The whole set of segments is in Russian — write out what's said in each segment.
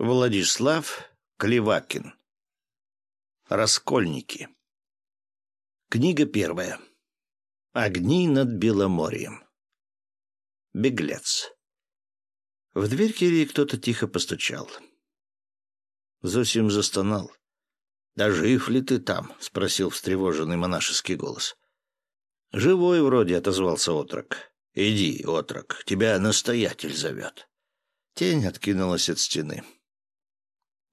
Владислав Клевакин. Раскольники. Книга первая. Огни над Беломорьем. Беглец. В дверь Кирии кто-то тихо постучал. Зосим застонал. «Да жив ли ты там?» — спросил встревоженный монашеский голос. «Живой вроде», — отозвался отрок. «Иди, отрок, тебя настоятель зовет». Тень откинулась от стены.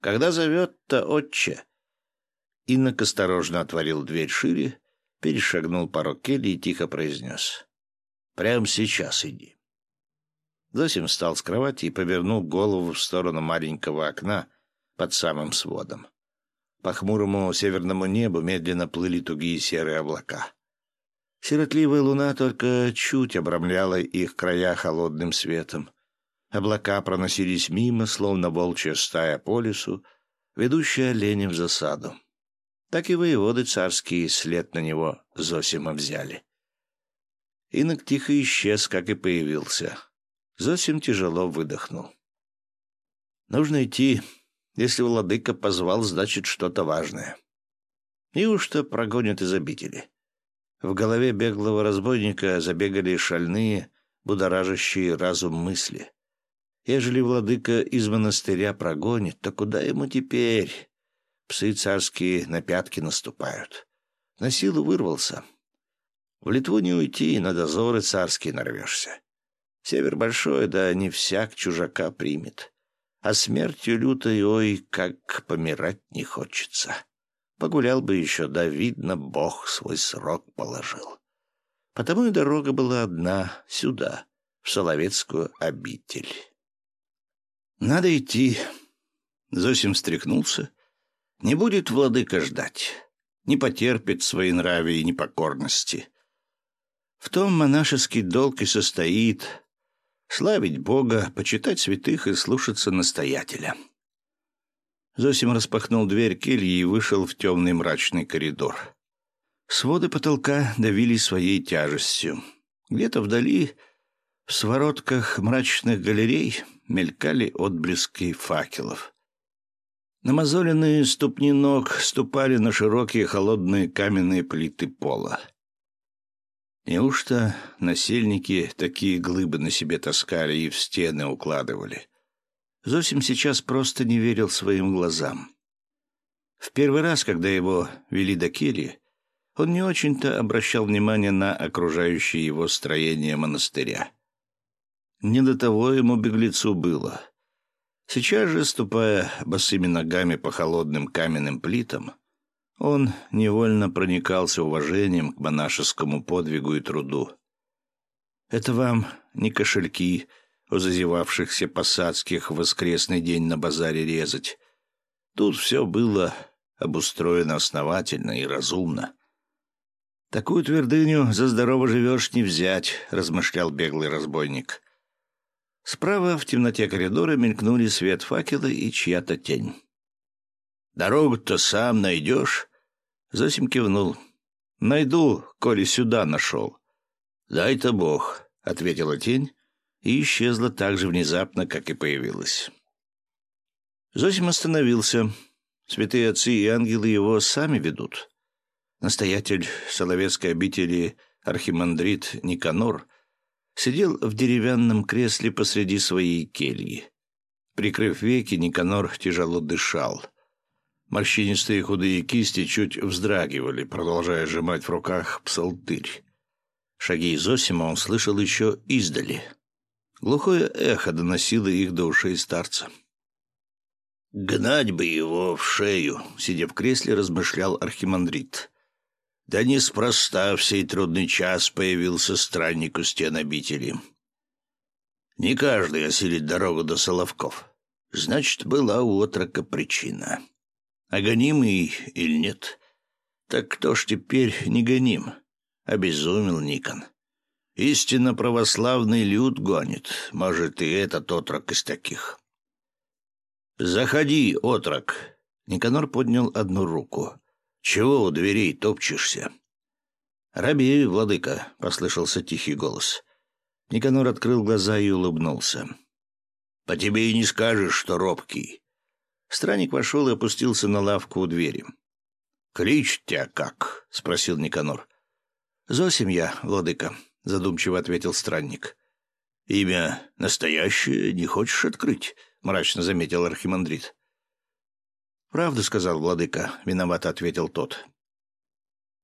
Когда зовет-то отче?» Инок осторожно отворил дверь шире, перешагнул порог кельи и тихо произнес. «Прямо сейчас иди». Зосим встал с кровати и повернул голову в сторону маленького окна под самым сводом. По хмурому северному небу медленно плыли тугие серые облака. Сиротливая луна только чуть обрамляла их края холодным светом. Облака проносились мимо, словно волчья стая по лесу, ведущая оленем в засаду. Так и воеводы царские след на него Зосима взяли. Инок тихо исчез, как и появился. Зосим тяжело выдохнул. «Нужно идти. Если владыка позвал, значит, что-то важное. Неужто прогонят из обители?» В голове беглого разбойника забегали шальные, будоражащие разум мысли. Ежели владыка из монастыря прогонит, то куда ему теперь? Псы царские на пятки наступают. На силу вырвался. В Литву не уйти, на дозоры царские нарвешься. Север большой, да не всяк чужака примет. А смертью лютой, ой, как помирать не хочется. Погулял бы еще, да, видно, Бог свой срок положил. Потому и дорога была одна, сюда, в Соловецкую обитель. Надо идти. Зосим встряхнулся. Не будет владыка ждать. Не потерпит свои нравы и непокорности. В том монашеский долг и состоит славить Бога, почитать святых и слушаться настоятеля. Зосим распахнул дверь кельи и вышел в темный мрачный коридор. Своды потолка давили своей тяжестью. Где-то вдали, в своротках мрачных галерей, мелькали отблески факелов. Намазоленные ступни ног ступали на широкие холодные каменные плиты пола. Неужто насельники такие глыбы на себе таскали и в стены укладывали? Зосим сейчас просто не верил своим глазам. В первый раз, когда его вели до кельи, он не очень-то обращал внимание на окружающее его строение монастыря. Не до того ему беглецу было. Сейчас же, ступая босыми ногами по холодным каменным плитам, он невольно проникался уважением к монашескому подвигу и труду. Это вам не кошельки у зазевавшихся посадских в воскресный день на базаре резать. Тут все было обустроено основательно и разумно. «Такую твердыню за здорово живешь не взять», — размышлял беглый разбойник. Справа в темноте коридора мелькнули свет факела и чья-то тень. «Дорогу-то сам найдешь?» Зосим кивнул. «Найду, коли сюда нашел». «Дай-то Бог», — ответила тень и исчезла так же внезапно, как и появилась. Зосим остановился. Святые отцы и ангелы его сами ведут. Настоятель Соловецкой обители архимандрит Никанор сидел в деревянном кресле посреди своей кельи. Прикрыв веки, Никанор тяжело дышал. Морщинистые худые кисти чуть вздрагивали, продолжая сжимать в руках псалтырь. Шаги Зосима он слышал еще издали. Глухое эхо доносило их до ушей старца. «Гнать бы его в шею!» — сидя в кресле, размышлял архимандрит. Да неспроста в сей трудный час появился странник у стен обители. Не каждый осилит дорогу до Соловков. Значит, была у отрока причина. А гонимый или нет? Так кто ж теперь не гоним? Обезумел Никон. Истинно православный люд гонит. Может, и этот отрок из таких. «Заходи, отрок!» Никанор поднял одну руку. «Чего у дверей топчешься?» «Рабею, владыка», — послышался тихий голос. Никанор открыл глаза и улыбнулся. «По тебе и не скажешь, что робкий. Странник вошел и опустился на лавку у двери. «Клич тебя как?» — спросил Никанор. «Зосим я, владыка», — задумчиво ответил странник. «Имя настоящее не хочешь открыть?» — мрачно заметил архимандрит. «Правду сказал владыка», — виновато ответил тот.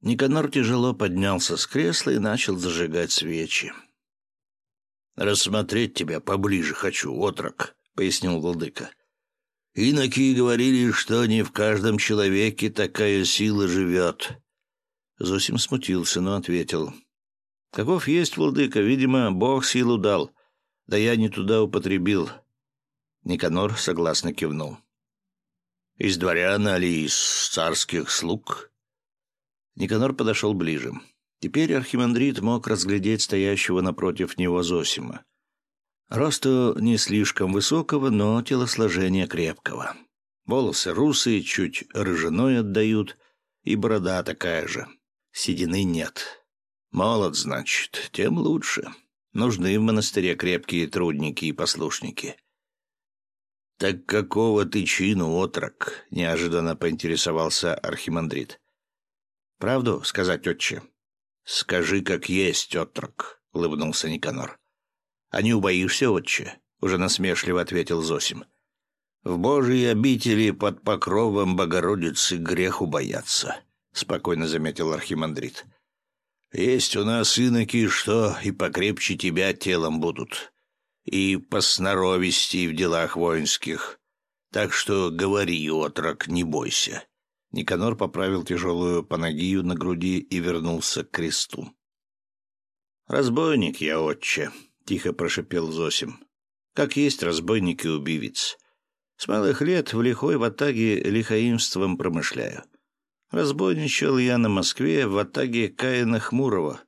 Никанор тяжело поднялся с кресла и начал зажигать свечи. «Рассмотреть тебя поближе хочу, отрок», — пояснил владыка. «Иноки говорили, что не в каждом человеке такая сила живет. Зосим смутился, но ответил. «Каков есть, владыка, видимо, Бог силу дал, да я не туда употребил». Никанор согласно кивнул. «Из дворян или из царских слуг?» Никанор подошел ближе. Теперь архимандрит мог разглядеть стоящего напротив него Зосима. Росту не слишком высокого, но телосложение крепкого. Волосы русые, чуть рыжиной отдают, и борода такая же. Седины нет. Молод, значит, тем лучше. Нужны в монастыре крепкие трудники и послушники. «Так какого ты чину, отрок?» — неожиданно поинтересовался архимандрит. «Правду сказать, отче?» «Скажи, как есть, отрок», — улыбнулся Никанор. «А не убоишься, отче?» — уже насмешливо ответил Зосим. «В Божьей обители под покровом Богородицы греху бояться. — спокойно заметил архимандрит. «Есть у нас иноки, что и покрепче тебя телом будут, и посноровистей в делах воинских. Так что говори, отрок, не бойся». Никанор поправил тяжелую панагию на груди и вернулся к кресту. «Разбойник я, отче», — тихо прошипел Зосим. «Как есть разбойник и убивец. С малых лет в лихой ватаге лихаимством промышляю. Разбойничал я на Москве в атаге Каина Хмурого.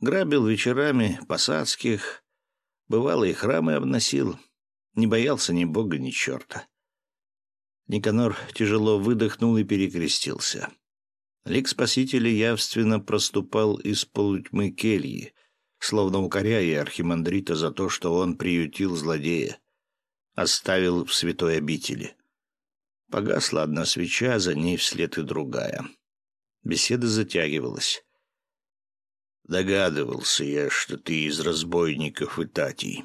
Грабил вечерами посадских. Бывало, и храмы обносил. Не боялся ни бога, ни черта. Никанор тяжело выдохнул и перекрестился. Лик Спасителя явственно проступал из полутьмы кельи, словно укоряя архимандрита за то, что он приютил злодея, оставил в святой обители. Погасла одна свеча, за ней вслед и другая. Беседа затягивалась. «Догадывался я, что ты из разбойников и татей»,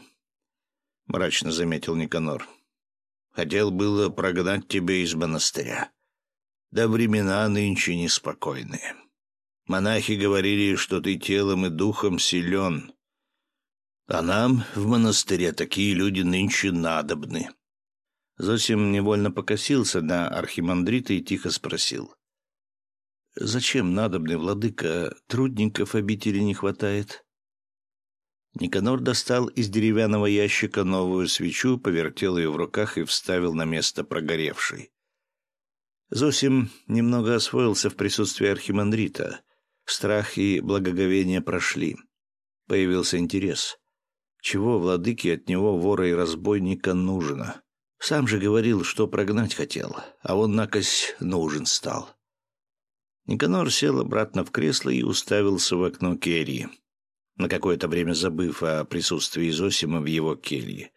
— мрачно заметил Никанор. «Хотел было прогнать тебя из монастыря. Да времена нынче неспокойные. Монахи говорили, что ты телом и духом силен, а нам в монастыре такие люди нынче надобны». Зосим невольно покосился на архимандрита и тихо спросил. «Зачем надобный владыка? Трудников обители не хватает?» Никанор достал из деревянного ящика новую свечу, повертел ее в руках и вставил на место прогоревшей. Зосим немного освоился в присутствии архимандрита. Страх и благоговение прошли. Появился интерес. Чего владыке от него вора и разбойника нужно? Сам же говорил, что прогнать хотел, а он накось нужен стал. Никанор сел обратно в кресло и уставился в окно Керри, на какое-то время забыв о присутствии Зосима в его келье.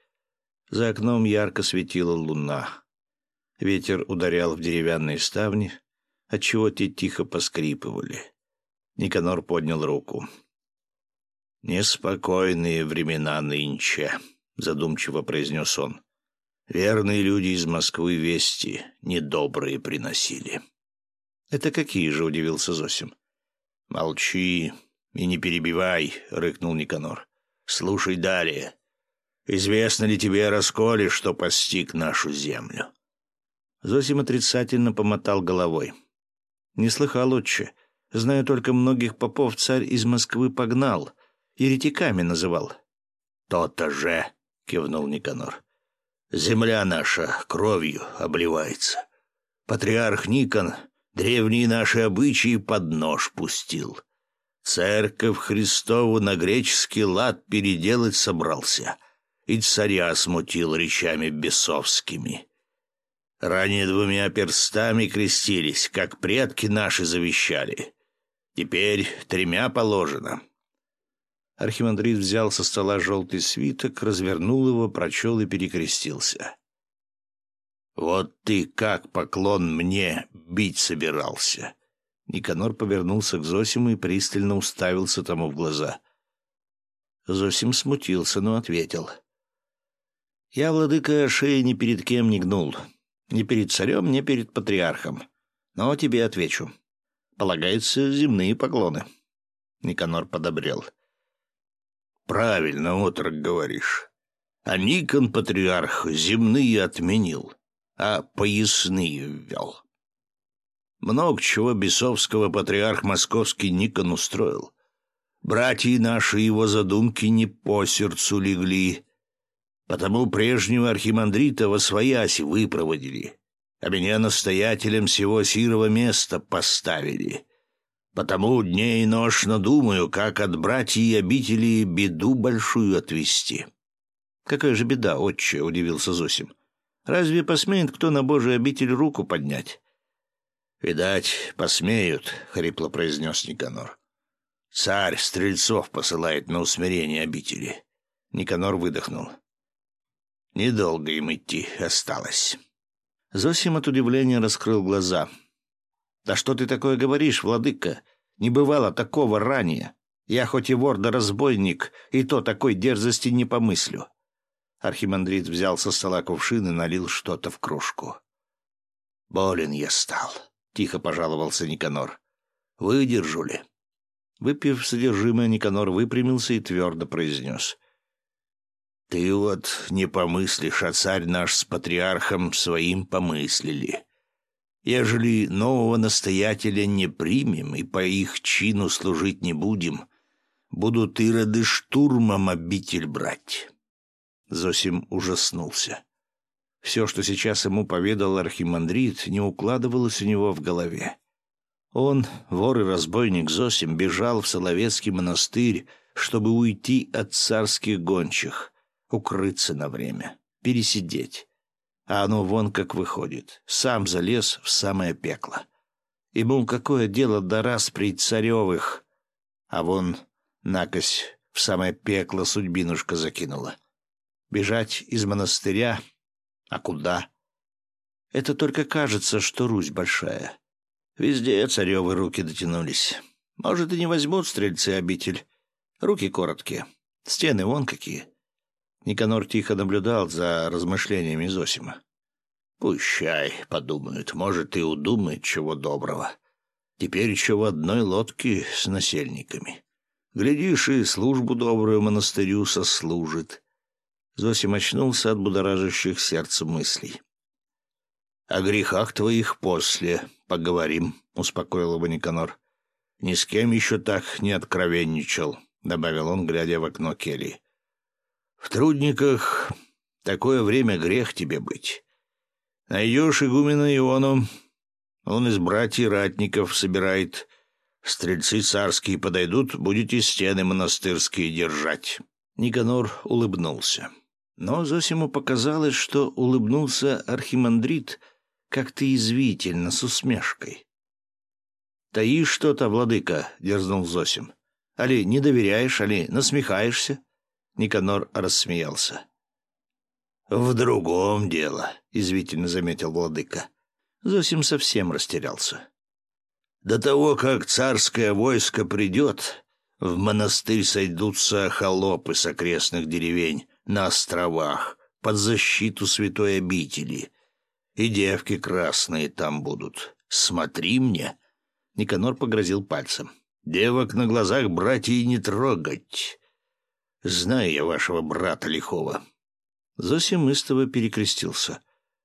За окном ярко светила луна. Ветер ударял в деревянные ставни, отчего те тихо поскрипывали. Никанор поднял руку. «Неспокойные времена нынче», — задумчиво произнес он. Верные люди из Москвы вести недобрые приносили. «Это какие же?» — удивился Зосим. «Молчи и не перебивай», — рыкнул Никанор. «Слушай далее. Известно ли тебе о расколе, что постиг нашу землю?» Зосим отрицательно помотал головой. «Не слыхал, отче. Знаю только многих попов царь из Москвы погнал. Еретиками называл». «То-то же!» — кивнул Никанор. Земля наша кровью обливается. Патриарх Никон древние наши обычаи под нож пустил. Церковь Христову на греческий лад переделать собрался, и царя смутил речами бесовскими. Ранее двумя перстами крестились, как предки наши завещали. Теперь тремя положено. Архимандрит взял со стола желтый свиток, развернул его, прочел и перекрестился. «Вот ты как поклон мне бить собирался!» Никанор повернулся к Зосиму и пристально уставился тому в глаза. Зосим смутился, но ответил. «Я, владыка, шеи ни перед кем не гнул. Ни перед царем, ни перед патриархом. Но тебе отвечу. Полагаются земные поклоны». Никанор подобрел. «Правильно, отрок, говоришь. А Никон, патриарх, земные отменил, а поясные ввел. Много чего бесовского патриарх московский Никон устроил. Братья наши его задумки не по сердцу легли, потому прежнего архимандрита во свояси выпроводили, а меня настоятелем всего сирого места поставили. Потому дней и ношно думаю, как от братьев обители беду большую отвести. «Какая же беда, отче?» — удивился Зосим. «Разве посмеет кто на Божий обитель руку поднять?» «Видать, посмеют», — хрипло произнес Никанор. «Царь стрельцов посылает на усмирение обители». Никанор выдохнул. «Недолго им идти осталось». Зосим от удивления раскрыл глаза. «Да что ты такое говоришь, владыка? Не бывало такого ранее. Я хоть и вор да разбойник, и то такой дерзости не помыслю. Архимандрит взял со стола кувшин и налил что-то в кружку. «Болен я стал», — тихо пожаловался Никанор. «Выдержу ли?» Выпив содержимое, Никанор выпрямился и твердо произнес. «Ты вот не помыслишь, а царь наш с патриархом своим помыслили. Ежели нового настоятеля не примем и по их чину служить не будем, будут ироды штурмом обитель брать». Зосим ужаснулся. Все, что сейчас ему поведал архимандрит, не укладывалось у него в голове. Он, вор и разбойник Зосим, бежал в Соловецкий монастырь, чтобы уйти от царских гончих, укрыться на время, пересидеть. А оно вон как выходит. Сам залез в самое пекло. Ему какое дело до распри царевых? А вон, накось, в самое пекло судьбинушка закинула. Бежать из монастыря? А куда? Это только кажется, что Русь большая. Везде царевы руки дотянулись. Может, и не возьмут стрельцы обитель. Руки короткие. Стены вон какие. Никанор тихо наблюдал за размышлениями Зосима. «Пущай», — подумают, — «может, и удумает чего доброго. Теперь еще в одной лодке с насельниками. Глядишь, и службу добрую монастырю сослужит. Зосим очнулся от будоражащих сердце мыслей. «О грехах твоих после поговорим», — успокоил его Никанор. «Ни с кем еще так не откровенничал», — добавил он, глядя в окно Келли. «В трудниках такое время грех тебе быть. Найдешь игумена Иону, он из братьев ратников собирает. Стрельцы царские подойдут, будете стены монастырские держать». Никанор улыбнулся. Но Зосиму показалось, что улыбнулся архимандрит как-то извительно, с усмешкой. «Таишь что-то, владыка», — дерзнул Зосим. «Али не доверяешь, али насмехаешься?» Никанор рассмеялся. «В другом дело», — извительно заметил владыка. Зосим совсем растерялся. «До того, как царское войско придет, в монастырь сойдутся холопы с окрестных деревень, на островах, под защиту святой обители. И девки красные там будут. Смотри мне!» Никанор погрозил пальцем. «Девок на глазах братья не трогать. Знаю я вашего брата лихого». Зосим истово перекрестился.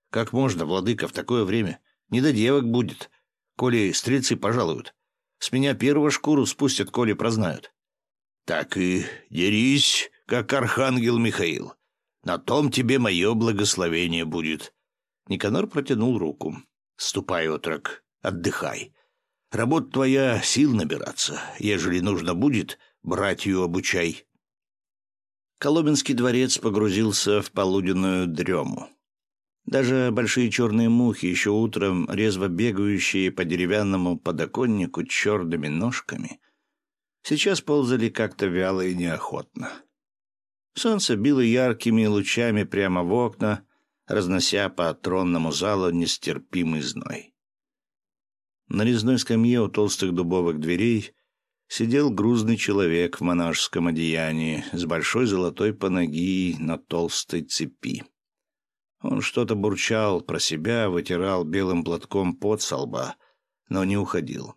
«Как можно, владыка, в такое время? Не до девок будет, коли стрельцы пожалуют. С меня первого шкуру спустят, коли прознают». «Так и дерись, как архангел Михаил. На том тебе мое благословение будет». Никанор протянул руку. «Ступай, отрок, отдыхай. Работа твоя сил набираться. Ежели нужно будет, братью обучай». Коломенский дворец погрузился в полуденную дрему. Даже большие черные мухи, еще утром резво бегающие по деревянному подоконнику черными ножками, сейчас ползали как-то вяло и неохотно. Солнце било яркими лучами прямо в окна, разнося по тронному залу нестерпимый зной. На резной скамье у толстых дубовых дверей сидел грузный человек в монашеском одеянии с большой золотой панагией на толстой цепи. Он что-то бурчал про себя, вытирал белым платком пот со лба, но не уходил.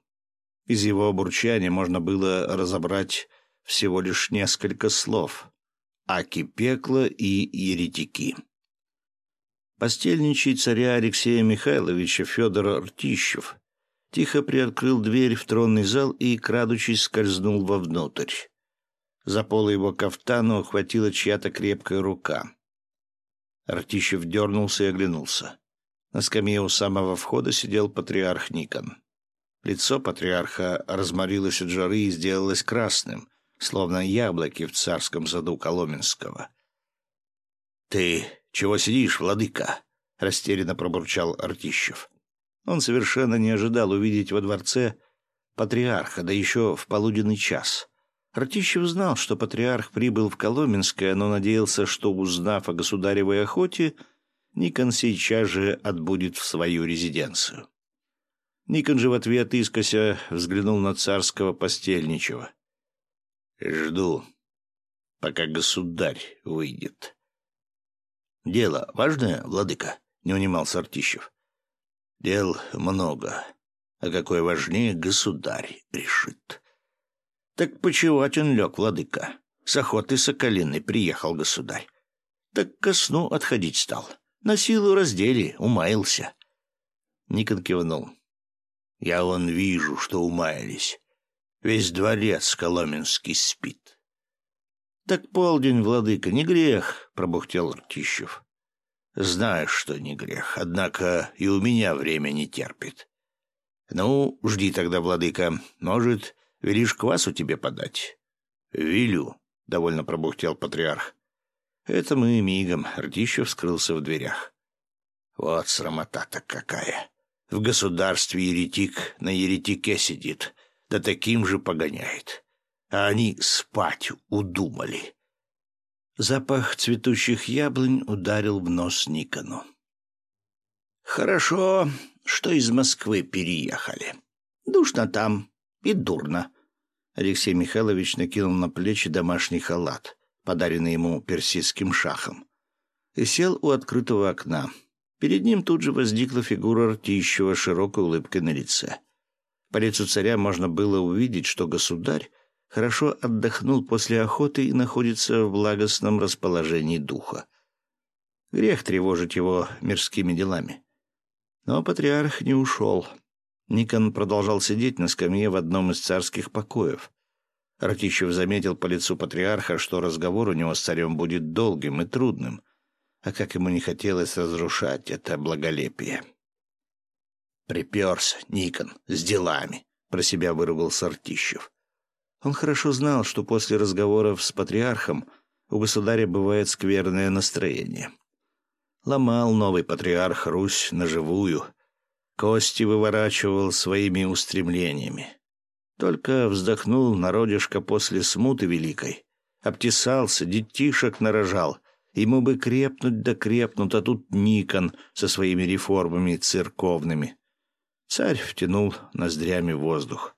Из его бурчания можно было разобрать всего лишь несколько слов «Аки пекло» и «Еретики». Постельничий царя Алексея Михайловича Федор Ртищев тихо приоткрыл дверь в тронный зал и, крадучись, скользнул вовнутрь. За полы его кафтана ухватила чья-то крепкая рука. Артищев дернулся и оглянулся. На скамье у самого входа сидел патриарх Никон. Лицо патриарха разморилось от жары и сделалось красным, словно яблоки в царском саду Коломенского. «Ты чего сидишь, владыка?» — растерянно пробурчал Артищев. Он совершенно не ожидал увидеть во дворце патриарха, да еще в полуденный час. Ратищев знал, что патриарх прибыл в Коломенское, но надеялся, что, узнав о государевой охоте, Никон сейчас же отбудет в свою резиденцию. Никон же в ответ искося взглянул на царского постельничего. «Жду, пока государь выйдет». «Дело важное, владыка?» — не унимался Артищев. Дел много, а какое важнее государь решит. Так почевать он лег, владыка. С охоты соколиной приехал государь. Так ко сну отходить стал. На силу раздели, умаился. Никон кивнул. Я вон вижу, что умаялись. Весь дворец Коломенский спит. Так полдень, владыка, не грех, пробухтел Ртищев. Знаю, что не грех, однако и у меня время не терпит. Ну, жди тогда, владыка. Может, велишь квасу тебе подать? Велю, — довольно пробухтел патриарх. Это мы мигом. Ртищев скрылся в дверях. Вот срамота-то какая. В государстве еретик на еретике сидит, да таким же погоняет. А они спать удумали. Запах цветущих яблонь ударил в нос Никону. «Хорошо, что из Москвы переехали. Душно там и дурно». Алексей Михайлович накинул на плечи домашний халат, подаренный ему персидским шахом, и сел у открытого окна. Перед ним тут же возникла фигура Ртищева широкой улыбкой на лице. По лицу царя можно было увидеть, что государь хорошо отдохнул после охоты и находится в благостном расположении духа. Грех тревожить его мирскими делами. Но патриарх не ушел. Никон продолжал сидеть на скамье в одном из царских покоев. Ратищев заметил по лицу патриарха, что разговор у него с царем будет долгим и трудным, а как ему не хотелось разрушать это благолепие. «Приперся, Никон, с делами», — про себя выругался Артищев. Он хорошо знал, что после разговоров с патриархом у государя бывает скверное настроение. Ломал новый патриарх Русь на живую, кости выворачивал своими устремлениями. Только вздохнул народишко после смуты великой, обтесался, детишек нарожал, ему бы крепнуть да крепнут, а тут Никон со своими реформами церковными. Царь втянул ноздрями воздух.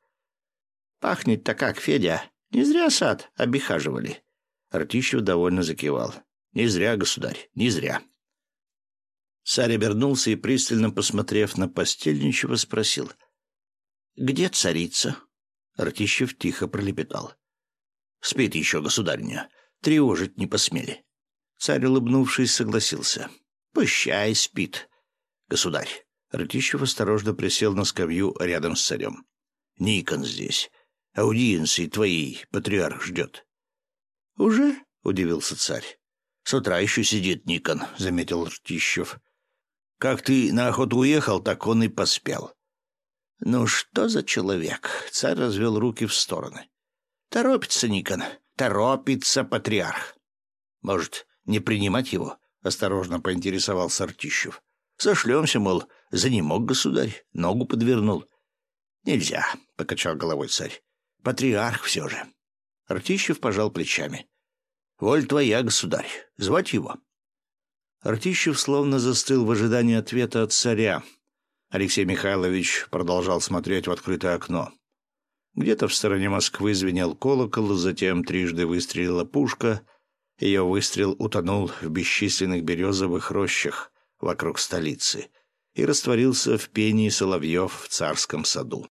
Пахнет-то как, Федя. Не зря сад обихаживали. Артищев довольно закивал. Не зря, государь, не зря. Царь обернулся и, пристально посмотрев на постельничего, спросил. «Где царица?» Артищев тихо пролепетал. «Спит еще, государня. Тревожить не посмели». Царь, улыбнувшись, согласился. «Пущай спит, государь». Ратищев осторожно присел на скамью рядом с царем. «Никон здесь аудиенции твоей патриарх ждет». «Уже?» — удивился царь. «С утра еще сидит Никон», — заметил Ртищев. «Как ты на охоту уехал, так он и поспел». «Ну что за человек?» — царь развел руки в стороны. «Торопится Никон, торопится патриарх». «Может, не принимать его?» — осторожно поинтересовался Артищев. «Сошлемся, мол, занемог государь, ногу подвернул». «Нельзя», — покачал головой царь. Патриарх все же. Артищев пожал плечами. «Воль твоя, государь. Звать его?» Артищев словно застыл в ожидании ответа от царя. Алексей Михайлович продолжал смотреть в открытое окно. Где-то в стороне Москвы звенел колокол, затем трижды выстрелила пушка. Ее выстрел утонул в бесчисленных березовых рощах вокруг столицы и растворился в пении соловьев в царском саду.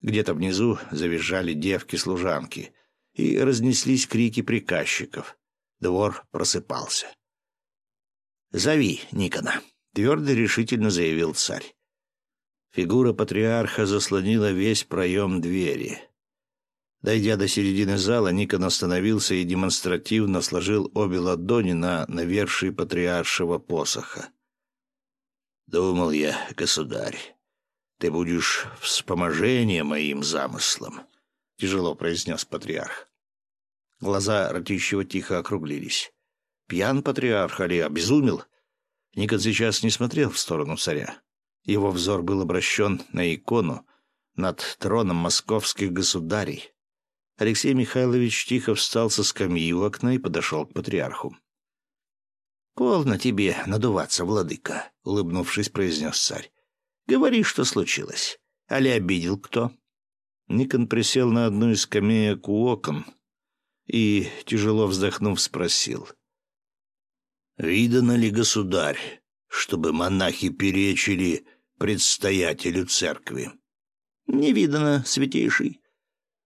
Где-то внизу завизжали девки-служанки, и разнеслись крики приказчиков. Двор просыпался. «Зови Никона», — твердо и решительно заявил царь. Фигура патриарха заслонила весь проем двери. Дойдя до середины зала, Никон остановился и демонстративно сложил обе ладони на навершие патриаршего посоха. «Думал я, государь, ты будешь вспоможением моим замыслам», — тяжело произнес патриарх. Глаза Ратищева тихо округлились. Пьян патриарх али обезумел? Никон сейчас не смотрел в сторону царя. Его взор был обращен на икону над троном московских государей. Алексей Михайлович тихо встал со скамьи у окна и подошел к патриарху. «Полно тебе надуваться, владыка», — улыбнувшись, произнес царь. «Говори, что случилось. Али обидел кто?» Никон присел на одну из скамеек у окон и, тяжело вздохнув, спросил — Видано ли, государь, чтобы монахи перечили предстоятелю церкви? Не видано, святейший.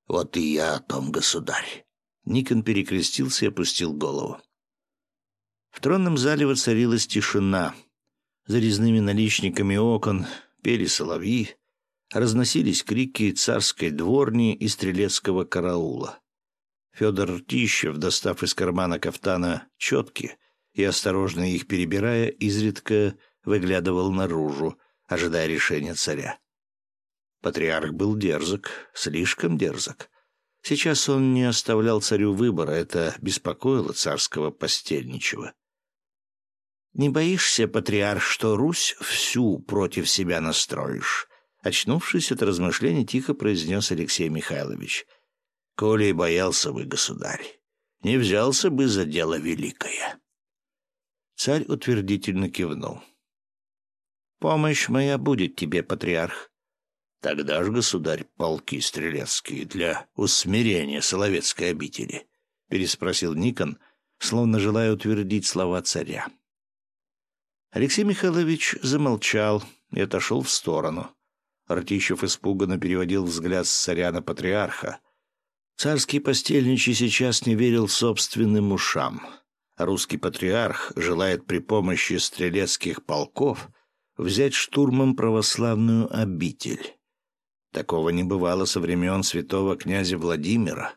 Вот и я о том, государь. Никон перекрестился и опустил голову. В тронном зале воцарилась тишина. За резными наличниками окон пели соловьи, разносились крики царской дворни и стрелецкого караула. Федор Тищев, достав из кармана кафтана четки, и, осторожно их перебирая, изредка выглядывал наружу, ожидая решения царя. Патриарх был дерзок, слишком дерзок. Сейчас он не оставлял царю выбора, это беспокоило царского постельничего. «Не боишься, патриарх, что Русь всю против себя настроишь?» Очнувшись от размышлений, тихо произнес Алексей Михайлович. «Коли боялся бы, государь, не взялся бы за дело великое». Царь утвердительно кивнул. «Помощь моя будет тебе, патриарх». «Тогда ж, государь, полки стрелецкие для усмирения Соловецкой обители», — переспросил Никон, словно желая утвердить слова царя. Алексей Михайлович замолчал и отошел в сторону. Артищев испуганно переводил взгляд с царя на патриарха. Царский постельничий сейчас не верил собственным ушам русский патриарх желает при помощи стрелецких полков взять штурмом православную обитель. Такого не бывало со времен святого князя Владимира.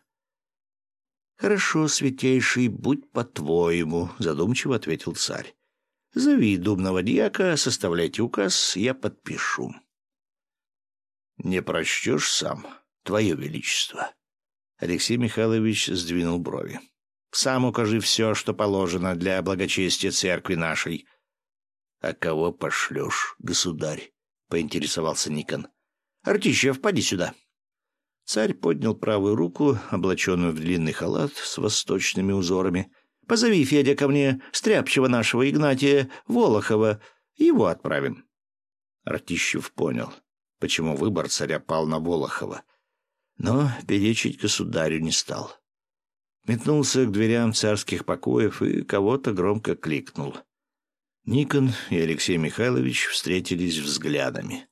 «Хорошо, святейший, будь по-твоему», — задумчиво ответил царь. «Зови думного дьяка, составляйте указ, я подпишу». «Не прочтешь сам, твое величество?» Алексей Михайлович сдвинул брови. Сам укажи все, что положено для благочестия церкви нашей». «А кого пошлешь, государь?» — поинтересовался Никон. «Артищев, поди сюда». Царь поднял правую руку, облаченную в длинный халат с восточными узорами. «Позови, Федя, ко мне стряпчего нашего Игнатия Волохова. Его отправим». Артищев понял, почему выбор царя пал на Волохова. Но перечить государю не стал метнулся к дверям царских покоев и кого-то громко кликнул. Никон и Алексей Михайлович встретились взглядами.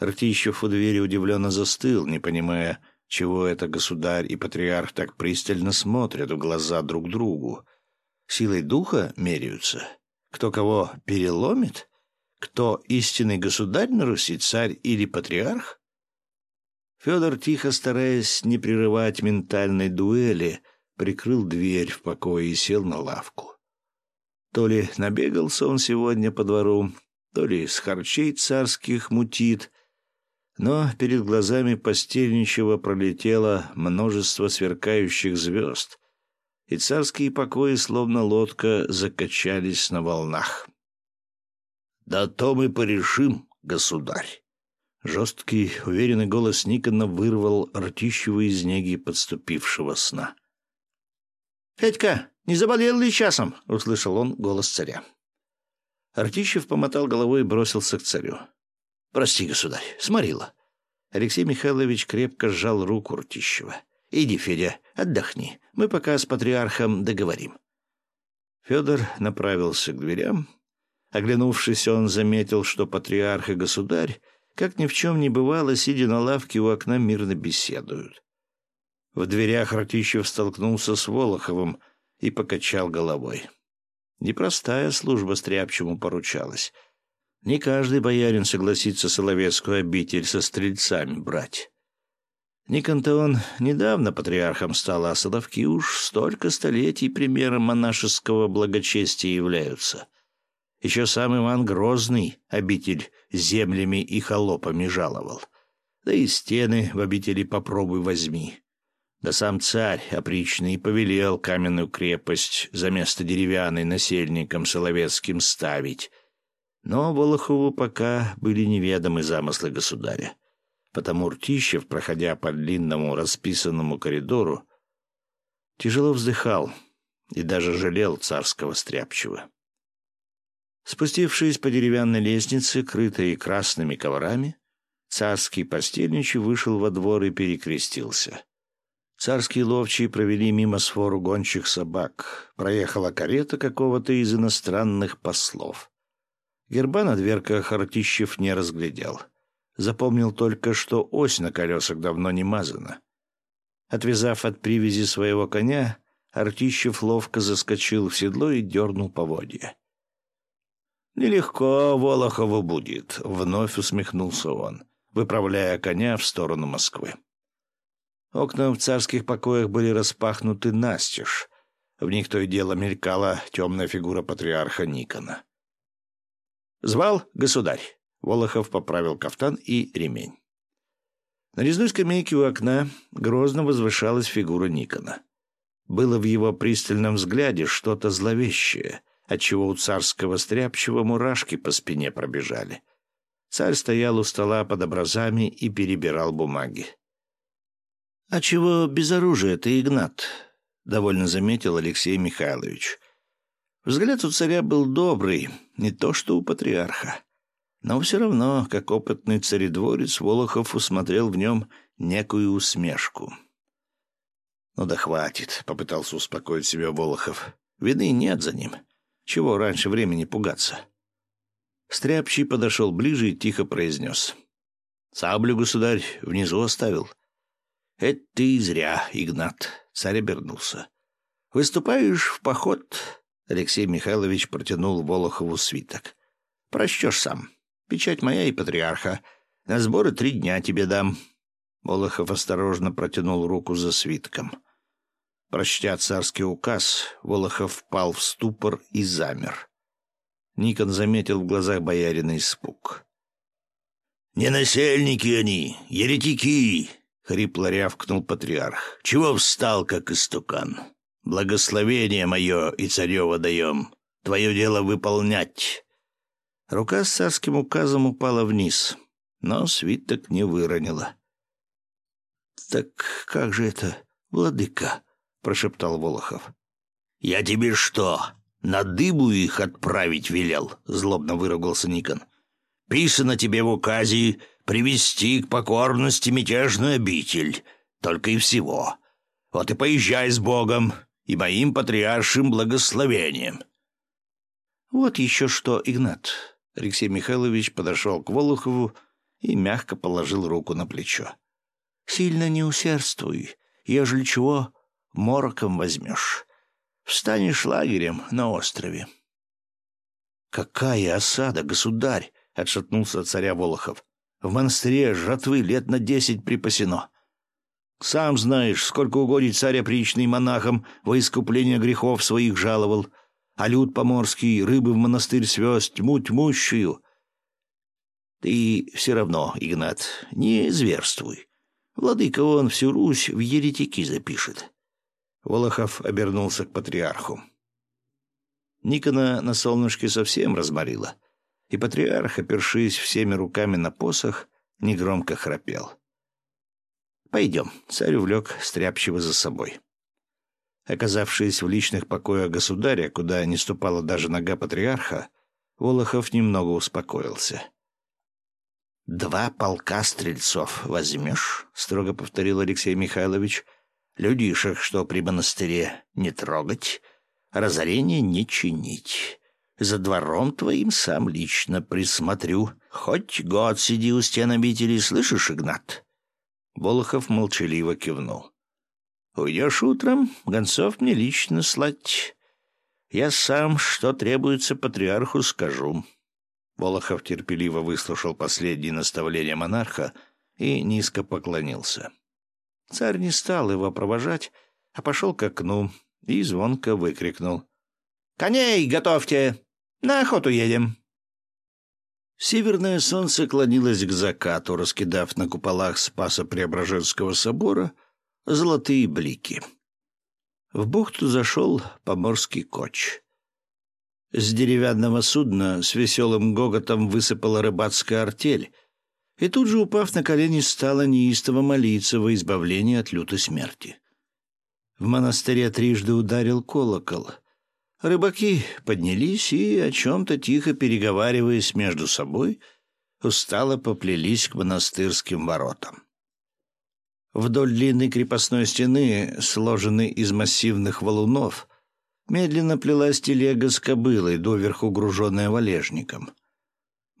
Ртищев у двери удивленно застыл, не понимая, чего это государь и патриарх так пристально смотрят в глаза друг другу. Силой духа меряются? Кто кого переломит? Кто истинный государь на Руси, царь или патриарх? Федор, тихо стараясь не прерывать ментальной дуэли, прикрыл дверь в покое и сел на лавку. То ли набегался он сегодня по двору, то ли с харчей царских мутит, но перед глазами постельничего пролетело множество сверкающих звезд, и царские покои, словно лодка, закачались на волнах. «Да то мы порешим, государь!» Жесткий, уверенный голос Никона вырвал Артищева из неги подступившего сна. «Федька, не заболел ли часом?» — услышал он голос царя. Артищев помотал головой и бросился к царю. «Прости, государь, сморила». Алексей Михайлович крепко сжал руку Ртищева. «Иди, Федя, отдохни. Мы пока с патриархом договорим». Федор направился к дверям. Оглянувшись, он заметил, что патриарх и государь, как ни в чем не бывало, сидя на лавке у окна, мирно беседуют. В дверях Ратищев столкнулся с Волоховым и покачал головой. Непростая служба стряпчему поручалась. Не каждый боярин согласится Соловецкую обитель со стрельцами брать. Никон-то он недавно патриархом стал, а Соловки уж столько столетий примером монашеского благочестия являются. Еще сам Иван Грозный обитель землями и холопами жаловал. Да и стены в обители попробуй возьми. Да сам царь опричный повелел каменную крепость за место деревянной насельникам Соловецким ставить. Но Волохову пока были неведомы замыслы государя. Потому Ртищев, проходя по длинному расписанному коридору, тяжело вздыхал и даже жалел царского стряпчего. Спустившись по деревянной лестнице, крытой красными коврами, царский постельничий вышел во двор и перекрестился. Царские ловчие провели мимо свору гончих собак. Проехала карета какого-то из иностранных послов. Герба на дверках Артищев не разглядел. Запомнил только, что ось на колесах давно не мазана. Отвязав от привязи своего коня, Артищев ловко заскочил в седло и дернул поводья. «Нелегко Волохову будет», — вновь усмехнулся он, выправляя коня в сторону Москвы. Окна в царских покоях были распахнуты настежь. В них то и дело мелькала темная фигура патриарха Никона. «Звал государь?» Волохов поправил кафтан и ремень. На резной скамейке у окна грозно возвышалась фигура Никона. Было в его пристальном взгляде что-то зловещее, отчего у царского стряпчего мурашки по спине пробежали. Царь стоял у стола под образами и перебирал бумаги. «А чего без оружия ты, Игнат?» — довольно заметил Алексей Михайлович. Взгляд у царя был добрый, не то что у патриарха. Но все равно, как опытный царедворец, Волохов усмотрел в нем некую усмешку. «Ну да хватит», — попытался успокоить себя Волохов. «Вины нет за ним. Чего раньше времени пугаться?» Стряпчий подошел ближе и тихо произнес. «Саблю, государь, внизу оставил». «Это ты зря, Игнат», — царь обернулся. «Выступаешь в поход?» — Алексей Михайлович протянул Волохову свиток. «Прочтешь сам. Печать моя и патриарха. На сборы три дня тебе дам». Волохов осторожно протянул руку за свитком. Прочтя царский указ, Волохов впал в ступор и замер. Никон заметил в глазах боярина испуг. «Не насельники они, еретики!» — хрипло рявкнул патриарх. «Чего встал, как истукан? Благословение мое и царева даем. Твое дело выполнять». Рука с царским указом упала вниз, но свиток не выронила. «Так как же это, владыка?» — прошептал Волохов. «Я тебе что, на дыбу их отправить велел?» — злобно выругался Никон. «Писано тебе в указе привести к покорности мятежную обитель, только и всего. Вот и поезжай с Богом и моим патриаршим благословением». «Вот еще что, Игнат». Алексей Михайлович подошел к Волохову и мягко положил руку на плечо. «Сильно не усердствуй, ежели чего, мороком возьмешь. Встанешь лагерем на острове». «Какая осада, государь!» — отшатнулся от царя Волохов. В монастыре жратвы лет на десять припасено. Сам знаешь, сколько угодий царь опричный монахам во искупление грехов своих жаловал, а люд поморский рыбы в монастырь свез тьму тьмущую. Ты все равно, Игнат, не зверствуй. Владыка он всю Русь в еретики запишет. Волохов обернулся к патриарху. Никона на солнышке совсем разморила — и патриарх, опершись всеми руками на посох, негромко храпел. «Пойдем», — царь увлек стряпчиво за собой. Оказавшись в личных покоях государя, куда не ступала даже нога патриарха, Волохов немного успокоился. «Два полка стрельцов возьмешь?» — строго повторил Алексей Михайлович. «Людишек, что при монастыре, не трогать, разорение не чинить. За двором твоим сам лично присмотрю. Хоть год сиди у стен обители, слышишь, Игнат?» Волохов молчаливо кивнул. «Уйдешь утром, гонцов мне лично слать. Я сам, что требуется патриарху, скажу. Волохов терпеливо выслушал последние наставления монарха и низко поклонился. Царь не стал его провожать, а пошел к окну и звонко выкрикнул. «Коней готовьте! На охоту едем!» Северное солнце клонилось к закату, раскидав на куполах Спаса Преображенского собора золотые блики. В бухту зашел поморский коч. С деревянного судна с веселым гоготом высыпала рыбацкая артель, и тут же, упав на колени, стала неистово молиться во избавление от лютой смерти. В монастыре трижды ударил колокол. Рыбаки поднялись и, о чем-то тихо переговариваясь между собой, устало поплелись к монастырским воротам. Вдоль длинной крепостной стены, сложенной из массивных валунов, медленно плелась телега с кобылой, доверху груженная валежником.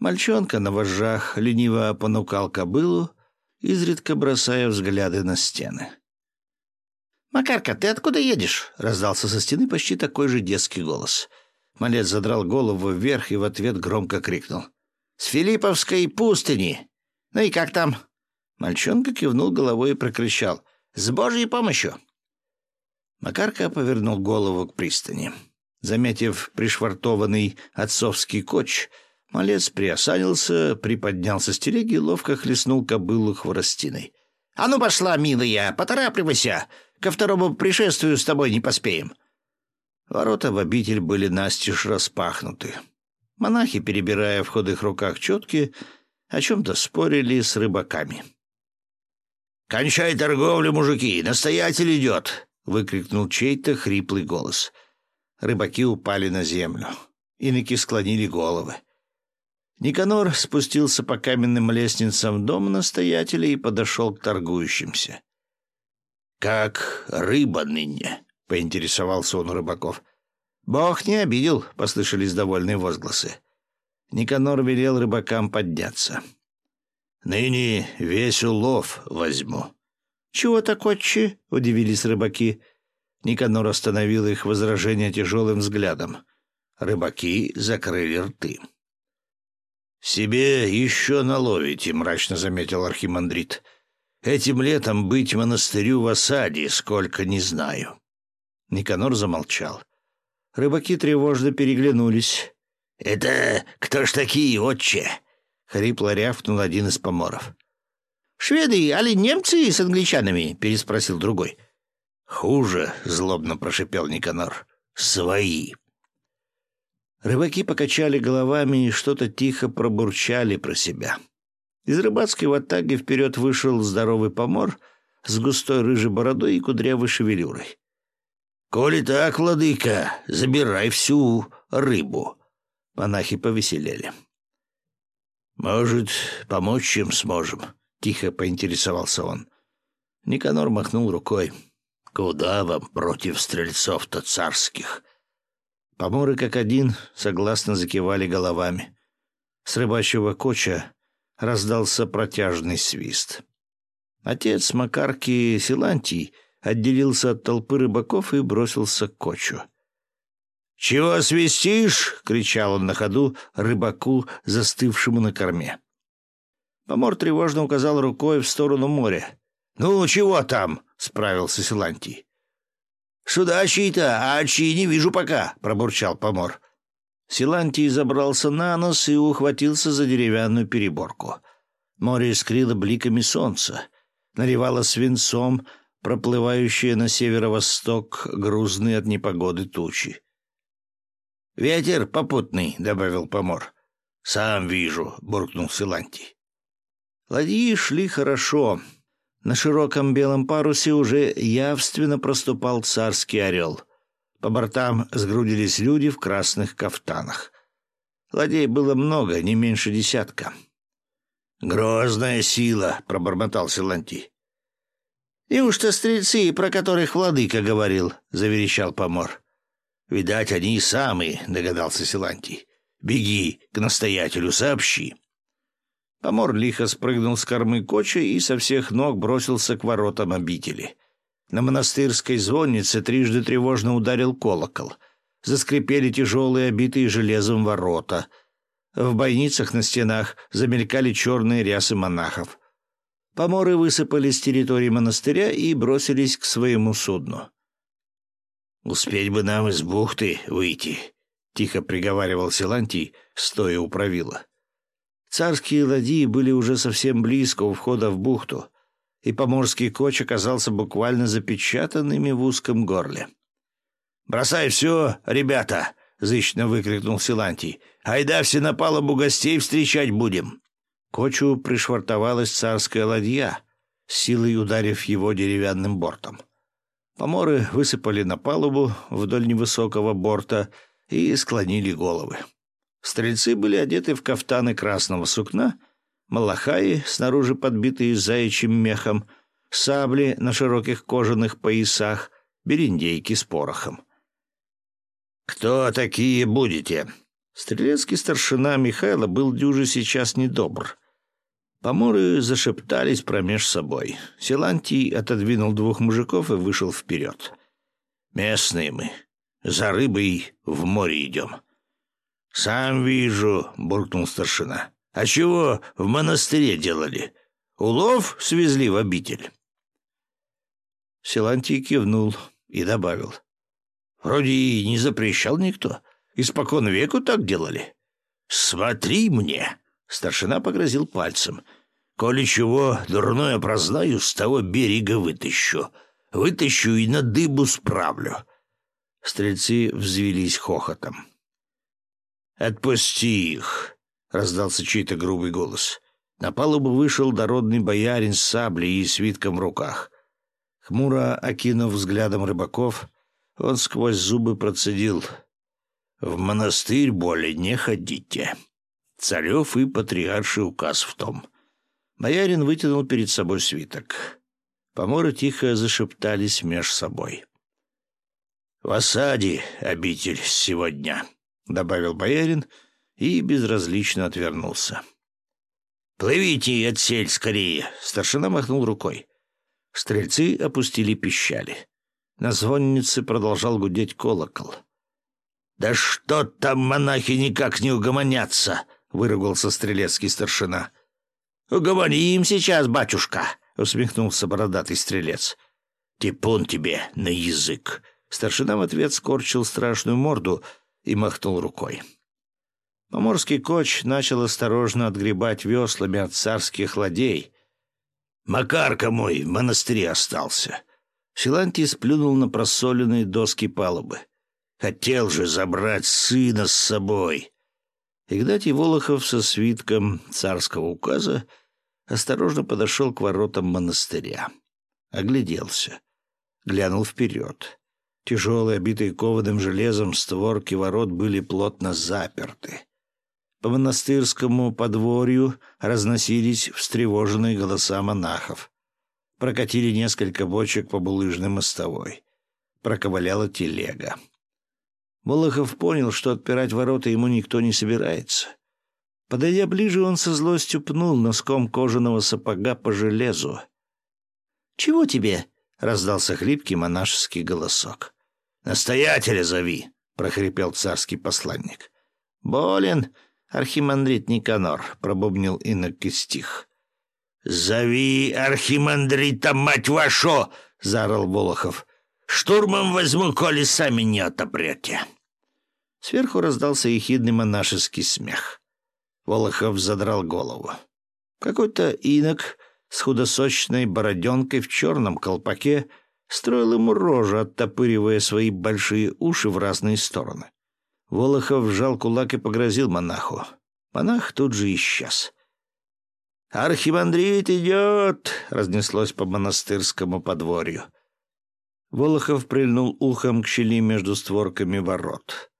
Мальчонка на вожжах лениво понукал кобылу, изредка бросая взгляды на стены. «Макарка, ты откуда едешь?» — раздался со стены почти такой же детский голос. Малец задрал голову вверх и в ответ громко крикнул. «С Филипповской пустыни! Ну и как там?» Мальчонка кивнул головой и прокричал. «С Божьей помощью!» Макарка повернул голову к пристани. Заметив пришвартованный отцовский коч, малец приосанился, приподнялся с телеги и ловко хлестнул кобылу хворостиной. «А ну пошла, милая, поторапливайся! Ко второму пришествию с тобой не поспеем!» Ворота в обитель были настежь распахнуты. Монахи, перебирая в ходых руках четки, о чем-то спорили с рыбаками. «Кончай торговлю, мужики! Настоятель идет!» — выкрикнул чей-то хриплый голос. Рыбаки упали на землю. Иноки склонили головы. Никанор спустился по каменным лестницам дома настоятеля и подошел к торгующимся. «Как рыба ныне?» — поинтересовался он у рыбаков. «Бог не обидел», — послышались довольные возгласы. Никанор велел рыбакам подняться. «Ныне весь улов возьму», «Чего так, отче?» — удивились рыбаки. Никанор остановил их возражение тяжелым взглядом. Рыбаки закрыли рты. «Себе еще наловите», — мрачно заметил архимандрит. «Этим летом быть монастырю в осаде, сколько не знаю». Никанор замолчал. Рыбаки тревожно переглянулись. «Это кто ж такие, отче?» — хрипло рявкнул один из поморов. «Шведы, али немцы с англичанами?» — переспросил другой. «Хуже», — злобно прошипел Никанор. «Свои». Рыбаки покачали головами и что-то тихо пробурчали про себя. Из рыбацкой ватаги вперед вышел здоровый помор с густой рыжей бородой и кудрявой шевелюрой. «Коли так, владыка, забирай всю рыбу». Монахи повеселели. «Может, помочь им сможем?» Тихо поинтересовался он. Никанор махнул рукой. «Куда вам против стрельцов-то царских?» Поморы как один согласно закивали головами. С рыбачьего коча раздался протяжный свист. Отец Макарки Силантий отделился от толпы рыбаков и бросился к кочу. «Чего свистишь?» — кричал он на ходу рыбаку, застывшему на корме. Помор тревожно указал рукой в сторону моря. «Ну, чего там?» — справился Силантий. «Сюда чьи-то, а чьи не вижу пока», — пробурчал Помор. Силантий забрался на нос и ухватился за деревянную переборку. Море искрило бликами солнца, наливало свинцом проплывающие на северо-восток грузные от непогоды тучи. «Ветер попутный», — добавил Помор. «Сам вижу», — буркнул Силантий. Ладьи шли хорошо. На широком белом парусе уже явственно проступал царский орел. По бортам сгрудились люди в красных кафтанах. Ладей было много, не меньше десятка. «Грозная сила», — пробормотал Силантий. «Неужто стрельцы, про которых владыка говорил?» — заверещал помор. «Видать, они и самые», — догадался Силантий. «Беги к настоятелю, сообщи». Помор лихо спрыгнул с кормы коча и со всех ног бросился к воротам обители. На монастырской звоннице трижды тревожно ударил колокол. Заскрипели тяжелые, обитые железом ворота — в бойницах на стенах замелькали черные рясы монахов. Поморы высыпали с территории монастыря и бросились к своему судну. «Успеть бы нам из бухты выйти», — тихо приговаривал Силантий, стоя у правила. Царские ладьи были уже совсем близко у входа в бухту, и поморский коч оказался буквально запечатанными в узком горле. «Бросай все, ребята!» — зычно выкрикнул Силантий. Айда все на палубу гостей встречать будем. Кочу пришвартовалась царская ладья, силой ударив его деревянным бортом. Поморы высыпали на палубу вдоль невысокого борта и склонили головы. Стрельцы были одеты в кафтаны красного сукна, малахаи, снаружи подбитые заячьим мехом, сабли на широких кожаных поясах, бериндейки с порохом. «Кто такие будете?» Стрелецкий старшина Михайло был дюже сейчас недобр. Поморы зашептались промеж собой. Силантий отодвинул двух мужиков и вышел вперед. «Местные мы. За рыбой в море идем». «Сам вижу», — буркнул старшина. «А чего в монастыре делали? Улов свезли в обитель?» Силантий кивнул и добавил. «Вроде и не запрещал никто. Испокон веку так делали. Смотри мне!» Старшина погрозил пальцем. «Коли чего дурное прознаю, с того берега вытащу. Вытащу и на дыбу справлю». Стрельцы взвелись хохотом. «Отпусти их!» — раздался чей-то грубый голос. На палубу вышел дородный боярин с саблей и свитком в руках. Хмуро окинув взглядом рыбаков, он сквозь зубы процедил — в монастырь более не ходите. Царев и патриарший указ в том. Боярин вытянул перед собой свиток. Поморы тихо зашептались меж собой. «В осаде обитель сегодня», — добавил боярин и безразлично отвернулся. «Плывите отсель скорее!» — старшина махнул рукой. Стрельцы опустили пищали. На звоннице продолжал гудеть колокол. «Да что там монахи никак не угомонятся!» — выругался стрелецкий старшина. «Угомоним сейчас, батюшка!» — усмехнулся бородатый стрелец. «Типун тебе на язык!» Старшина в ответ скорчил страшную морду и махнул рукой. Поморский коч начал осторожно отгребать веслами от царских ладей. «Макарка мой в монастыре остался!» Силантий сплюнул на просоленные доски палубы. Хотел же забрать сына с собой. Игнатий Волохов со свитком царского указа осторожно подошел к воротам монастыря. Огляделся. Глянул вперед. Тяжелые, обитые кованым железом створки ворот были плотно заперты. По монастырскому подворью разносились встревоженные голоса монахов. Прокатили несколько бочек по булыжной мостовой. Проковыляла телега. Молохов понял, что отпирать ворота ему никто не собирается. Подойдя ближе, он со злостью пнул носком кожаного сапога по железу. «Чего тебе?» — раздался хлипкий монашеский голосок. «Настоятеля зови!» — прохрипел царский посланник. «Болен, архимандрит Никанор», — пробубнил инок и стих. «Зови архимандрита, мать вашу!» — заорал Волохов. Штурмом возьму, коли сами не отопрете. Сверху раздался ехидный монашеский смех. Волохов задрал голову. Какой-то инок с худосочной бороденкой в черном колпаке строил ему рожу, оттопыривая свои большие уши в разные стороны. Волохов сжал кулак и погрозил монаху. Монах тут же исчез. «Архимандрит идет!» — разнеслось по монастырскому подворью. Волохов прильнул ухом к щели между створками ворот.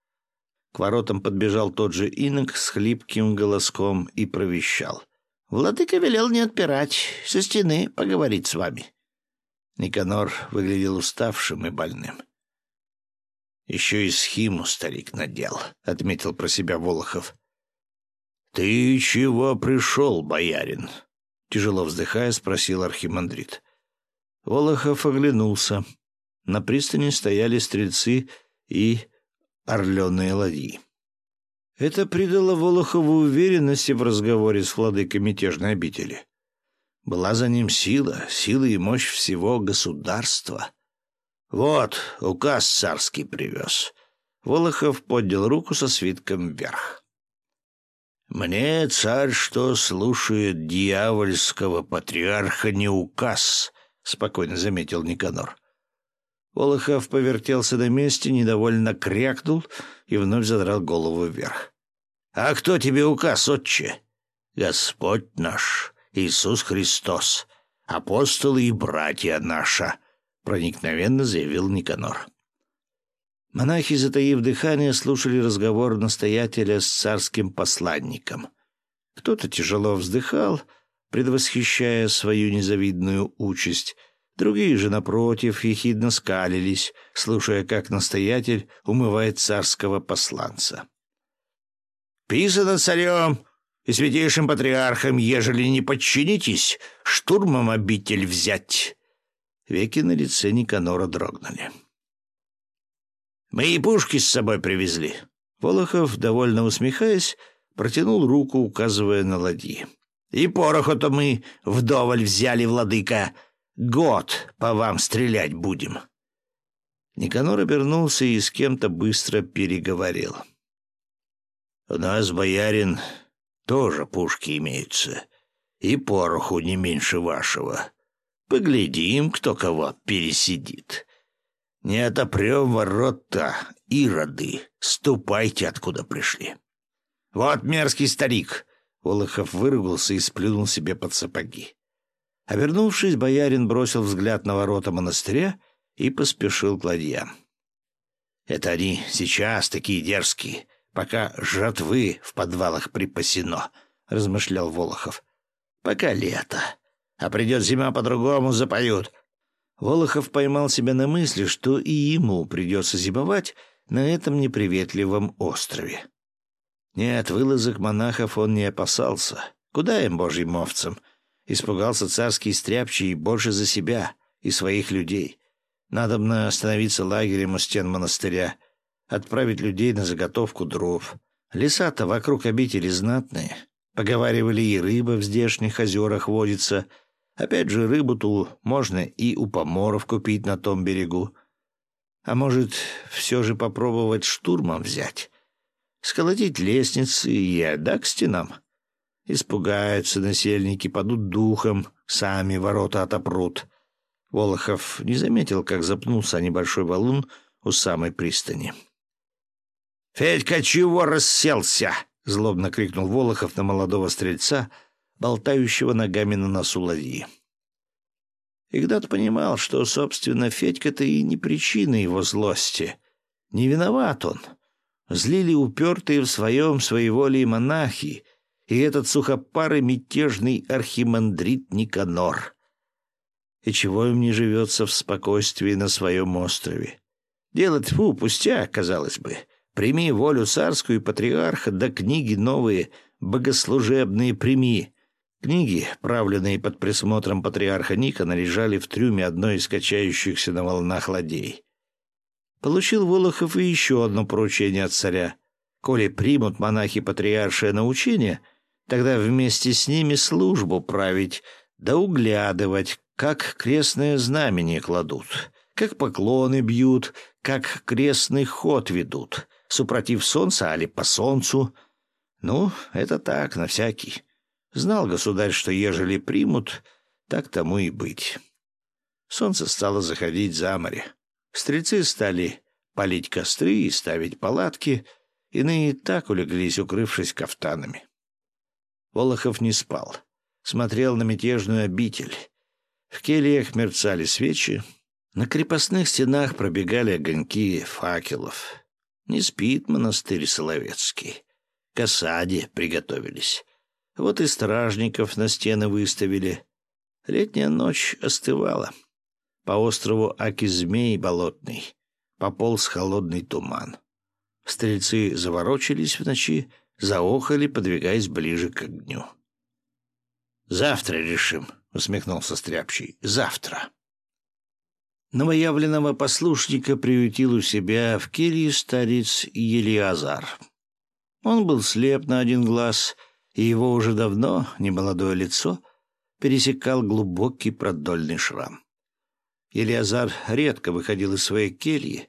К воротам подбежал тот же инок с хлипким голоском и провещал. «Владыка велел не отпирать, со стены поговорить с вами». Никанор выглядел уставшим и больным. «Еще и схиму старик надел», — отметил про себя Волохов. «Ты чего пришел, боярин?» — тяжело вздыхая, спросил архимандрит. Волохов оглянулся. На пристани стояли стрельцы и орленые ладьи. Это придало Волохову уверенности в разговоре с владыкой мятежной обители. Была за ним сила, сила и мощь всего государства. «Вот, указ царский привез». Волохов поднял руку со свитком вверх. «Мне, царь, что слушает дьявольского патриарха, не указ», — спокойно заметил Никанор. Волохов повертелся на месте, недовольно крякнул и вновь задрал голову вверх. «А кто тебе указ, отче?» «Господь наш, Иисус Христос, апостолы и братья наша», — проникновенно заявил Никанор. Монахи, затаив дыхание, слушали разговор настоятеля с царским посланником. Кто-то тяжело вздыхал, предвосхищая свою незавидную участь — Другие же, напротив, ехидно скалились, слушая, как настоятель умывает царского посланца. «Писано царем и святейшим патриархом, ежели не подчинитесь, штурмом обитель взять». Веки на лице Никанора дрогнули. «Мы и пушки с собой привезли». Волохов, довольно усмехаясь, протянул руку, указывая на ладьи. «И пороху-то мы вдоволь взяли, владыка!» Год по вам стрелять будем». Никанор обернулся и с кем-то быстро переговорил. «У нас, боярин, тоже пушки имеются, и пороху не меньше вашего. Поглядим, кто кого пересидит. Не отопрем ворот-то, ироды, ступайте, откуда пришли». «Вот мерзкий старик!» — Волохов выругался и сплюнул себе под сапоги. Обернувшись, боярин бросил взгляд на ворота монастыря и поспешил к ладьям. «Это они сейчас такие дерзкие, пока жратвы в подвалах припасено», — размышлял Волохов. «Пока лето, а придет зима по-другому запоют». Волохов поймал себя на мысли, что и ему придется зимовать на этом неприветливом острове. Нет, вылазок монахов он не опасался. Куда им, божьим овцам? — Испугался царский стряпчий больше за себя и своих людей. Надобно остановиться лагерем у стен монастыря, отправить людей на заготовку дров. Леса-то вокруг обители знатные. Поговаривали, и рыба в здешних озерах водится. Опять же, рыбу-ту можно и у поморов купить на том берегу. А может, все же попробовать штурмом взять? Сколотить лестницы и яда к стенам? Испугаются насельники, падут духом, сами ворота отопрут. Волохов не заметил, как запнулся небольшой валун у самой пристани. «Федька, чего расселся?» — злобно крикнул Волохов на молодого стрельца, болтающего ногами на носу ладьи. Игнат понимал, что, собственно, Федька-то и не причина его злости. Не виноват он. Злили упертые в своем своеволии монахи, и этот сухопарый мятежный архимандрит Никанор. И чего им не живется в спокойствии на своем острове? Делать, фу, пустяк, казалось бы. Прими волю царскую и патриарха, да книги новые, богослужебные прими. Книги, правленные под присмотром патриарха Никона, лежали в трюме одной из качающихся на волнах ладей. Получил Волохов и еще одно поручение от царя. Коли примут монахи патриаршее научение — тогда вместе с ними службу править, да углядывать, как крестное знамение кладут, как поклоны бьют, как крестный ход ведут, супротив солнца, али по солнцу. Ну, это так, на всякий. Знал государь, что ежели примут, так тому и быть. Солнце стало заходить за море. Стрельцы стали палить костры и ставить палатки, иные и так улеглись, укрывшись кафтанами. Волохов не спал. Смотрел на мятежную обитель. В кельях мерцали свечи. На крепостных стенах пробегали огоньки факелов. Не спит монастырь Соловецкий. К осаде приготовились. Вот и стражников на стены выставили. Летняя ночь остывала. По острову Аки-змей болотный пополз холодный туман. Стрельцы заворочились в ночи, заохали, подвигаясь ближе к огню. «Завтра решим», — усмехнулся Стряпчий. «Завтра». Новоявленного послушника приютил у себя в келье старец Елиазар. Он был слеп на один глаз, и его уже давно, немолодое лицо, пересекал глубокий продольный шрам. Елиазар редко выходил из своей кельи,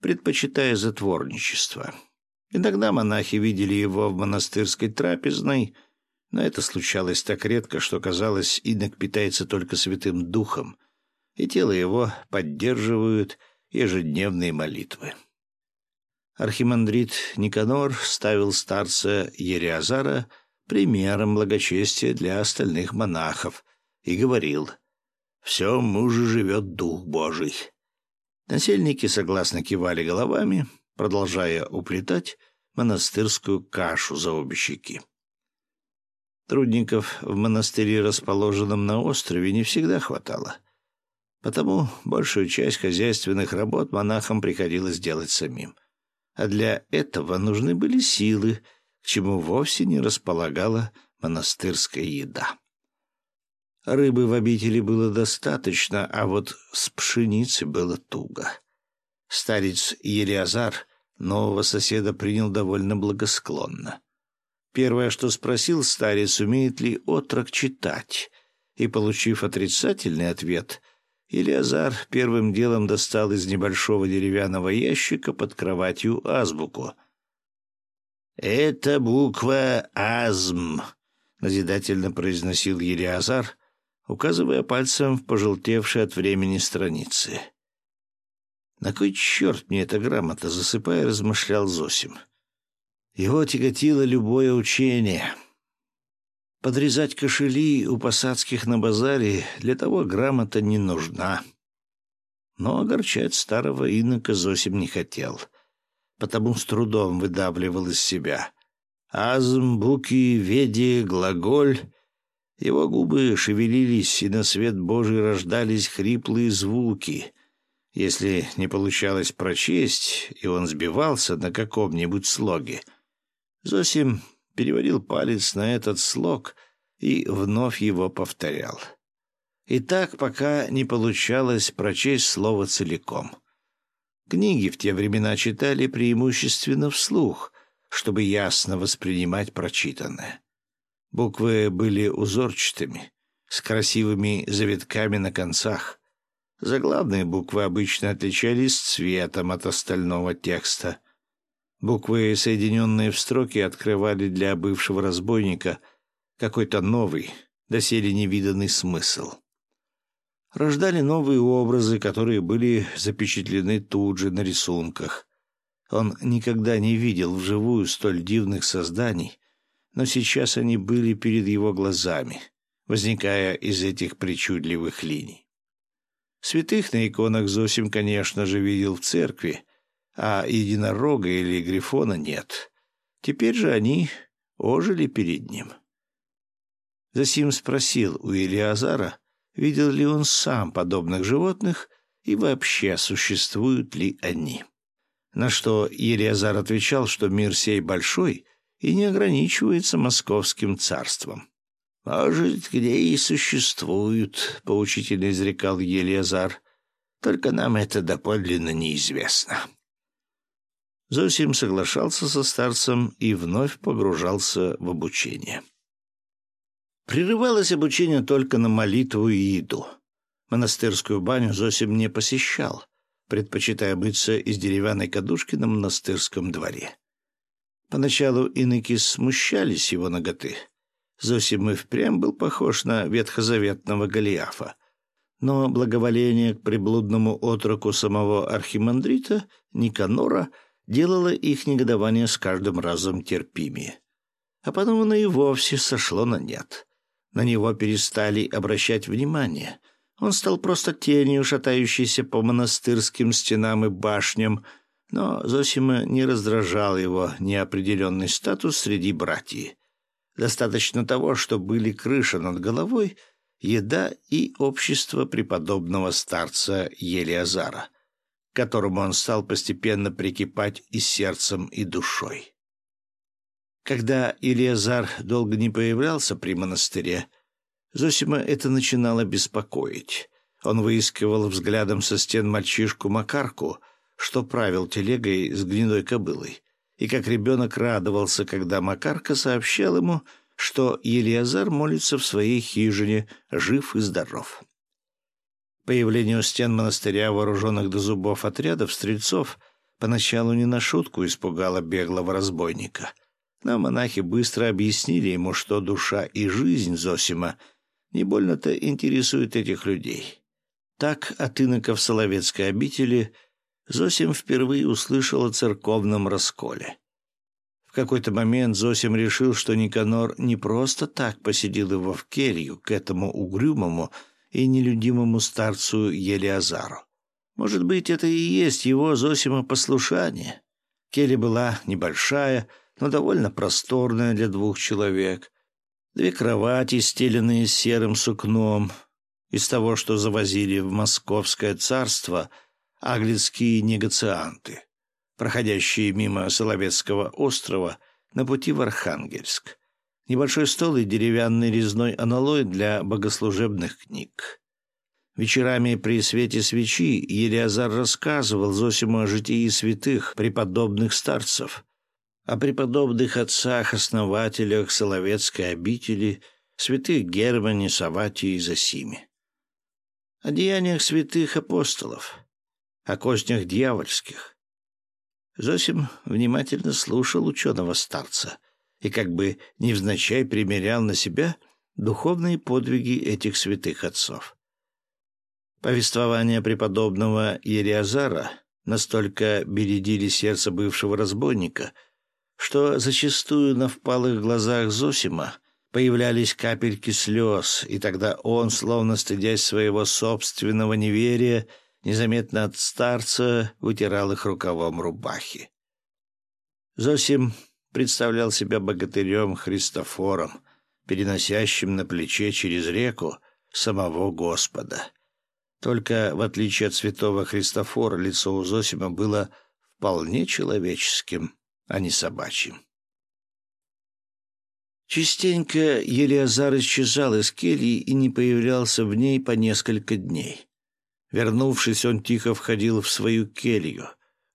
предпочитая затворничество. Иногда монахи видели его в монастырской трапезной, но это случалось так редко, что казалось, инок питается только святым духом, и тело его поддерживают ежедневные молитвы. Архимандрит Никанор ставил старца Ериазара примером благочестия для остальных монахов и говорил «Все муже живет Дух Божий». Насельники согласно кивали головами, продолжая уплетать монастырскую кашу за обе щеки. Трудников в монастыре, расположенном на острове, не всегда хватало. Потому большую часть хозяйственных работ монахам приходилось делать самим. А для этого нужны были силы, чему вовсе не располагала монастырская еда. Рыбы в обители было достаточно, а вот с пшеницей было туго. Старец Елиазар нового соседа принял довольно благосклонно. Первое, что спросил старец, умеет ли отрок читать, и, получив отрицательный ответ, Илиазар первым делом достал из небольшого деревянного ящика под кроватью азбуку. «Это буква «Азм», — назидательно произносил Елиазар, указывая пальцем в пожелтевшие от времени страницы. «На кой черт мне эта грамота?» — засыпая, размышлял Зосим. Его тяготило любое учение. Подрезать кошели у посадских на базаре для того грамота не нужна. Но огорчать старого инока Зосим не хотел, потому с трудом выдавливал из себя. Азм, буки, веди, глаголь его губы шевелились, и на свет Божий рождались хриплые звуки. Если не получалось прочесть, и он сбивался на каком-нибудь слоге, Зосим переводил палец на этот слог и вновь его повторял. И так, пока не получалось прочесть слово целиком. Книги в те времена читали преимущественно вслух, чтобы ясно воспринимать прочитанное. Буквы были узорчатыми, с красивыми завитками на концах. Заглавные буквы обычно отличались цветом от остального текста. Буквы, соединенные в строки, открывали для бывшего разбойника какой-то новый, доселе невиданный смысл. Рождали новые образы, которые были запечатлены тут же на рисунках. Он никогда не видел вживую столь дивных созданий, но сейчас они были перед его глазами, возникая из этих причудливых линий. Святых на иконах Зосим, конечно же, видел в церкви, а единорога или грифона нет. Теперь же они ожили перед ним. Засим спросил у Илиазара, видел ли он сам подобных животных и вообще существуют ли они. На что Елиазар отвечал, что мир сей большой — и не ограничивается московским царством. «Может, где и существуют», — поучительно изрекал Елиазар, — «только нам это доподлинно неизвестно». Зосим соглашался со старцем и вновь погружался в обучение. Прерывалось обучение только на молитву и еду. Монастырскую баню Зосим не посещал, предпочитая мыться из деревянной кадушки на монастырском дворе. Поначалу иноки смущались его ноготы. Зосим и впрямь был похож на ветхозаветного Голиафа. Но благоволение к приблудному отроку самого архимандрита Никанора делало их негодование с каждым разом терпимее. А потом оно и вовсе сошло на нет. На него перестали обращать внимание. Он стал просто тенью, шатающейся по монастырским стенам и башням, но Зосима не раздражал его неопределенный статус среди братьев. Достаточно того, что были крыша над головой, еда и общество преподобного старца Елиазара, к которому он стал постепенно прикипать и сердцем, и душой. Когда Илиазар долго не появлялся при монастыре, Зосима это начинало беспокоить. Он выискивал взглядом со стен мальчишку Макарку, что правил телегой с гнедой кобылой, и как ребенок радовался, когда Макарка сообщал ему, что Елиазар молится в своей хижине, жив и здоров. Появление у стен монастыря вооруженных до зубов отрядов стрельцов поначалу не на шутку испугало беглого разбойника — но монахи быстро объяснили ему, что душа и жизнь Зосима не больно-то интересуют этих людей. Так от иноков Соловецкой обители Зосим впервые услышал о церковном расколе. В какой-то момент Зосим решил, что Никанор не просто так посидел его в келью к этому угрюмому и нелюдимому старцу Елиазару. Может быть, это и есть его Зосима послушание. Келья была небольшая, но довольно просторная для двух человек. Две кровати, стеленные серым сукном, из того, что завозили в Московское царство аглицкие негацианты, проходящие мимо Соловецкого острова на пути в Архангельск. Небольшой стол и деревянный резной аналой для богослужебных книг. Вечерами при свете свечи Елиазар рассказывал Зосиму о житии святых, преподобных старцев, о преподобных отцах-основателях Соловецкой обители, святых Германе, Саватии и Засиме. О деяниях святых апостолов, о кознях дьявольских. Зосим внимательно слушал ученого старца и как бы невзначай примерял на себя духовные подвиги этих святых отцов. Повествование преподобного Ериазара настолько бередили сердце бывшего разбойника — что зачастую на впалых глазах Зосима появлялись капельки слез, и тогда он, словно стыдясь своего собственного неверия, незаметно от старца вытирал их рукавом рубахи. Зосим представлял себя богатырем Христофором, переносящим на плече через реку самого Господа. Только, в отличие от святого Христофора, лицо у Зосима было вполне человеческим а не собачьим. Частенько Елиазар исчезал из кельи и не появлялся в ней по несколько дней. Вернувшись, он тихо входил в свою келью,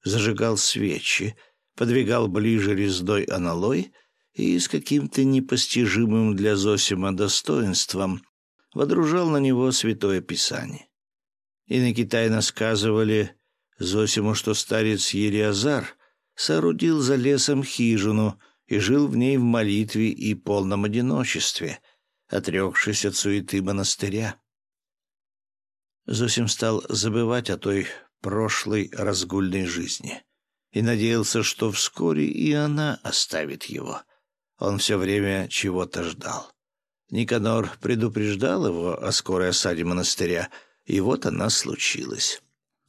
зажигал свечи, подвигал ближе рездой аналой и с каким-то непостижимым для Зосима достоинством водружал на него Святое Писание. И на Китае сказывали Зосиму, что старец Елиазар соорудил за лесом хижину и жил в ней в молитве и полном одиночестве, отрекшись от суеты монастыря. Зосим стал забывать о той прошлой разгульной жизни и надеялся, что вскоре и она оставит его. Он все время чего-то ждал. Никанор предупреждал его о скорой осаде монастыря, и вот она случилась.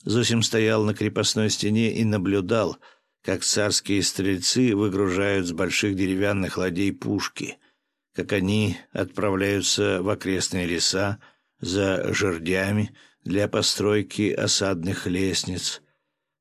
Зосим стоял на крепостной стене и наблюдал — как царские стрельцы выгружают с больших деревянных ладей пушки, как они отправляются в окрестные леса за жердями для постройки осадных лестниц.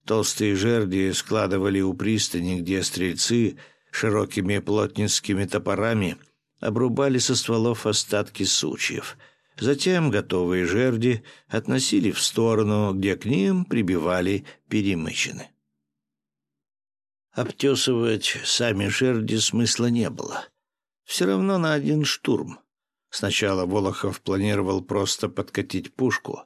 Толстые жерди складывали у пристани, где стрельцы широкими плотницкими топорами обрубали со стволов остатки сучьев. Затем готовые жерди относили в сторону, где к ним прибивали перемычины. Обтесывать сами жерди смысла не было. Все равно на один штурм. Сначала Волохов планировал просто подкатить пушку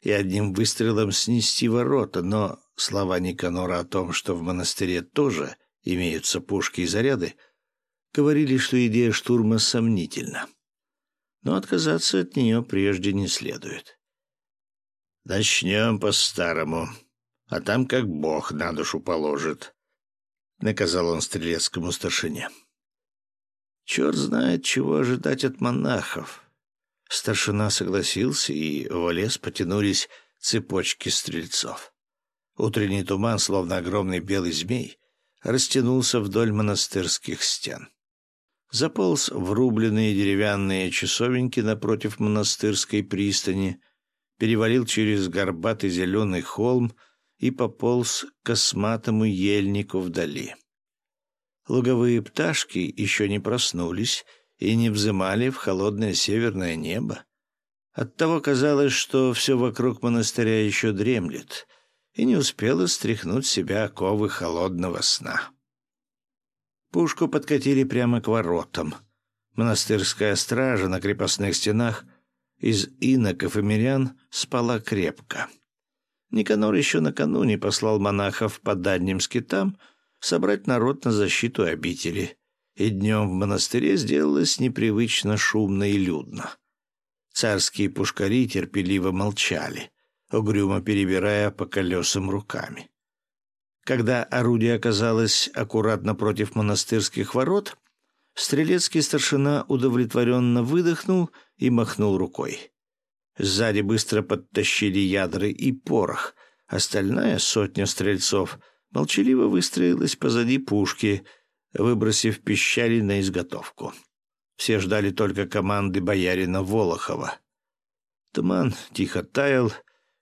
и одним выстрелом снести ворота, но слова Никанора о том, что в монастыре тоже имеются пушки и заряды, говорили, что идея штурма сомнительна. Но отказаться от нее прежде не следует. «Начнем по-старому, а там как Бог на душу положит», — наказал он стрелецкому старшине. Черт знает, чего ожидать от монахов. Старшина согласился, и в лес потянулись цепочки стрельцов. Утренний туман, словно огромный белый змей, растянулся вдоль монастырских стен. Заполз в рубленные деревянные часовеньки напротив монастырской пристани, перевалил через горбатый зеленый холм и пополз к косматому ельнику вдали. Луговые пташки еще не проснулись и не взымали в холодное северное небо. Оттого казалось, что все вокруг монастыря еще дремлет, и не успела стряхнуть себя оковы холодного сна. Пушку подкатили прямо к воротам. Монастырская стража на крепостных стенах из иноков и мирян спала крепко. Никанор еще накануне послал монахов по дальним скитам собрать народ на защиту обители, и днем в монастыре сделалось непривычно шумно и людно. Царские пушкари терпеливо молчали угрюмо перебирая по колесам руками. Когда орудие оказалось аккуратно против монастырских ворот, стрелецкий старшина удовлетворенно выдохнул и махнул рукой. Сзади быстро подтащили ядры и порох. Остальная сотня стрельцов молчаливо выстроилась позади пушки, выбросив пищали на изготовку. Все ждали только команды боярина Волохова. Туман тихо таял,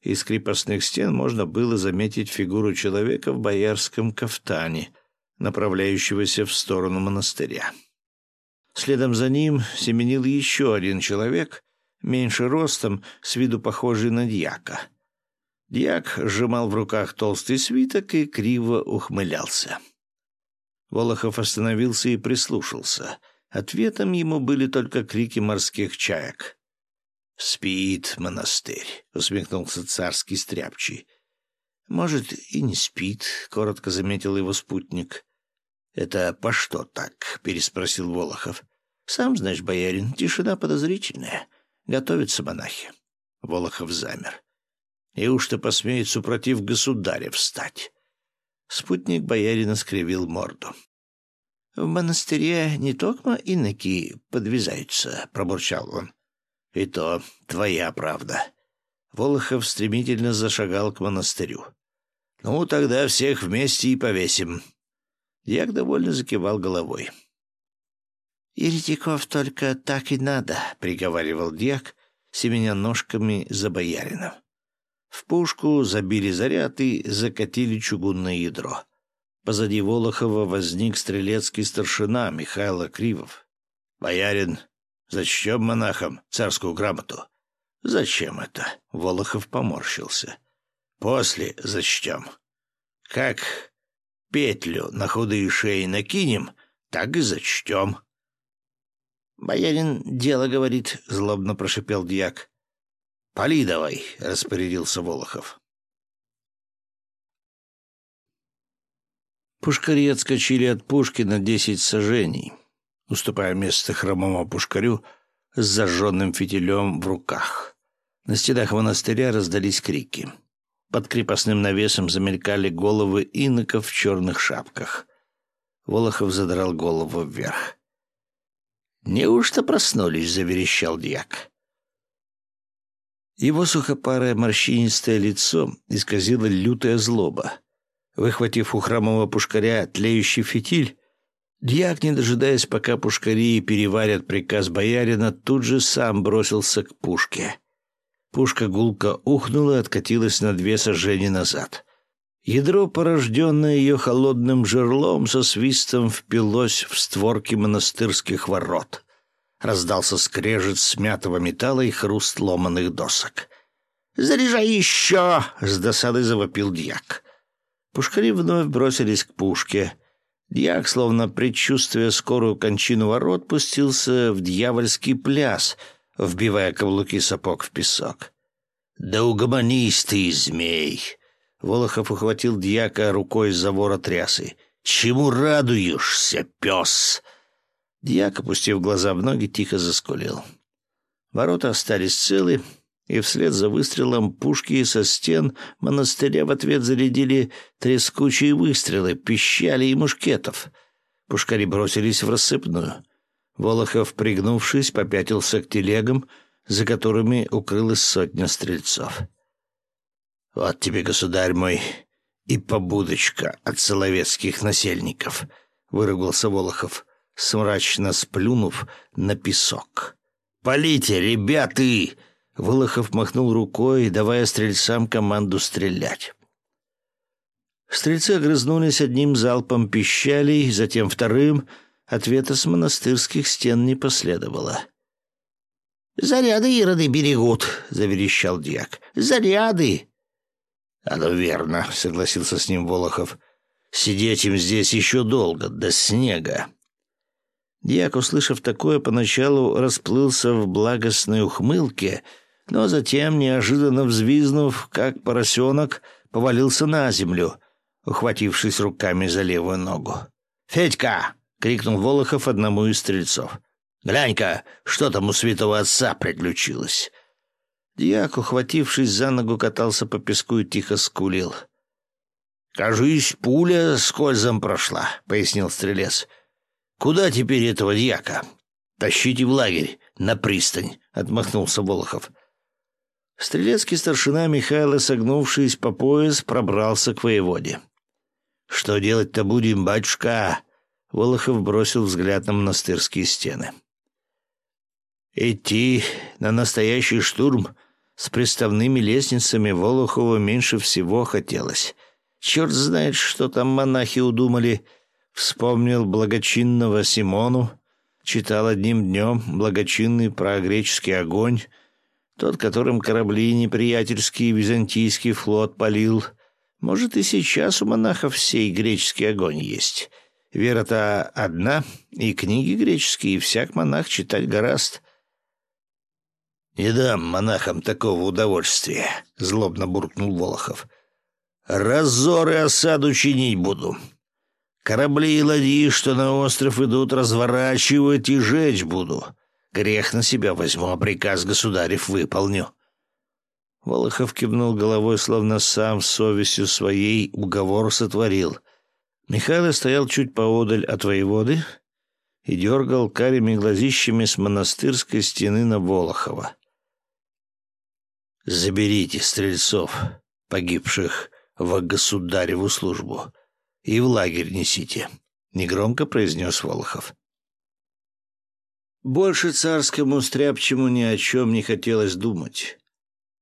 из крепостных стен можно было заметить фигуру человека в боярском кафтане, направляющегося в сторону монастыря. Следом за ним семенил еще один человек, меньше ростом, с виду похожий на дьяка. Дьяк сжимал в руках толстый свиток и криво ухмылялся. Волохов остановился и прислушался. Ответом ему были только крики морских чаек. «Спит монастырь», — усмехнулся царский стряпчий. «Может, и не спит», — коротко заметил его спутник. «Это по что так?» — переспросил Волохов. «Сам знаешь, боярин, тишина подозрительная. Готовятся монахи». Волохов замер. «Неужто посмеет супротив государя встать?» Спутник боярина скривил морду. «В монастыре не только иноки подвязаются», — пробурчал он. «И то твоя правда». Волохов стремительно зашагал к монастырю. «Ну, тогда всех вместе и повесим». Дьяк довольно закивал головой. «Еретиков только так и надо», — приговаривал дьяк, семеня ножками за боярином. В пушку забили заряд и закатили чугунное ядро. Позади Волохова возник стрелецкий старшина Михайло Кривов. «Боярин, Зачем монахам царскую грамоту? Зачем это? Волохов поморщился. После зачтем. Как петлю на худые шеи накинем, так и зачтем. Боярин дело говорит, злобно прошипел дьяк. Пали давай, распорядился Волохов. Пушкари отскочили от пушки на десять сажений уступая место хромому пушкарю с зажженным фитилем в руках. На стенах монастыря раздались крики. Под крепостным навесом замелькали головы иноков в черных шапках. Волохов задрал голову вверх. «Неужто проснулись?» — заверещал дьяк. Его сухопарое морщинистое лицо исказило лютая злоба. Выхватив у хромого пушкаря тлеющий фитиль, Дьяк, не дожидаясь, пока пушкари переварят приказ боярина, тут же сам бросился к пушке. Пушка гулко ухнула и откатилась на две сожжения назад. Ядро, порожденное ее холодным жерлом, со свистом впилось в створки монастырских ворот. Раздался скрежет смятого металла и хруст ломаных досок. «Заряжай еще!» — с досадой завопил дьяк. Пушкари вновь бросились к пушке — Дьяк, словно предчувствуя скорую кончину ворот, пустился в дьявольский пляс, вбивая каблуки сапог в песок. «Да угомонись ты, змей!» Волохов ухватил дьяка рукой за ворот рясы. «Чему радуешься, пес?» Дьяк, опустив глаза в ноги, тихо заскулил. Ворота остались целы, и вслед за выстрелом пушки со стен монастыря в ответ зарядили трескучие выстрелы, пищали и мушкетов. Пушкари бросились в рассыпную. Волохов, пригнувшись, попятился к телегам, за которыми укрылась сотня стрельцов. «Вот тебе, государь мой, и побудочка от соловецких насельников», — выругался Волохов, смрачно сплюнув на песок. «Полите, ребята!» Волохов махнул рукой, давая стрельцам команду стрелять. Стрельцы огрызнулись одним залпом пищалей, затем вторым. Ответа с монастырских стен не последовало. «Заряды ироды берегут», — заверещал дьяк. «Заряды!» «Оно верно», — согласился с ним Волохов. «Сидеть им здесь еще долго, до снега». Дьяк, услышав такое, поначалу расплылся в благостной ухмылке, но затем, неожиданно взвизнув, как поросенок, повалился на землю, ухватившись руками за левую ногу. «Федька!» — крикнул Волохов одному из стрельцов. «Глянь-ка, что там у святого отца приключилось!» Дьяк, ухватившись за ногу, катался по песку и тихо скулил. «Кажись, пуля скользом прошла», — пояснил стрелец. «Куда теперь этого дьяка?» «Тащите в лагерь, на пристань», — отмахнулся Волохов. Стрелецкий старшина Михайло, согнувшись по пояс, пробрался к воеводе. «Что делать-то будем, батюшка?» Волохов бросил взгляд на монастырские стены. Идти на настоящий штурм с приставными лестницами Волохову меньше всего хотелось. Черт знает, что там монахи удумали. Вспомнил благочинного Симону, читал одним днем благочинный про греческий огонь, тот, которым корабли неприятельский византийский флот полил. Может, и сейчас у монахов сей греческий огонь есть. Вера-то одна, и книги греческие, и всяк монах читать гораст. «Не дам монахам такого удовольствия», — злобно буркнул Волохов. «Разор и осаду чинить буду. Корабли и ладьи, что на остров идут, разворачивать и жечь буду. Грех на себя возьму, а приказ государев выполню». Волохов кивнул головой, словно сам совестью своей уговор сотворил. Михаил стоял чуть поодаль от воеводы и дергал карими глазищами с монастырской стены на Волохова. Заберите стрельцов, погибших во государеву службу, и в лагерь несите», — негромко произнес Волохов. Больше царскому стряпчему ни о чем не хотелось думать.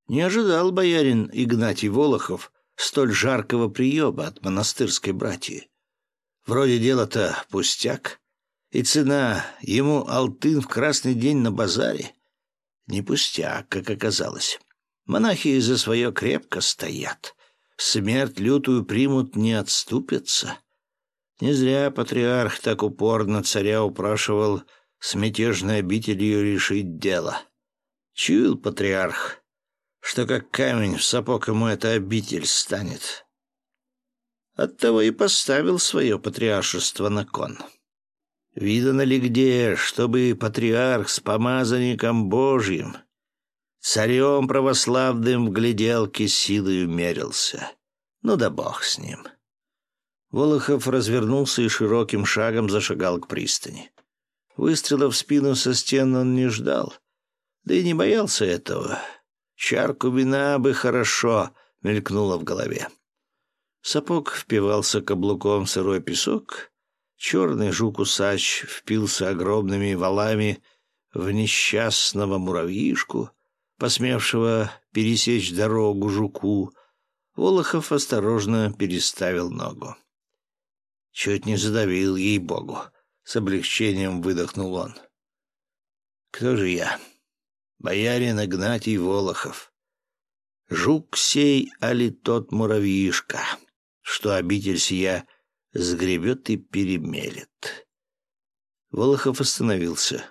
Не ожидал боярин Игнатий Волохов столь жаркого приема от монастырской братьи. Вроде дела-то пустяк, и цена ему алтын в красный день на базаре. Не пустяк, как оказалось. Монахи за свое крепко стоят. Смерть лютую примут, не отступятся. Не зря патриарх так упорно царя упрашивал с мятежной обителью решить дело. Чуял патриарх, что как камень в сапог ему эта обитель станет. Оттого и поставил свое патриаршество на кон. Видано ли где, чтобы патриарх с помазанником Божьим Царем православным в гляделке силою мерился. Ну да бог с ним. Волохов развернулся и широким шагом зашагал к пристани. Выстрела в спину со стен он не ждал, да и не боялся этого. Чарку вина бы хорошо, мелькнуло в голове. Сапог впивался каблуком в сырой песок, черный жук-усач впился огромными валами в несчастного муравьишку — посмевшего пересечь дорогу жуку, Волохов осторожно переставил ногу. Чуть не задавил ей-богу. С облегчением выдохнул он. «Кто же я?» «Боярин Игнатий Волохов. Жук сей, али тот муравьишка, что обитель сия сгребет и перемелет». Волохов остановился.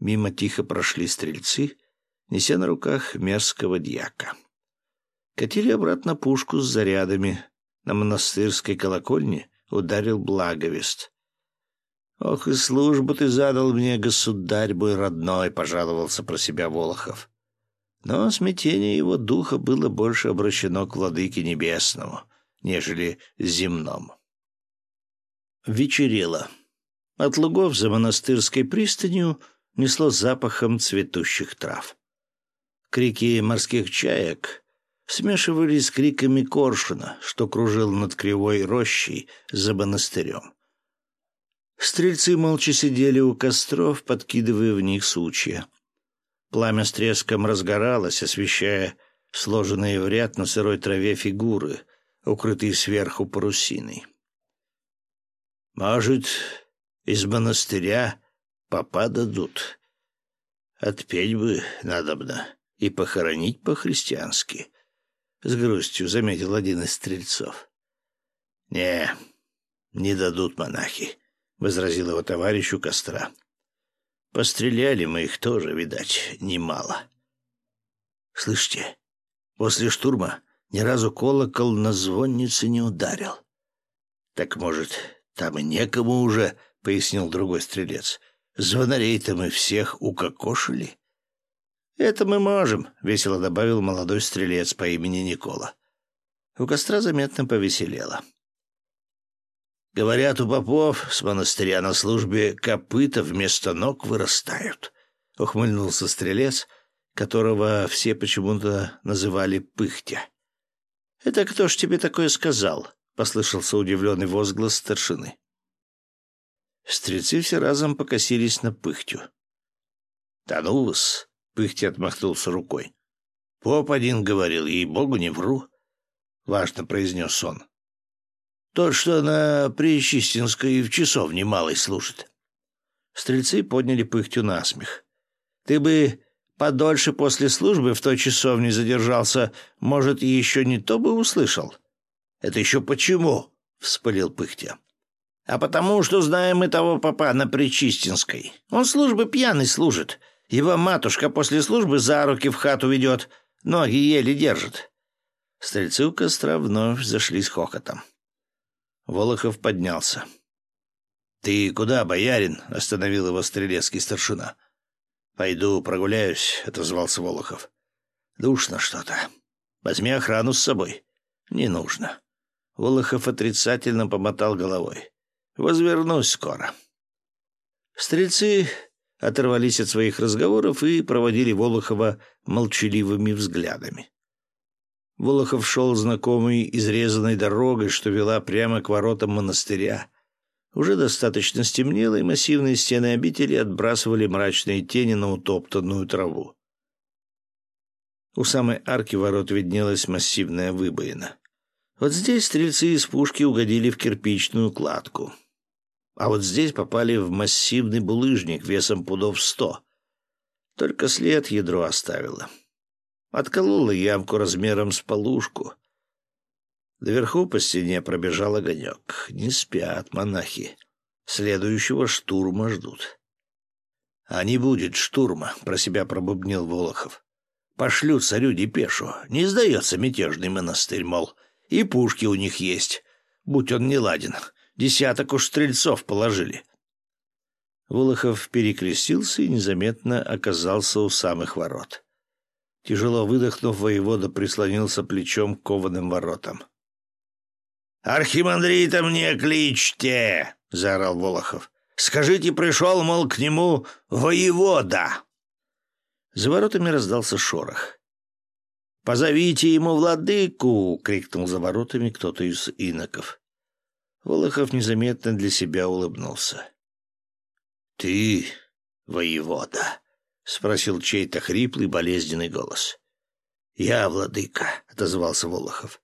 Мимо тихо прошли стрельцы — неся на руках мерзкого дьяка. Катили обратно пушку с зарядами. На монастырской колокольне ударил благовест. «Ох, и службу ты задал мне, государь мой родной!» — пожаловался про себя Волохов. Но смятение его духа было больше обращено к владыке небесному, нежели земному. Вечерело. От лугов за монастырской пристанью несло запахом цветущих трав. Крики морских чаек смешивались с криками коршуна, что кружил над кривой рощей за монастырем. Стрельцы молча сидели у костров, подкидывая в них сучья. Пламя с треском разгоралось, освещая сложенные в ряд на сырой траве фигуры, укрытые сверху парусиной. «Может, из монастыря попа дадут? Отпеть бы надобно и похоронить по-христиански», — с грустью заметил один из стрельцов. «Не, не дадут монахи», — возразил его товарищ у костра. «Постреляли мы их тоже, видать, немало». «Слышите, после штурма ни разу колокол на звоннице не ударил». «Так, может, там и некому уже», — пояснил другой стрелец. «Звонарей-то мы всех укокошили». «Это мы можем», — весело добавил молодой стрелец по имени Никола. У костра заметно повеселело. Говорят, у попов с монастыря на службе копыта вместо ног вырастают. Ухмыльнулся стрелец, которого все почему-то называли Пыхтя. «Это кто ж тебе такое сказал?» — послышался удивленный возглас старшины. Стрельцы все разом покосились на Пыхтю. «Да ну вас!» — Пыхтя отмахнулся рукой. «Поп один говорил, ей-богу, не вру», — важно произнес он. Тот, что на Причистинской в часовне малой служит. Стрельцы подняли пыхтю на смех. Ты бы подольше после службы в той часовне задержался, может, еще не то бы услышал. Это еще почему? — вспылил пыхтя. А потому, что знаем мы того папа на Причистинской. Он службы пьяный служит. Его матушка после службы за руки в хату ведет, ноги еле держит. Стрельцы у костра вновь зашли с хохотом. Волохов поднялся. «Ты куда, боярин?» — остановил его стрелецкий старшина. «Пойду прогуляюсь», — отозвался Волохов. «Душно что-то. Возьми охрану с собой». «Не нужно». Волохов отрицательно помотал головой. «Возвернусь скоро». Стрельцы оторвались от своих разговоров и проводили Волохова молчаливыми взглядами. Волохов шел знакомой изрезанной дорогой, что вела прямо к воротам монастыря. Уже достаточно стемнело, и массивные стены обители отбрасывали мрачные тени на утоптанную траву. У самой арки ворот виднелась массивная выбоина. Вот здесь стрельцы из пушки угодили в кирпичную кладку. А вот здесь попали в массивный булыжник весом пудов сто. Только след ядро оставило. Отколола ямку размером с полушку. Наверху по стене пробежал огонек. Не спят монахи. Следующего штурма ждут. — А не будет штурма, — про себя пробубнил Волохов. — Пошлют царю депешу. Не сдается мятежный монастырь, мол. И пушки у них есть. Будь он не ладен. Десяток уж стрельцов положили. Волохов перекрестился и незаметно оказался у самых ворот. Тяжело выдохнув, воевода прислонился плечом к кованым воротам. «Архимандрита мне кличьте!» — заорал Волохов. «Скажите, пришел, мол, к нему воевода!» За воротами раздался шорох. «Позовите ему владыку!» — крикнул за воротами кто-то из иноков. Волохов незаметно для себя улыбнулся. «Ты воевода!» — спросил чей-то хриплый болезненный голос. «Я, владыка», — отозвался Волохов.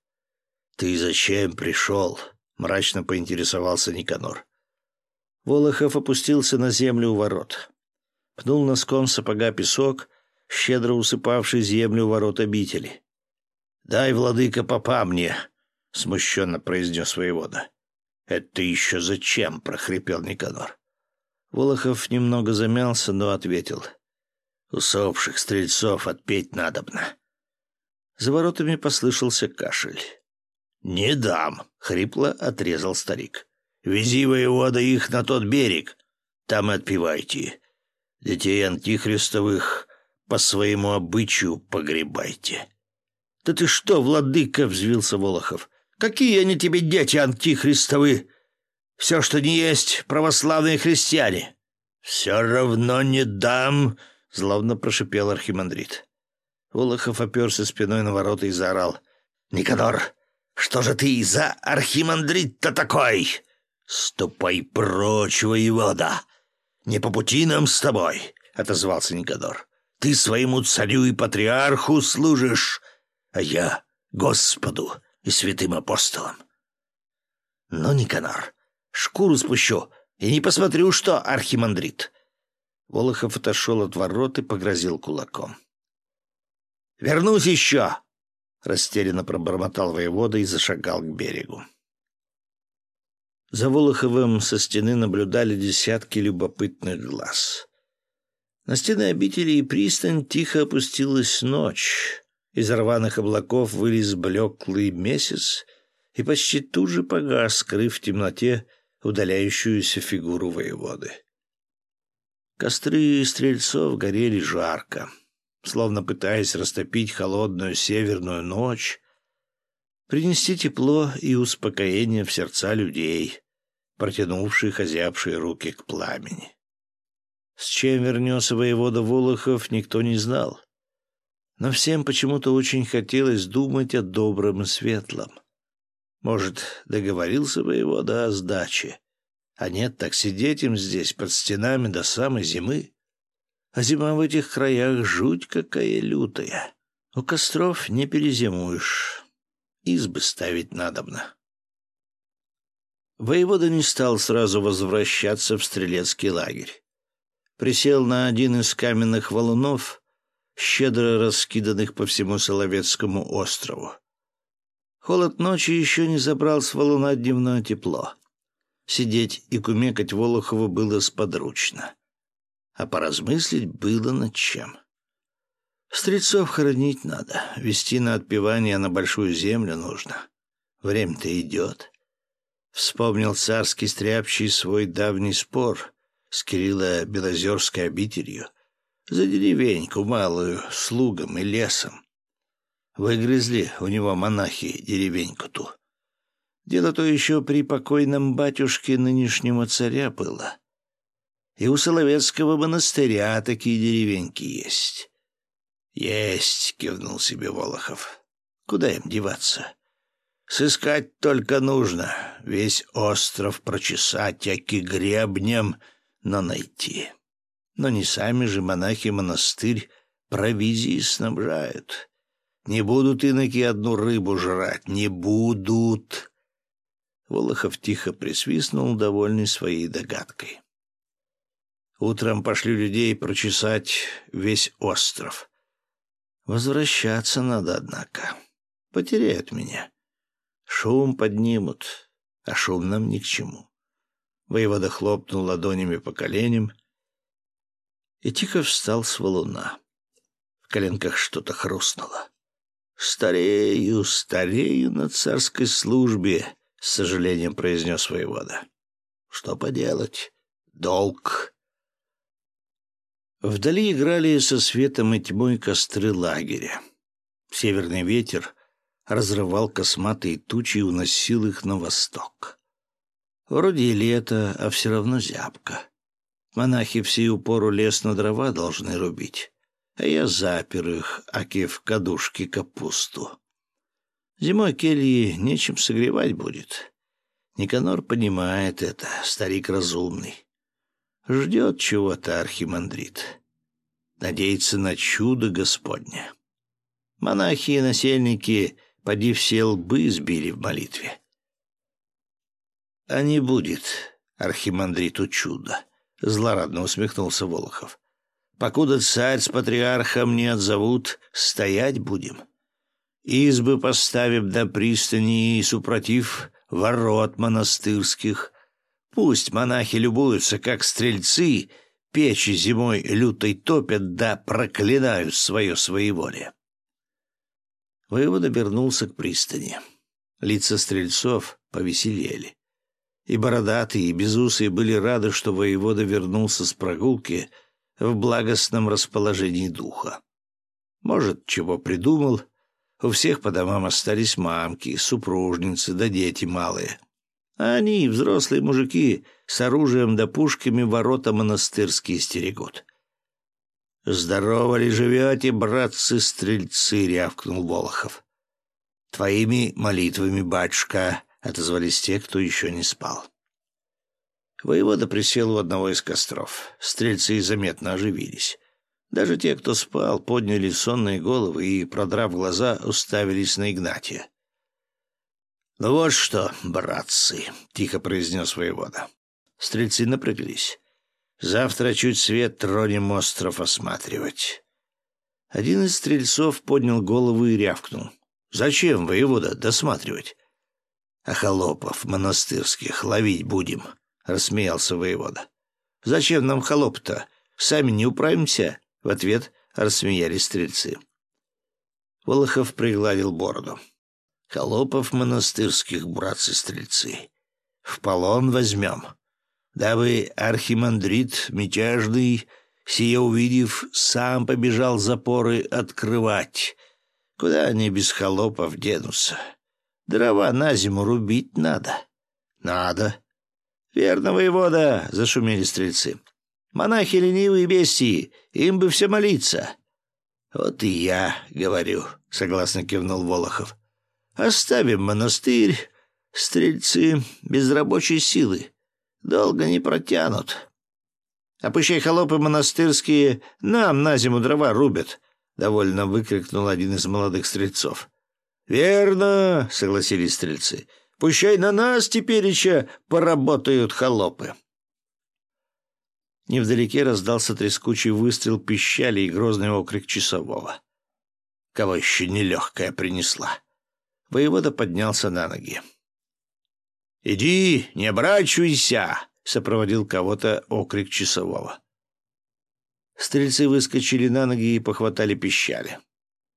«Ты зачем пришел?» — мрачно поинтересовался Никанор. Волохов опустился на землю у ворот. Пнул носком сапога песок, щедро усыпавший землю у ворот обители. «Дай, владыка, попа мне!» — смущенно произнес воевода. «Это еще зачем?» — прохрипел Никанор. Волохов немного замялся, но ответил — Усопших стрельцов отпеть надобно. За воротами послышался кашель. «Не дам!» — хрипло отрезал старик. «Вези воевода их на тот берег, там и отпевайте. Детей антихристовых по своему обычаю погребайте». «Да ты что, владыка!» — взвился Волохов. «Какие они тебе дети антихристовы? Все, что не есть, православные христиане». «Все равно не дам!» — злобно прошипел архимандрит. Волохов оперся спиной на ворота и заорал. «Никодор, что же ты за архимандрит-то такой? Ступай прочь, воевода! Не по пути нам с тобой!» — отозвался Никодор. «Ты своему царю и патриарху служишь, а я — Господу и святым апостолам». «Ну, Никанор, шкуру спущу и не посмотрю, что архимандрит». Волохов отошел от ворот и погрозил кулаком. «Вернусь еще!» — растерянно пробормотал воевода и зашагал к берегу. За Волоховым со стены наблюдали десятки любопытных глаз. На стены обители и пристань тихо опустилась ночь. Из рваных облаков вылез блеклый месяц и почти тут же погас, скрыв в темноте удаляющуюся фигуру воеводы. Костры стрельцов горели жарко, словно пытаясь растопить холодную северную ночь, принести тепло и успокоение в сердца людей, протянувших озябшие руки к пламени. С чем вернется воевода Волохов, никто не знал. Но всем почему-то очень хотелось думать о добром и светлом. Может, договорился воевода о сдаче, а нет, так сидеть им здесь под стенами до самой зимы. А зима в этих краях жуть какая лютая. У костров не перезимуешь. Избы ставить надобно. Воевода не стал сразу возвращаться в стрелецкий лагерь. Присел на один из каменных валунов, щедро раскиданных по всему Соловецкому острову. Холод ночи еще не забрал с валуна дневное тепло. Сидеть и кумекать Волохову было сподручно. А поразмыслить было над чем. Стрельцов хоронить надо, вести на отпевание на большую землю нужно. Время-то идет. Вспомнил царский стряпчий свой давний спор с Кирилла Белозерской обителью за деревеньку малую, слугом и лесом. Выгрызли у него монахи деревеньку ту. Дело то еще при покойном батюшке нынешнего царя было. И у Соловецкого монастыря такие деревеньки есть. «Есть», — кивнул себе Волохов. «Куда им деваться? Сыскать только нужно. Весь остров прочесать, аки гребнем, но найти. Но не сами же монахи монастырь провизии снабжают. Не будут иноки одну рыбу жрать, не будут. Волохов тихо присвистнул, довольный своей догадкой. Утром пошли людей прочесать весь остров. Возвращаться надо, однако. Потеряют меня. Шум поднимут, а шум нам ни к чему. Воевода хлопнул ладонями по коленям и тихо встал с валуна. В коленках что-то хрустнуло. «Старею, старею на царской службе», с сожалением произнес воевода. Что поделать? Долг. Вдали играли со светом и тьмой костры лагеря. Северный ветер разрывал косматые тучи и уносил их на восток. Вроде и лето, а все равно зябко. Монахи все упору лес на дрова должны рубить, а я запер их, аки в кадушке капусту. Зимой кельи нечем согревать будет. Никанор понимает это, старик разумный. Ждет чего-то архимандрит. Надеется на чудо Господне. Монахи и насельники поди все лбы сбили в молитве. А не будет архимандриту чуда, злорадно усмехнулся Волохов. Покуда царь с патриархом не отзовут, стоять будем. — Избы поставим на пристани и супротив ворот монастырских. Пусть монахи любуются, как стрельцы, печи зимой лютой топят да проклинают свое своеволие. Воевод обернулся к пристани. Лица стрельцов повеселели. И бородатые, и безусые были рады, что воевода вернулся с прогулки в благостном расположении духа. Может, чего придумал — у всех по домам остались мамки, супружницы да дети малые. А они, взрослые мужики, с оружием да пушками ворота монастырские стерегут. «Здорово ли живете, братцы-стрельцы?» — рявкнул Волохов. «Твоими молитвами, батюшка», — отозвались те, кто еще не спал. Воевода присел у одного из костров. Стрельцы заметно оживились. Даже те, кто спал, подняли сонные головы и, продрав глаза, уставились на Игнатия. «Ну вот что, братцы», — тихо произнес воевода. Стрельцы напряглись. «Завтра чуть свет тронем остров осматривать». Один из стрельцов поднял голову и рявкнул. «Зачем, воевода, досматривать?» «А холопов монастырских ловить будем», — рассмеялся воевода. «Зачем нам холоп-то? Сами не управимся?» В ответ рассмеялись стрельцы. Волохов пригладил бороду. «Холопов монастырских, братцы-стрельцы, в полон возьмем, дабы архимандрит мятежный, сие увидев, сам побежал запоры открывать. Куда они без холопов денутся? Дрова на зиму рубить надо». «Надо», «Верно, воевода!» — зашумели стрельцы. «Монахи ленивые бестии, им бы все молиться». «Вот и я говорю», — согласно кивнул Волохов. «Оставим монастырь, стрельцы без рабочей силы. Долго не протянут». «А пущай холопы монастырские нам на зиму дрова рубят», — довольно выкрикнул один из молодых стрельцов. «Верно», — согласились стрельцы. Пущай на нас тепереча поработают холопы. Невдалеке раздался трескучий выстрел пищали и грозный окрик часового. Кого еще нелегкая принесла? Воевода поднялся на ноги. «Иди, не обращайся!» — сопроводил кого-то окрик часового. Стрельцы выскочили на ноги и похватали пищали.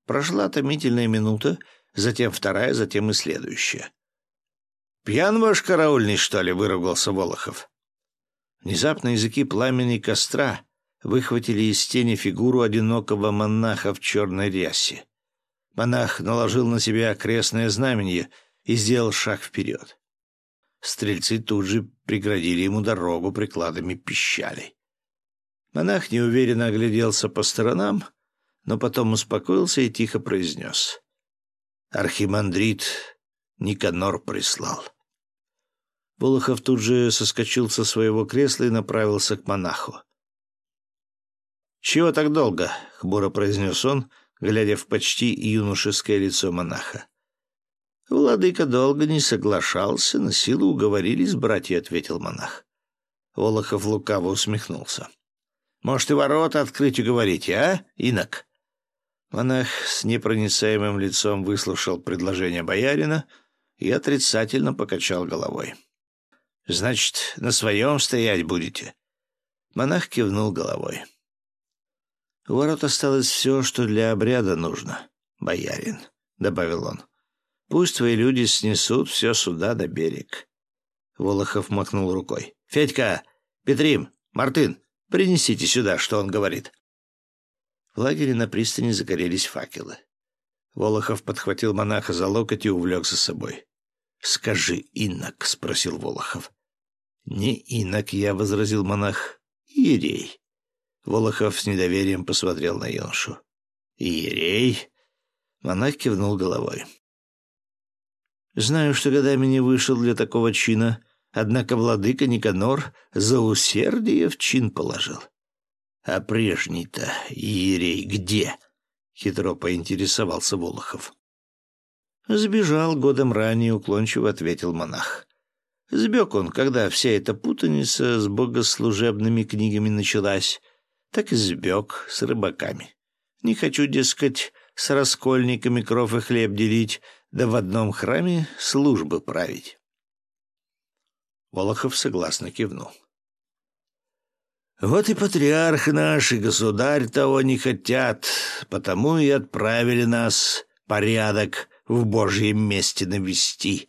Прошла томительная минута, затем вторая, затем и следующая. «Пьян ваш караульный, что ли?» — выругался Волохов. Внезапно языки пламени костра выхватили из тени фигуру одинокого монаха в черной рясе. Монах наложил на себя крестное знамение и сделал шаг вперед. Стрельцы тут же преградили ему дорогу прикладами пищали. Монах неуверенно огляделся по сторонам, но потом успокоился и тихо произнес. «Архимандрит Никанор прислал». Волохов тут же соскочил со своего кресла и направился к монаху. «Чего так долго?» — хмуро произнес он, глядя в почти юношеское лицо монаха. «Владыка долго не соглашался, на силу уговорились братья», — ответил монах. Волохов лукаво усмехнулся. «Может, и ворота открыть уговорите, а, инок?» Монах с непроницаемым лицом выслушал предложение боярина и отрицательно покачал головой. Значит, на своем стоять будете?» Монах кивнул головой. «У ворот осталось все, что для обряда нужно, боярин», — добавил он. «Пусть твои люди снесут все сюда до берег». Волохов махнул рукой. «Федька! Петрим! Мартын! Принесите сюда, что он говорит». В лагере на пристани загорелись факелы. Волохов подхватил монаха за локоть и увлек за собой. «Скажи, инок», — спросил Волохов. «Не инок я», — возразил монах, — «иерей». Волохов с недоверием посмотрел на юношу. «Иерей?» Монах кивнул головой. «Знаю, что годами не вышел для такого чина, однако владыка Никанор за усердие в чин положил». «А прежний-то иерей где?» — хитро поинтересовался Волохов. «Сбежал годом ранее», — уклончиво ответил монах. Сбег он, когда вся эта путаница с богослужебными книгами началась, так и сбег с рыбаками. Не хочу, дескать, с раскольниками кров и хлеб делить, да в одном храме службы править. Волохов согласно кивнул. Вот и патриарх наш, и государь того не хотят, потому и отправили нас порядок в Божьем месте навести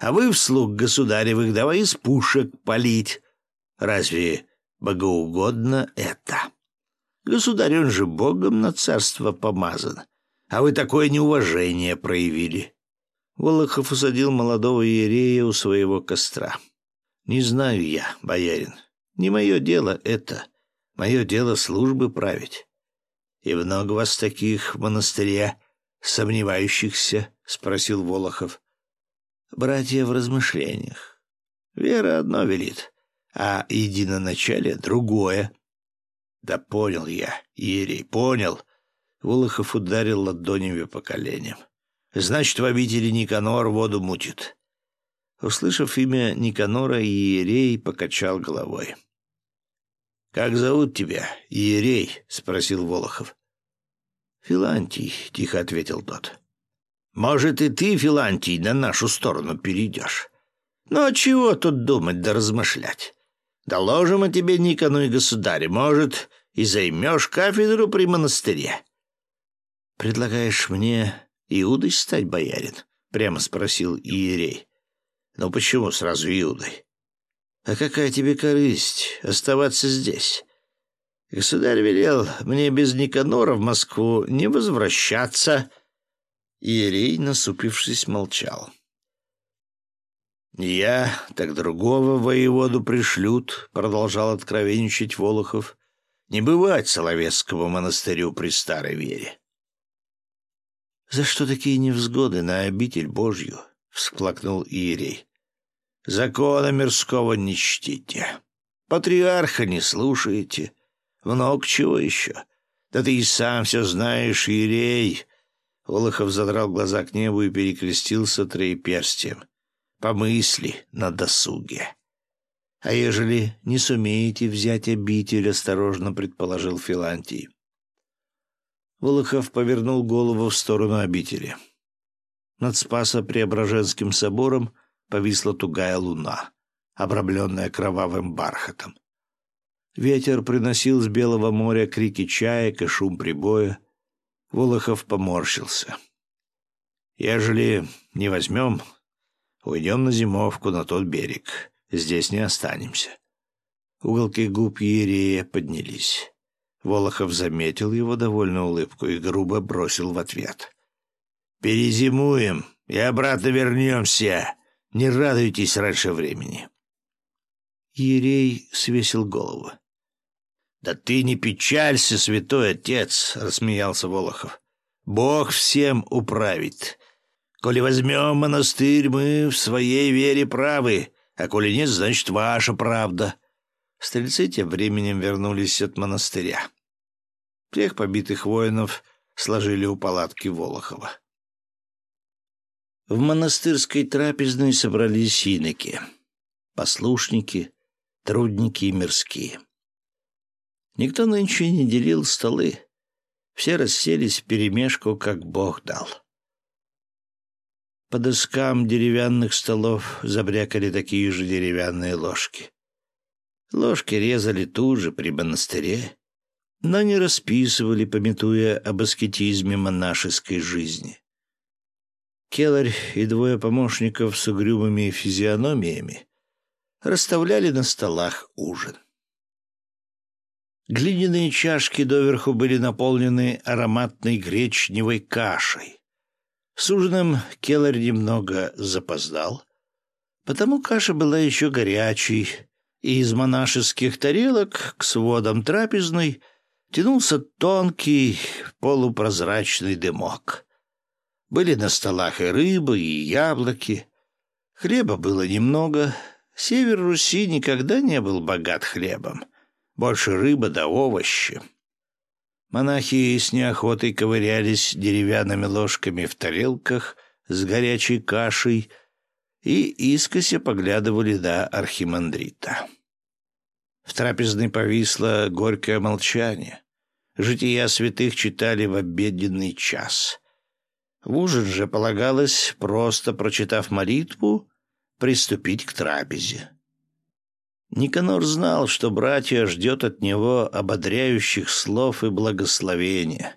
а вы вслуг государевых давай из пушек палить. Разве богоугодно это? Государь, он же богом на царство помазан, а вы такое неуважение проявили. Волохов усадил молодого иерея у своего костра. «Не знаю я, боярин. Не мое дело это. Мое дело службы править. «И много вас таких в монастыре, сомневающихся?» — спросил Волохов. «Братья в размышлениях. Вера одно велит, а единоначалие другое». «Да понял я, Иерей, понял». Волохов ударил ладонями по коленям. «Значит, в обители Никанор воду мутит». Услышав имя Никанора, Иерей покачал головой. «Как зовут тебя, Иерей?» — спросил Волохов. «Филантий», — тихо ответил тот. «Может, и ты, Филантий, на нашу сторону перейдешь. Ну, а чего тут думать да размышлять? Доложим о тебе Никону и государе. Может, и займешь кафедру при монастыре». «Предлагаешь мне Иудой стать, боярин?» — прямо спросил Иерей. «Ну почему сразу Иудой?» А какая тебе корысть оставаться здесь? Государь велел мне без Никанора в Москву не возвращаться. Иерей, насупившись, молчал. «Я, так другого воеводу пришлют», — продолжал откровенничать Волохов. «Не бывать Соловецкому монастырю при старой вере». «За что такие невзгоды на обитель Божью?» — всплакнул Иерей. Закона мирского не чтите. Патриарха не слушаете. Много чего еще. Да ты и сам все знаешь, Ирей. Волохов задрал глаза к небу и перекрестился троеперстием. Помысли на досуге. А ежели не сумеете взять обитель, осторожно предположил Филантий. Волохов повернул голову в сторону обители. Над Спасо-Преображенским собором повисла тугая луна, обрамленная кровавым бархатом. Ветер приносил с Белого моря крики чаек и шум прибоя. Волохов поморщился. «Ежели не возьмем, уйдем на зимовку на тот берег. Здесь не останемся». Уголки губ Ерея поднялись. Волохов заметил его довольную улыбку и грубо бросил в ответ. «Перезимуем и обратно вернемся. Не радуйтесь раньше времени. Ерей свесил голову. «Да ты не печалься, святой отец!» — рассмеялся Волохов. «Бог всем управит. Коли возьмем монастырь, мы в своей вере правы, а коли нет, значит, ваша правда». Стрельцы тем временем вернулись от монастыря. Всех побитых воинов сложили у палатки Волохова. В монастырской трапезной собрались синоки, послушники, трудники и мирские. Никто нынче не делил столы. Все расселись в перемешку, как Бог дал. По доскам деревянных столов забрякали такие же деревянные ложки. Ложки резали тут же при монастыре, но не расписывали, пометуя об аскетизме монашеской жизни. Келлер и двое помощников с угрюмыми физиономиями расставляли на столах ужин. Глиняные чашки доверху были наполнены ароматной гречневой кашей. С ужином Келлер немного запоздал, потому каша была еще горячей, и из монашеских тарелок к сводам трапезной тянулся тонкий полупрозрачный дымок. Были на столах и рыба, и яблоки. Хлеба было немного. Север Руси никогда не был богат хлебом. Больше рыба да овощи. Монахи с неохотой ковырялись деревянными ложками в тарелках с горячей кашей и искося поглядывали до архимандрита. В трапезной повисло горькое молчание. Жития святых читали в обеденный час. В ужин же полагалось, просто прочитав молитву, приступить к трапезе. Никанор знал, что братья ждет от него ободряющих слов и благословения.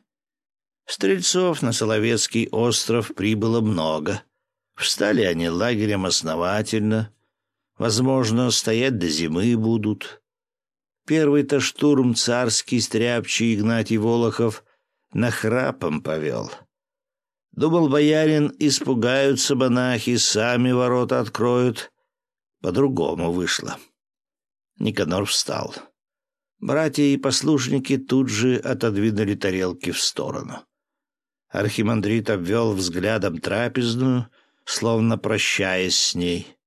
Стрельцов на Соловецкий остров прибыло много. Встали они лагерем основательно. Возможно, стоять до зимы будут. Первый-то штурм царский стряпчий Игнатий Волохов нахрапом повел — Думал, боярин, испугаются монахи, сами ворота откроют. По-другому вышло. Никанор встал. Братья и послушники тут же отодвинули тарелки в сторону. Архимандрит обвел взглядом трапезную, словно прощаясь с ней.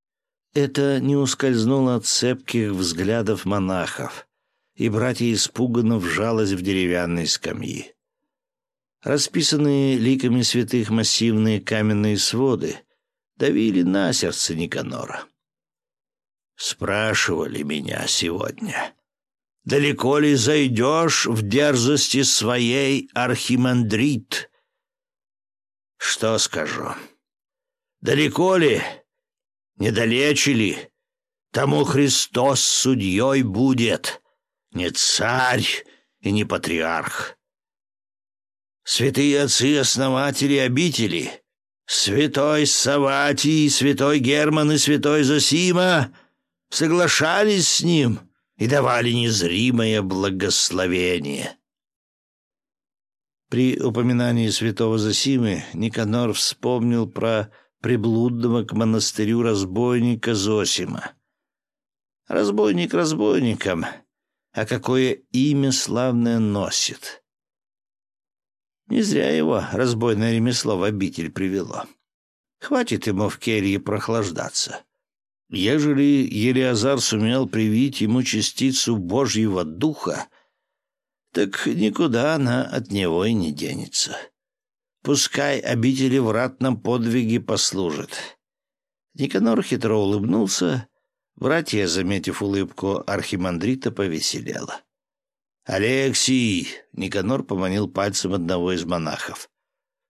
Это не ускользнуло от цепких взглядов монахов, и братья испуганно вжалось в деревянные скамьи. Расписанные ликами святых массивные каменные своды давили на сердце Никанора. «Спрашивали меня сегодня, далеко ли зайдешь в дерзости своей, архимандрит?» «Что скажу? Далеко ли? Недалече ли? Тому Христос судьей будет, не царь и не патриарх. Святые отцы-основатели обители, святой Саватий, святой Герман и святой Зосима соглашались с ним и давали незримое благословение. При упоминании святого Зосимы Никанор вспомнил про приблудного к монастырю разбойника Зосима. Разбойник разбойником, а какое имя славное носит. Не зря его разбойное ремесло в обитель привело. Хватит ему в келье прохлаждаться. Ежели Елиазар сумел привить ему частицу Божьего Духа, так никуда она от него и не денется. Пускай обители в ратном подвиге послужит. Никанор хитро улыбнулся. Братья, заметив улыбку архимандрита, повеселело. «Алексий!» — Никанор поманил пальцем одного из монахов.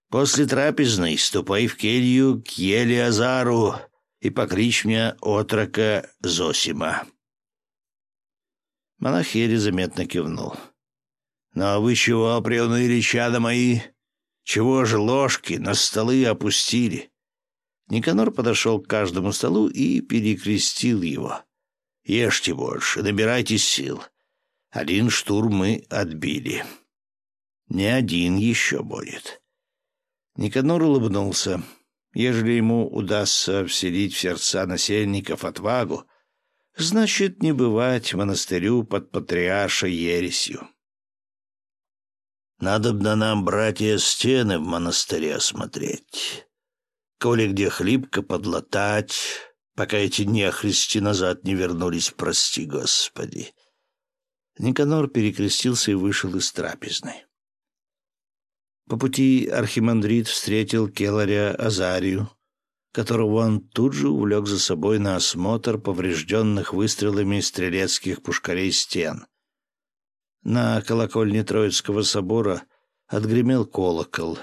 «После трапезной ступай в келью к Елиазару и покличь мне отрока Зосима». Монах еле заметно кивнул. «Ну а вы чего приуныли, чада мои? Чего же ложки на столы опустили?» Никанор подошел к каждому столу и перекрестил его. «Ешьте больше, набирайтесь сил. Один штурм мы отбили. Не один еще будет». Никанор улыбнулся. Ежели ему удастся вселить в сердца насельников отвагу, значит, не бывать монастырю под патриаршей ересью. Надо бы нам, братья, стены в монастыре осмотреть. Коли где хлипко подлатать, пока эти нехристи назад не вернулись, прости Господи. Никанор перекрестился и вышел из трапезной. По пути архимандрит встретил келаря Азарию, которого он тут же увлек за собой на осмотр поврежденных выстрелами стрелецких пушкарей стен — на колокольне Троицкого собора отгремел колокол,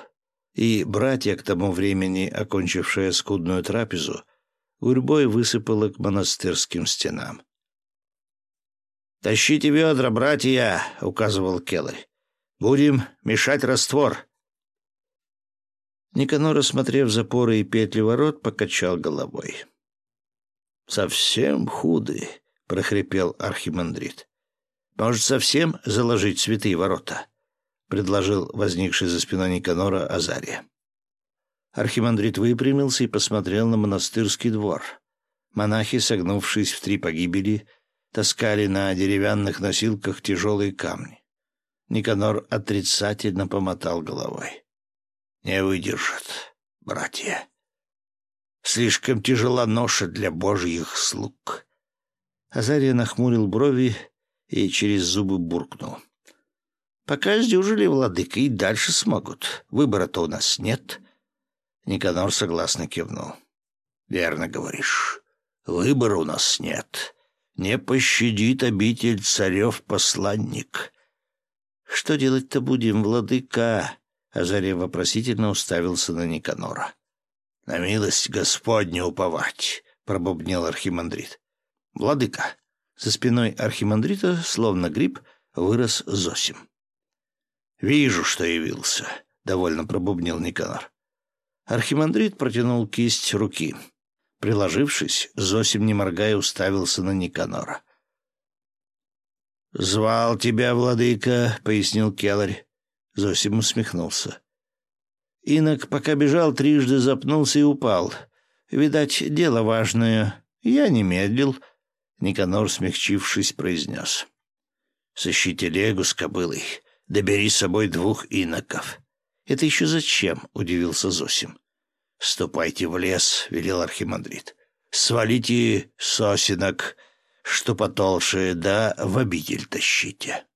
и братья, к тому времени окончившие скудную трапезу, гурьбой высыпало к монастырским стенам. «Тащите ведра, братья!» — указывал Келларь. «Будем мешать раствор». Никанор, осмотрев запоры и петли ворот, покачал головой. «Совсем худый», — прохрипел архимандрит. Может, совсем заложить святые ворота?» — предложил возникший за спиной Никанора Азария. Архимандрит выпрямился и посмотрел на монастырский двор. Монахи, согнувшись в три погибели, таскали на деревянных носилках тяжелые камни. Никанор отрицательно помотал головой. «Не выдержат, братья. Слишком тяжела ноша для божьих слуг». Азария нахмурил брови и через зубы буркнул. «Пока сдюжили, владыка, и дальше смогут. Выбора-то у нас нет». Никанор согласно кивнул. «Верно говоришь. Выбора у нас нет. Не пощадит обитель царев посланник». «Что делать-то будем, владыка?» Азария вопросительно уставился на Никанора. «На милость Господню уповать», — пробубнил архимандрит. «Владыка, за спиной архимандрита, словно гриб, вырос Зосим. «Вижу, что явился», — довольно пробубнил Никанор. Архимандрит протянул кисть руки. Приложившись, Зосим, не моргая, уставился на Никанора. «Звал тебя, владыка», — пояснил Келарь. Зосим усмехнулся. Инок, пока бежал, трижды запнулся и упал. Видать, дело важное. Я не медлил. Никанор, смягчившись, произнес. Сыщи телегу с кобылой, добери с собой двух иноков». «Это еще зачем?» — удивился Зосим. «Ступайте в лес», — велел архимандрит. «Свалите сосенок, что потолще, да в обитель тащите».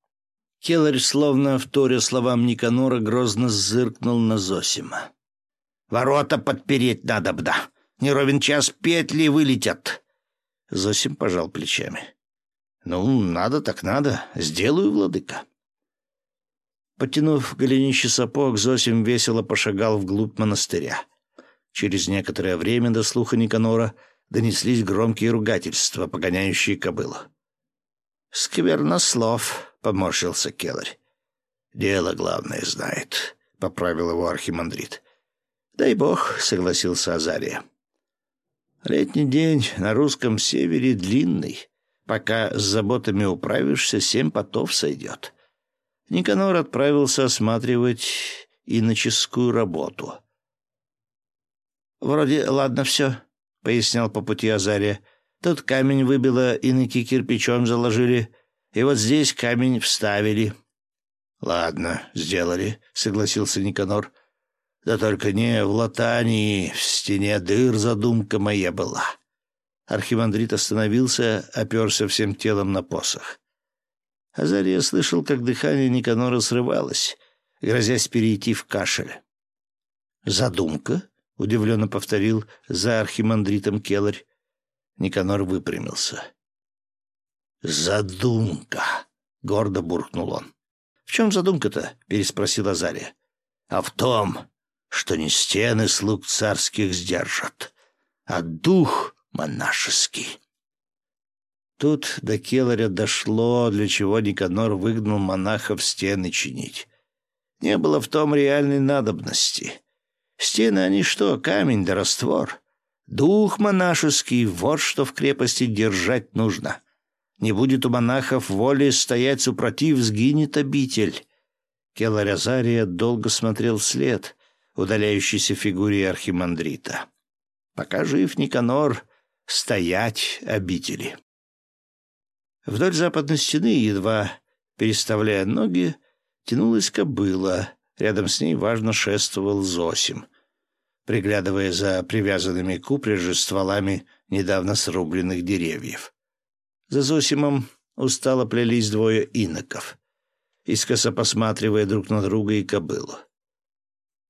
Келарь, словно вторя словам Никанора, грозно зыркнул на Зосима. «Ворота подпереть надо б, да. Не ровен час петли вылетят». Зосим пожал плечами. «Ну, надо так надо. Сделаю, владыка». Потянув голенище сапог, Зосим весело пошагал вглубь монастыря. Через некоторое время до слуха Никанора донеслись громкие ругательства, погоняющие кобылу. «Сквернослов», — поморщился Келарь. «Дело главное знает», — поправил его архимандрит. «Дай бог», — согласился Азария. «Летний день на русском севере длинный. Пока с заботами управишься, семь потов сойдет». Никанор отправился осматривать иноческую работу. «Вроде ладно все», — пояснял по пути Азария. «Тут камень выбило, иноки кирпичом заложили, и вот здесь камень вставили». «Ладно, сделали», — согласился Никанор. «Да только не в латании, в стене дыр задумка моя была». Архимандрит остановился, оперся всем телом на посох. Азария слышал, как дыхание Никанора срывалось, грозясь перейти в кашель. «Задумка?» — удивленно повторил за архимандритом Келарь. Никанор выпрямился. «Задумка!» — гордо буркнул он. «В чем задумка-то?» — переспросил Азария. «А в том, что не стены слуг царских сдержат, а дух монашеский». Тут до Келаря дошло, для чего Никанор выгнал монаха в стены чинить. Не было в том реальной надобности. Стены они что, камень да раствор? Дух монашеский, вот что в крепости держать нужно. Не будет у монахов воли стоять супротив, сгинет обитель. Келарь Азария долго смотрел вслед удаляющейся фигуре архимандрита. Пока жив Никанор, стоять обители. Вдоль западной стены, едва переставляя ноги, тянулась кобыла. Рядом с ней важно шествовал Зосим, приглядывая за привязанными к упряжи стволами недавно срубленных деревьев. За Зосимом устало плелись двое иноков, искоса посматривая друг на друга и кобылу.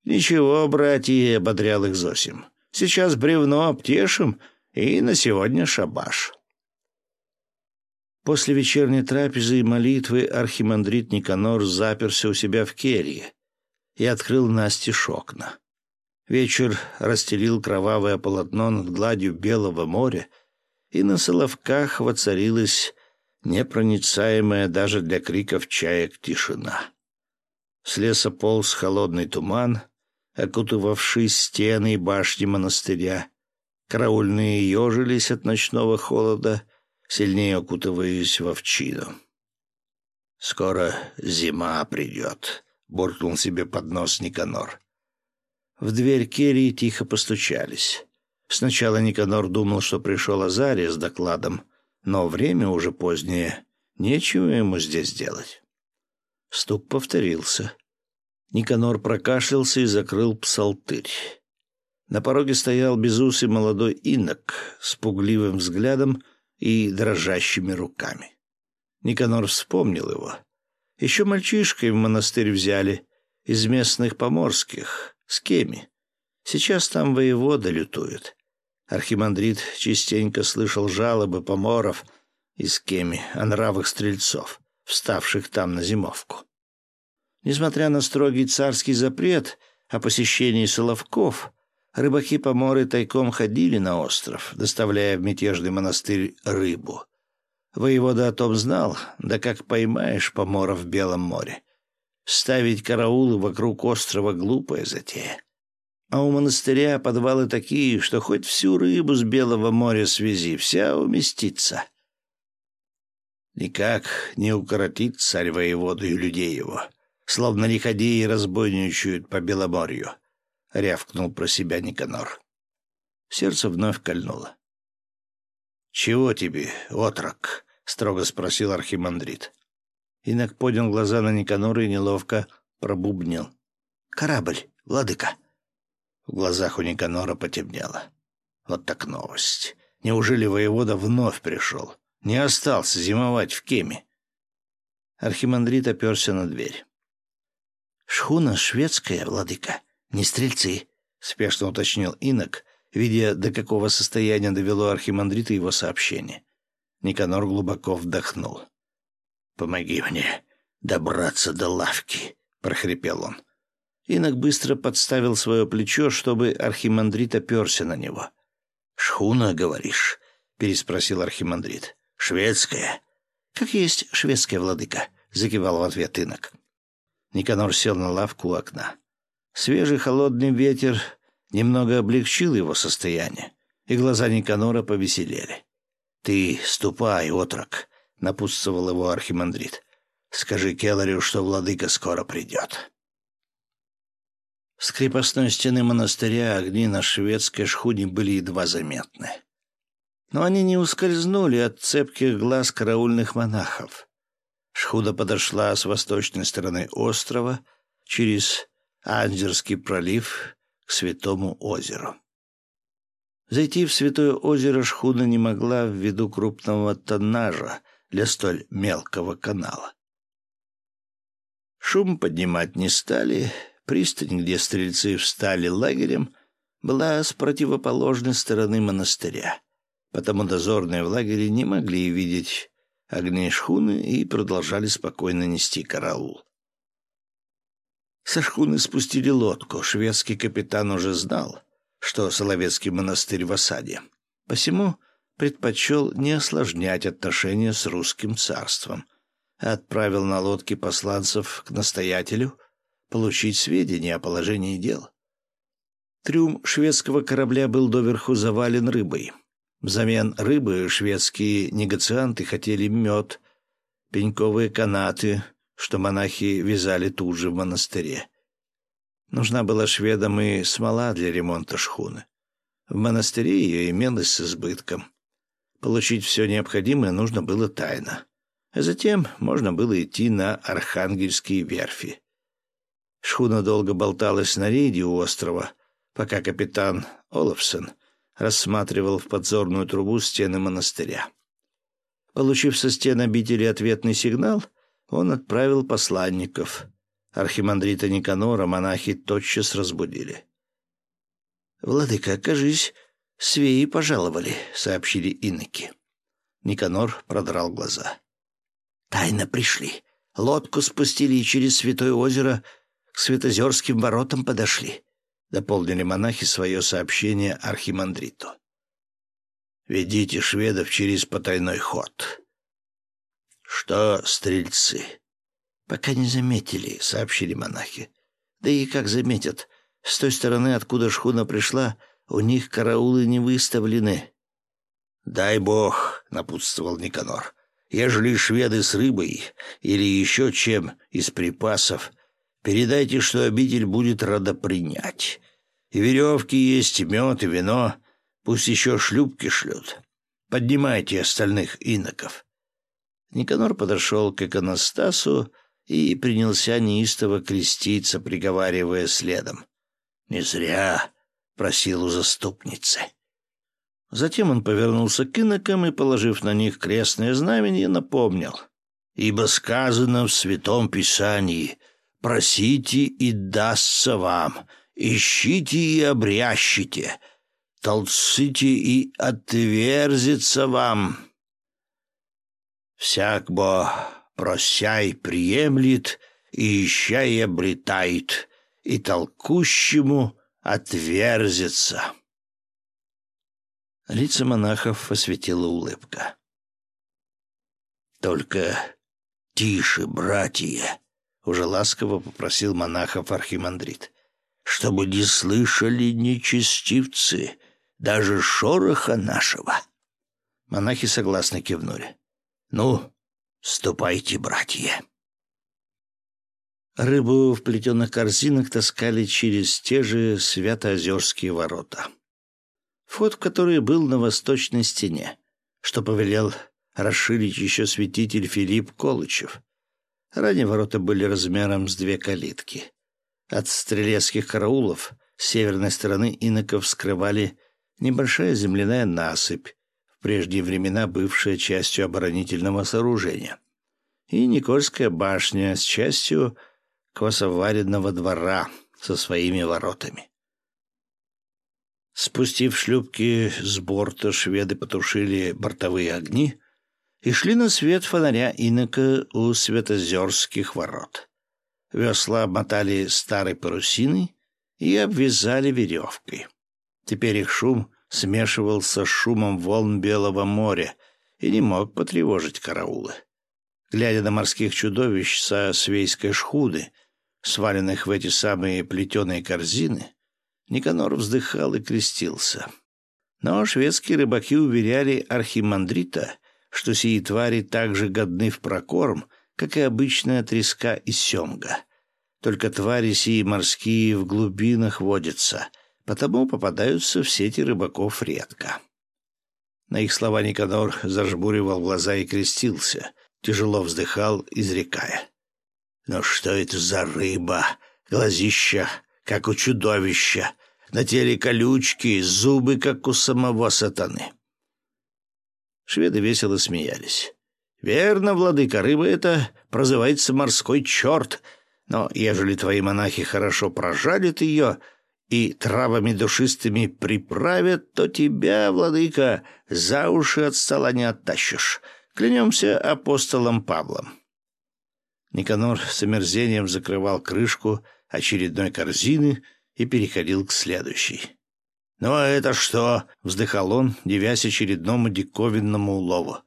«Ничего, братья», — ободрял их Зосим, — «сейчас бревно обтешим, и на сегодня шабаш». После вечерней трапезы и молитвы архимандрит Никанор заперся у себя в келье и открыл настежь окна. Вечер расстелил кровавое полотно над гладью белого моря, и на соловках воцарилась непроницаемая даже для криков чаек тишина. С леса полз холодный туман, окутывавший стены и башни монастыря. Караульные ежились от ночного холода — сильнее окутываясь в овчину. «Скоро зима придет», — буркнул себе под нос Никанор. В дверь Керии тихо постучались. Сначала Никанор думал, что пришел Азария с докладом, но время уже позднее, нечего ему здесь делать. Стук повторился. Никанор прокашлялся и закрыл псалтырь. На пороге стоял безусый молодой инок с пугливым взглядом и дрожащими руками. Никанор вспомнил его. Еще мальчишкой в монастырь взяли, из местных поморских, с кеми. Сейчас там воевода лютует. Архимандрит частенько слышал жалобы поморов из кеми о нравах стрельцов, вставших там на зимовку. Несмотря на строгий царский запрет о посещении Соловков, Рыбаки-поморы тайком ходили на остров, доставляя в мятежный монастырь рыбу. Воевода о том знал, да как поймаешь помора в Белом море. Ставить караулы вокруг острова — глупая затея. А у монастыря подвалы такие, что хоть всю рыбу с Белого моря свези, вся уместится. Никак не укоротит царь воеводу и людей его, словно лиходеи разбойничают по Беломорью. — рявкнул про себя Никанор. Сердце вновь кольнуло. «Чего тебе, отрок?» — строго спросил архимандрит. Инок поднял глаза на Никанора и неловко пробубнил. «Корабль, владыка!» В глазах у Никанора потемнело. Вот так новость. Неужели воевода вновь пришел? Не остался зимовать в Кеме? Архимандрит оперся на дверь. «Шхуна шведская, владыка, не стрельцы», — спешно уточнил инок, видя, до какого состояния довело архимандрита его сообщение. Никанор глубоко вдохнул. «Помоги мне добраться до лавки», — прохрипел он. Инок быстро подставил свое плечо, чтобы архимандрит оперся на него. «Шхуна, говоришь?» — переспросил архимандрит. «Шведская?» «Как есть шведская владыка», — закивал в ответ инок. Никанор сел на лавку у окна. Свежий холодный ветер немного облегчил его состояние, и глаза Никанора повеселели. «Ты ступай, отрок», — напутствовал его архимандрит. «Скажи Келларю, что владыка скоро придет». С крепостной стены монастыря огни на шведской шхуне были едва заметны. Но они не ускользнули от цепких глаз караульных монахов. Шхуда подошла с восточной стороны острова через Анзерский пролив к Святому озеру. Зайти в Святое озеро шхуна не могла ввиду крупного тоннажа для столь мелкого канала. Шум поднимать не стали, пристань, где стрельцы встали лагерем, была с противоположной стороны монастыря потому дозорные в лагере не могли видеть огни шхуны и продолжали спокойно нести караул. Со шхуны спустили лодку. Шведский капитан уже знал, что Соловецкий монастырь в осаде. Посему предпочел не осложнять отношения с русским царством, отправил на лодке посланцев к настоятелю получить сведения о положении дел. Трюм шведского корабля был доверху завален рыбой. Взамен рыбы шведские негацианты хотели мед, пеньковые канаты, что монахи вязали тут же в монастыре. Нужна была шведам и смола для ремонта шхуны. В монастыре ее имелось с избытком. Получить все необходимое нужно было тайно. А затем можно было идти на Архангельские верфи. Шхуна долго болталась на рейде у острова, пока капитан Олафсон рассматривал в подзорную трубу стены монастыря. Получив со стен обители ответный сигнал, он отправил посланников. Архимандрита Никанора монахи тотчас разбудили. «Владыка, кажись, свеи пожаловали», — сообщили иноки. Никанор продрал глаза. «Тайно пришли. Лодку спустили и через Святое озеро к Святозерским воротам подошли. — дополнили монахи свое сообщение архимандриту. «Ведите шведов через потайной ход». «Что, стрельцы?» «Пока не заметили», — сообщили монахи. «Да и как заметят? С той стороны, откуда шхуна пришла, у них караулы не выставлены». «Дай бог», — напутствовал Никанор, — «ежели шведы с рыбой или еще чем из припасов, Передайте, что обитель будет рада принять. И веревки есть, и мед, и вино. Пусть еще шлюпки шлют. Поднимайте остальных иноков». Никанор подошел к иконостасу и принялся неистово креститься, приговаривая следом. «Не зря», — просил у заступницы. Затем он повернулся к инокам и, положив на них крестное знамение, напомнил. «Ибо сказано в Святом Писании — Просите, и дастся вам, ищите и обрящите, толците и отверзится вам. Всяк бо просяй приемлет, и ищай обретает, и толкущему отверзится. Лица монахов осветила улыбка. «Только тише, братья!» уже ласково попросил монахов архимандрит. «Чтобы не слышали нечестивцы даже шороха нашего». Монахи согласно кивнули. «Ну, ступайте, братья». Рыбу в плетеных корзинах таскали через те же Святоозерские ворота. Вход в который был на восточной стене, что повелел расширить еще святитель Филипп Колычев. Ранее ворота были размером с две калитки. От стрелецких караулов с северной стороны иноков скрывали небольшая земляная насыпь, в прежние времена бывшая частью оборонительного сооружения, и Никольская башня с частью квасоваренного двора со своими воротами. Спустив шлюпки с борта, шведы потушили бортовые огни и шли на свет фонаря инока у Светозерских ворот. Весла обмотали старой парусиной и обвязали веревкой. Теперь их шум смешивался с шумом волн Белого моря и не мог потревожить караулы. Глядя на морских чудовищ со свейской шхуды, сваленных в эти самые плетеные корзины, Никанор вздыхал и крестился. Но шведские рыбаки уверяли архимандрита, что сии твари так же годны в прокорм, как и обычная треска и семга. Только твари сии морские в глубинах водятся, потому попадаются в сети рыбаков редко. На их слова Никанор зажмуривал глаза и крестился, тяжело вздыхал, изрекая. «Ну что это за рыба? Глазища, как у чудовища, на теле колючки, зубы, как у самого сатаны. Шведы весело смеялись. «Верно, владыка, рыба это прозывается морской черт, но ежели твои монахи хорошо прожалят ее и травами душистыми приправят, то тебя, владыка, за уши от стола не оттащишь. Клянемся апостолом Павлом». Никанор с омерзением закрывал крышку очередной корзины и переходил к следующей. «Ну а это что?» — вздыхал он, девясь очередному диковинному улову.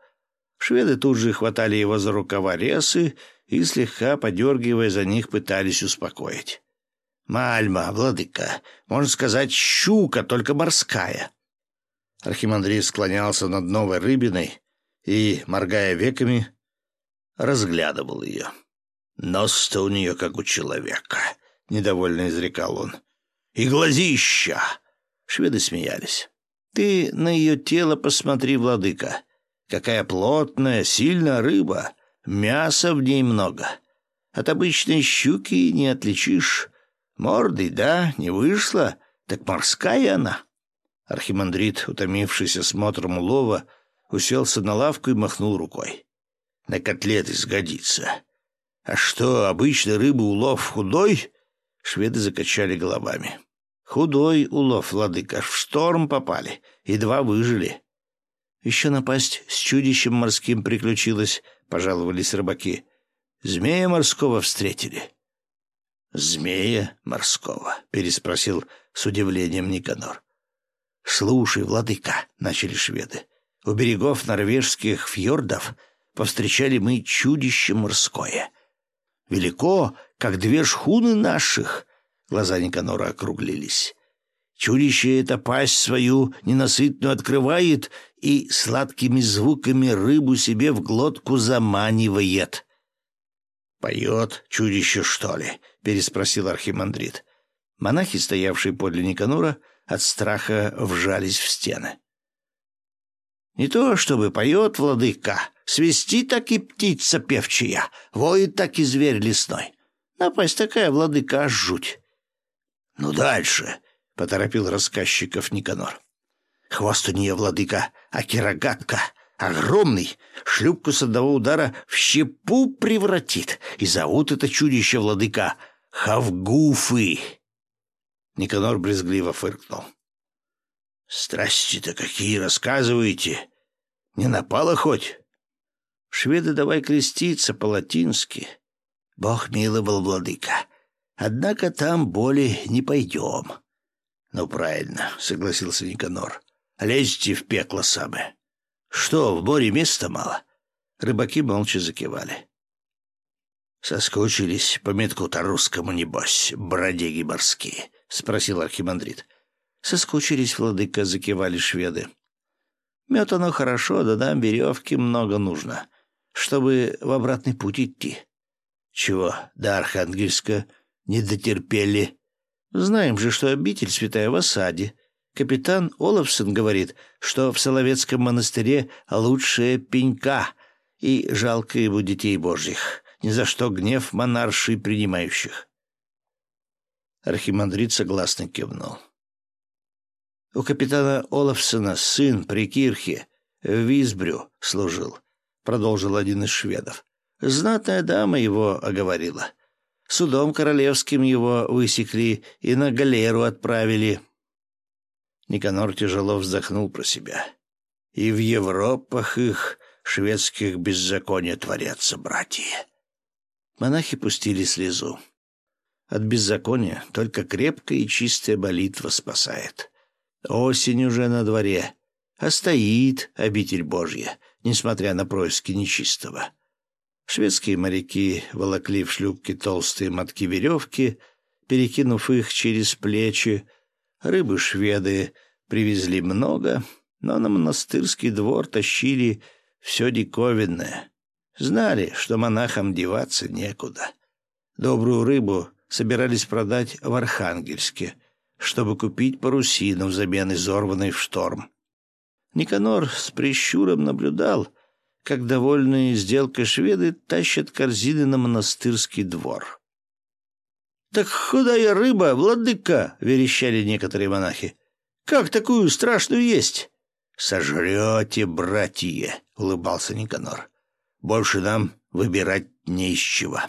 Шведы тут же хватали его за рукава ресы и, слегка подергивая за них, пытались успокоить. «Мальма, владыка, можно сказать, щука, только морская». Архимандрит склонялся над новой рыбиной и, моргая веками, разглядывал ее. «Нос-то у нее как у человека», — недовольно изрекал он. «И глазища! Шведы смеялись. «Ты на ее тело посмотри, владыка. Какая плотная, сильная рыба. Мяса в ней много. От обычной щуки не отличишь. Мордой, да, не вышла, так морская она». Архимандрит, утомившийся смотром улова, уселся на лавку и махнул рукой. «На котлеты сгодится. А что, обычно рыбы улов худой?» Шведы закачали головами. Худой улов, владыка, в шторм попали, едва выжили. Еще напасть с чудищем морским приключилось, пожаловались рыбаки. Змея морского встретили. «Змея морского?» — переспросил с удивлением Никанор. «Слушай, владыка», — начали шведы, — «у берегов норвежских фьордов повстречали мы чудище морское. Велико, как две шхуны наших, Глаза Никанора округлились. Чудище это пасть свою ненасытную открывает и сладкими звуками рыбу себе в глотку заманивает. «Поет чудище, что ли?» — переспросил архимандрит. Монахи, стоявшие подле Никанора, от страха вжались в стены. «Не то чтобы поет владыка, свисти так и птица певчая, воет так и зверь лесной. Напасть такая, владыка, жуть. «Ну дальше», — поторопил рассказчиков Никанор. «Хвост у нее, владыка, аки рогатка, огромный, шлюпку с одного удара в щепу превратит, и зовут это чудище, владыка, Хавгуфы». Никанор брезгливо фыркнул. «Страсти-то какие рассказываете! Не напало хоть?» «Шведы давай креститься по-латински. Бог миловал, владыка. Однако там боли не пойдем. — Ну, правильно, — согласился Никанор. — Лезьте в пекло самое. — Что, в море места мало? Рыбаки молча закивали. — Соскучились по метку-то русскому, небось, бродяги морские, — спросил архимандрит. — Соскучились, владыка, — закивали шведы. — Мед оно хорошо, да нам веревки много нужно, чтобы в обратный путь идти. — Чего, до Архангельска не дотерпели. Знаем же, что обитель святая в осаде. Капитан Олафсон говорит, что в Соловецком монастыре лучшая пенька, и жалко ему детей божьих. Ни за что гнев монарши принимающих. Архимандрит согласно кивнул. У капитана Олафсона сын при Кирхе в Висбрю служил, продолжил один из шведов. Знатная дама его оговорила. Судом королевским его высекли и на галеру отправили. Никанор тяжело вздохнул про себя. И в Европах их шведских беззакония творятся, братья. Монахи пустили слезу. От беззакония только крепкая и чистая молитва спасает. Осень уже на дворе, а стоит обитель Божья, несмотря на происки нечистого. Шведские моряки волокли в шлюпки толстые мотки веревки, перекинув их через плечи. Рыбы шведы привезли много, но на монастырский двор тащили все диковинное. Знали, что монахам деваться некуда. Добрую рыбу собирались продать в Архангельске, чтобы купить парусину взамен изорванной в шторм. Никанор с прищуром наблюдал, как довольные сделкой шведы тащат корзины на монастырский двор. «Так худая рыба, владыка!» — верещали некоторые монахи. «Как такую страшную есть?» «Сожрете, братья!» — улыбался Никанор. «Больше нам выбирать не из чего».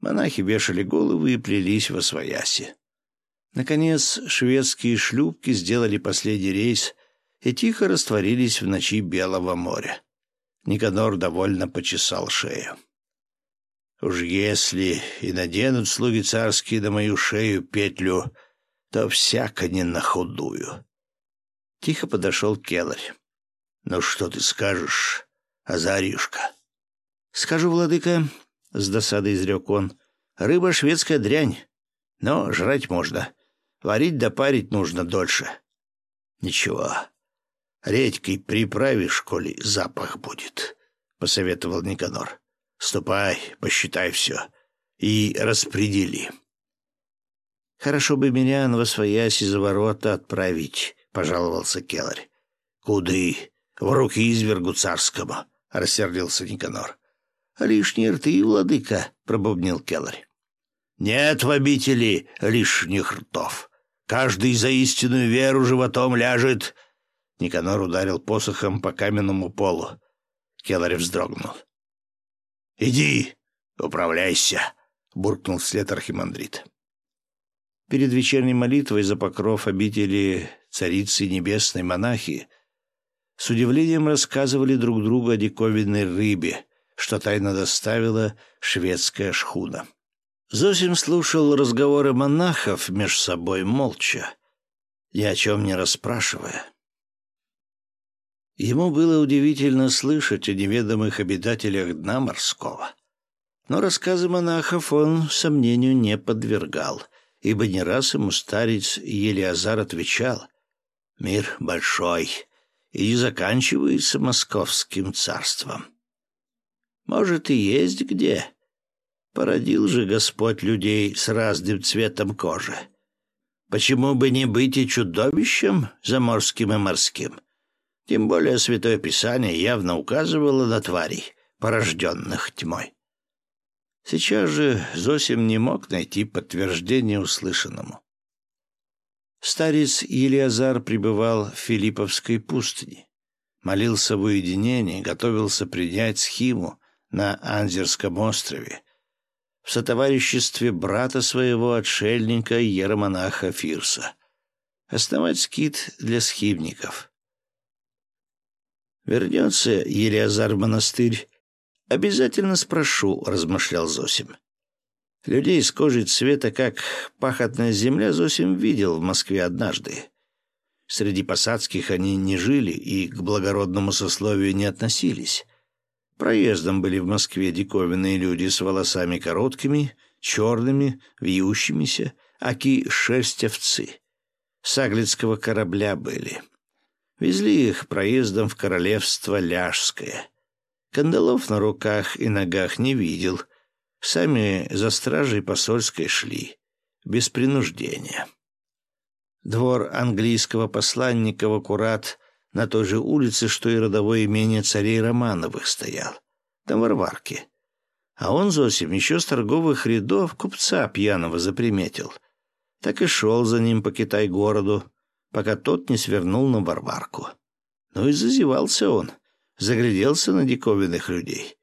Монахи вешали головы и плелись во свояси. Наконец, шведские шлюпки сделали последний рейс и тихо растворились в ночи Белого моря. Никанор довольно почесал шею. «Уж если и наденут слуги царские на мою шею петлю, то всяко не на худую». Тихо подошел Келарь. «Ну что ты скажешь, Азарюшка?» «Скажу, владыка», — с досадой изрек он, — «рыба шведская дрянь, но жрать можно. Варить да парить нужно дольше». «Ничего, редькой приправишь, коли запах будет», — посоветовал Никанор. «Ступай, посчитай все и распредели». «Хорошо бы меня на восвоясь из ворота отправить», — пожаловался Келарь. «Куды? В руки извергу царскому», — рассердился Никанор. «Лишние рты, владыка», — пробубнил Келарь. «Нет в обители лишних ртов. Каждый за истинную веру животом ляжет Никанор ударил посохом по каменному полу. Келарь вздрогнул. «Иди, управляйся!» — буркнул вслед архимандрит. Перед вечерней молитвой за покров обители царицы небесной монахи с удивлением рассказывали друг другу о диковинной рыбе, что тайно доставила шведская шхуна. Зосим слушал разговоры монахов меж собой молча, ни о чем не расспрашивая. Ему было удивительно слышать о неведомых обитателях дна морского. Но рассказы монахов он сомнению не подвергал, ибо не раз ему старец Елиазар отвечал «Мир большой и заканчивается московским царством». Может, и есть где. Породил же Господь людей с разным цветом кожи. Почему бы не быть и чудовищем заморским и морским? Тем более Святое Писание явно указывало на тварей, порожденных тьмой. Сейчас же Зосим не мог найти подтверждения услышанному. Старец Елиазар пребывал в Филипповской пустыне. Молился в уединении, готовился принять схиму на Анзерском острове, в сотовариществе брата своего отшельника Еромонаха Фирса. Основать скит для схимников — Вернется Елиазар в монастырь. Обязательно спрошу, размышлял Зосим. Людей с кожей цвета, как пахотная земля, Зосим видел в Москве однажды. Среди посадских они не жили и к благородному сословию не относились. Проездом были в Москве диковинные люди с волосами короткими, черными, вьющимися, аки шерстевцы. С корабля были. Везли их проездом в королевство Ляжское. Кандалов на руках и ногах не видел. Сами за стражей посольской шли, без принуждения. Двор английского посланника в аккурат на той же улице, что и родовое имение царей Романовых стоял, на Варварке. А он, Зосим, еще с торговых рядов купца пьяного заприметил. Так и шел за ним по Китай-городу, пока тот не свернул на Барбарку. Ну и зазевался он, загляделся на диковинных людей.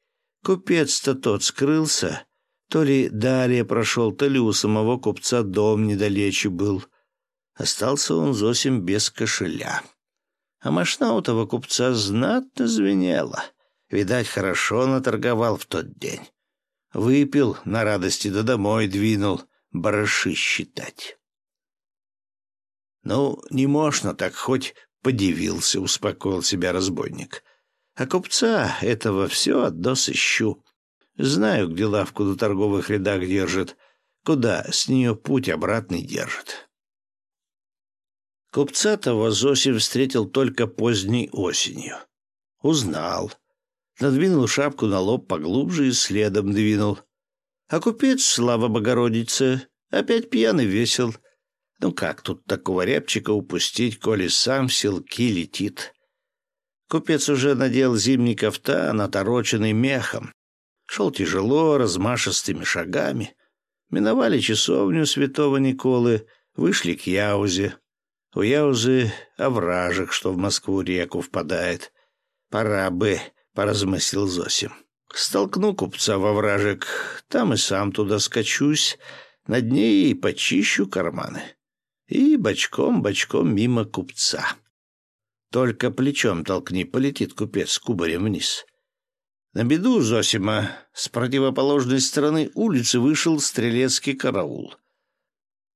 Купец-то тот скрылся, то ли далее прошел, то ли у самого купца дом недалече был. Остался он Зосим без кошеля. А машина у того купца знатно звенела. Видать, хорошо наторговал в тот день. Выпил на радости да домой двинул, барыши считать. «Ну, не можно так, хоть подивился», — успокоил себя разбойник. «А купца этого все отдо сыщу. Знаю, где лавку на торговых рядах держит, куда с нее путь обратный держит». Купца того Зосим встретил только поздней осенью. Узнал. Надвинул шапку на лоб поглубже и следом двинул. А купец, слава Богородице, опять пьяный весел. Ну как тут такого рябчика упустить, коли сам в селки летит? Купец уже надел зимний кафтан, отороченный мехом. Шел тяжело, размашистыми шагами. Миновали часовню святого Николы, вышли к Яузе. У Яузы овражек, что в Москву-реку впадает. Пора бы, — поразмыслил Зосим. Столкну купца во вражек, там и сам туда скачусь, на дне и почищу карманы. И бочком-бочком мимо купца. Только плечом толкни, полетит купец кубарем вниз. На беду Зосима с противоположной стороны улицы вышел стрелецкий караул.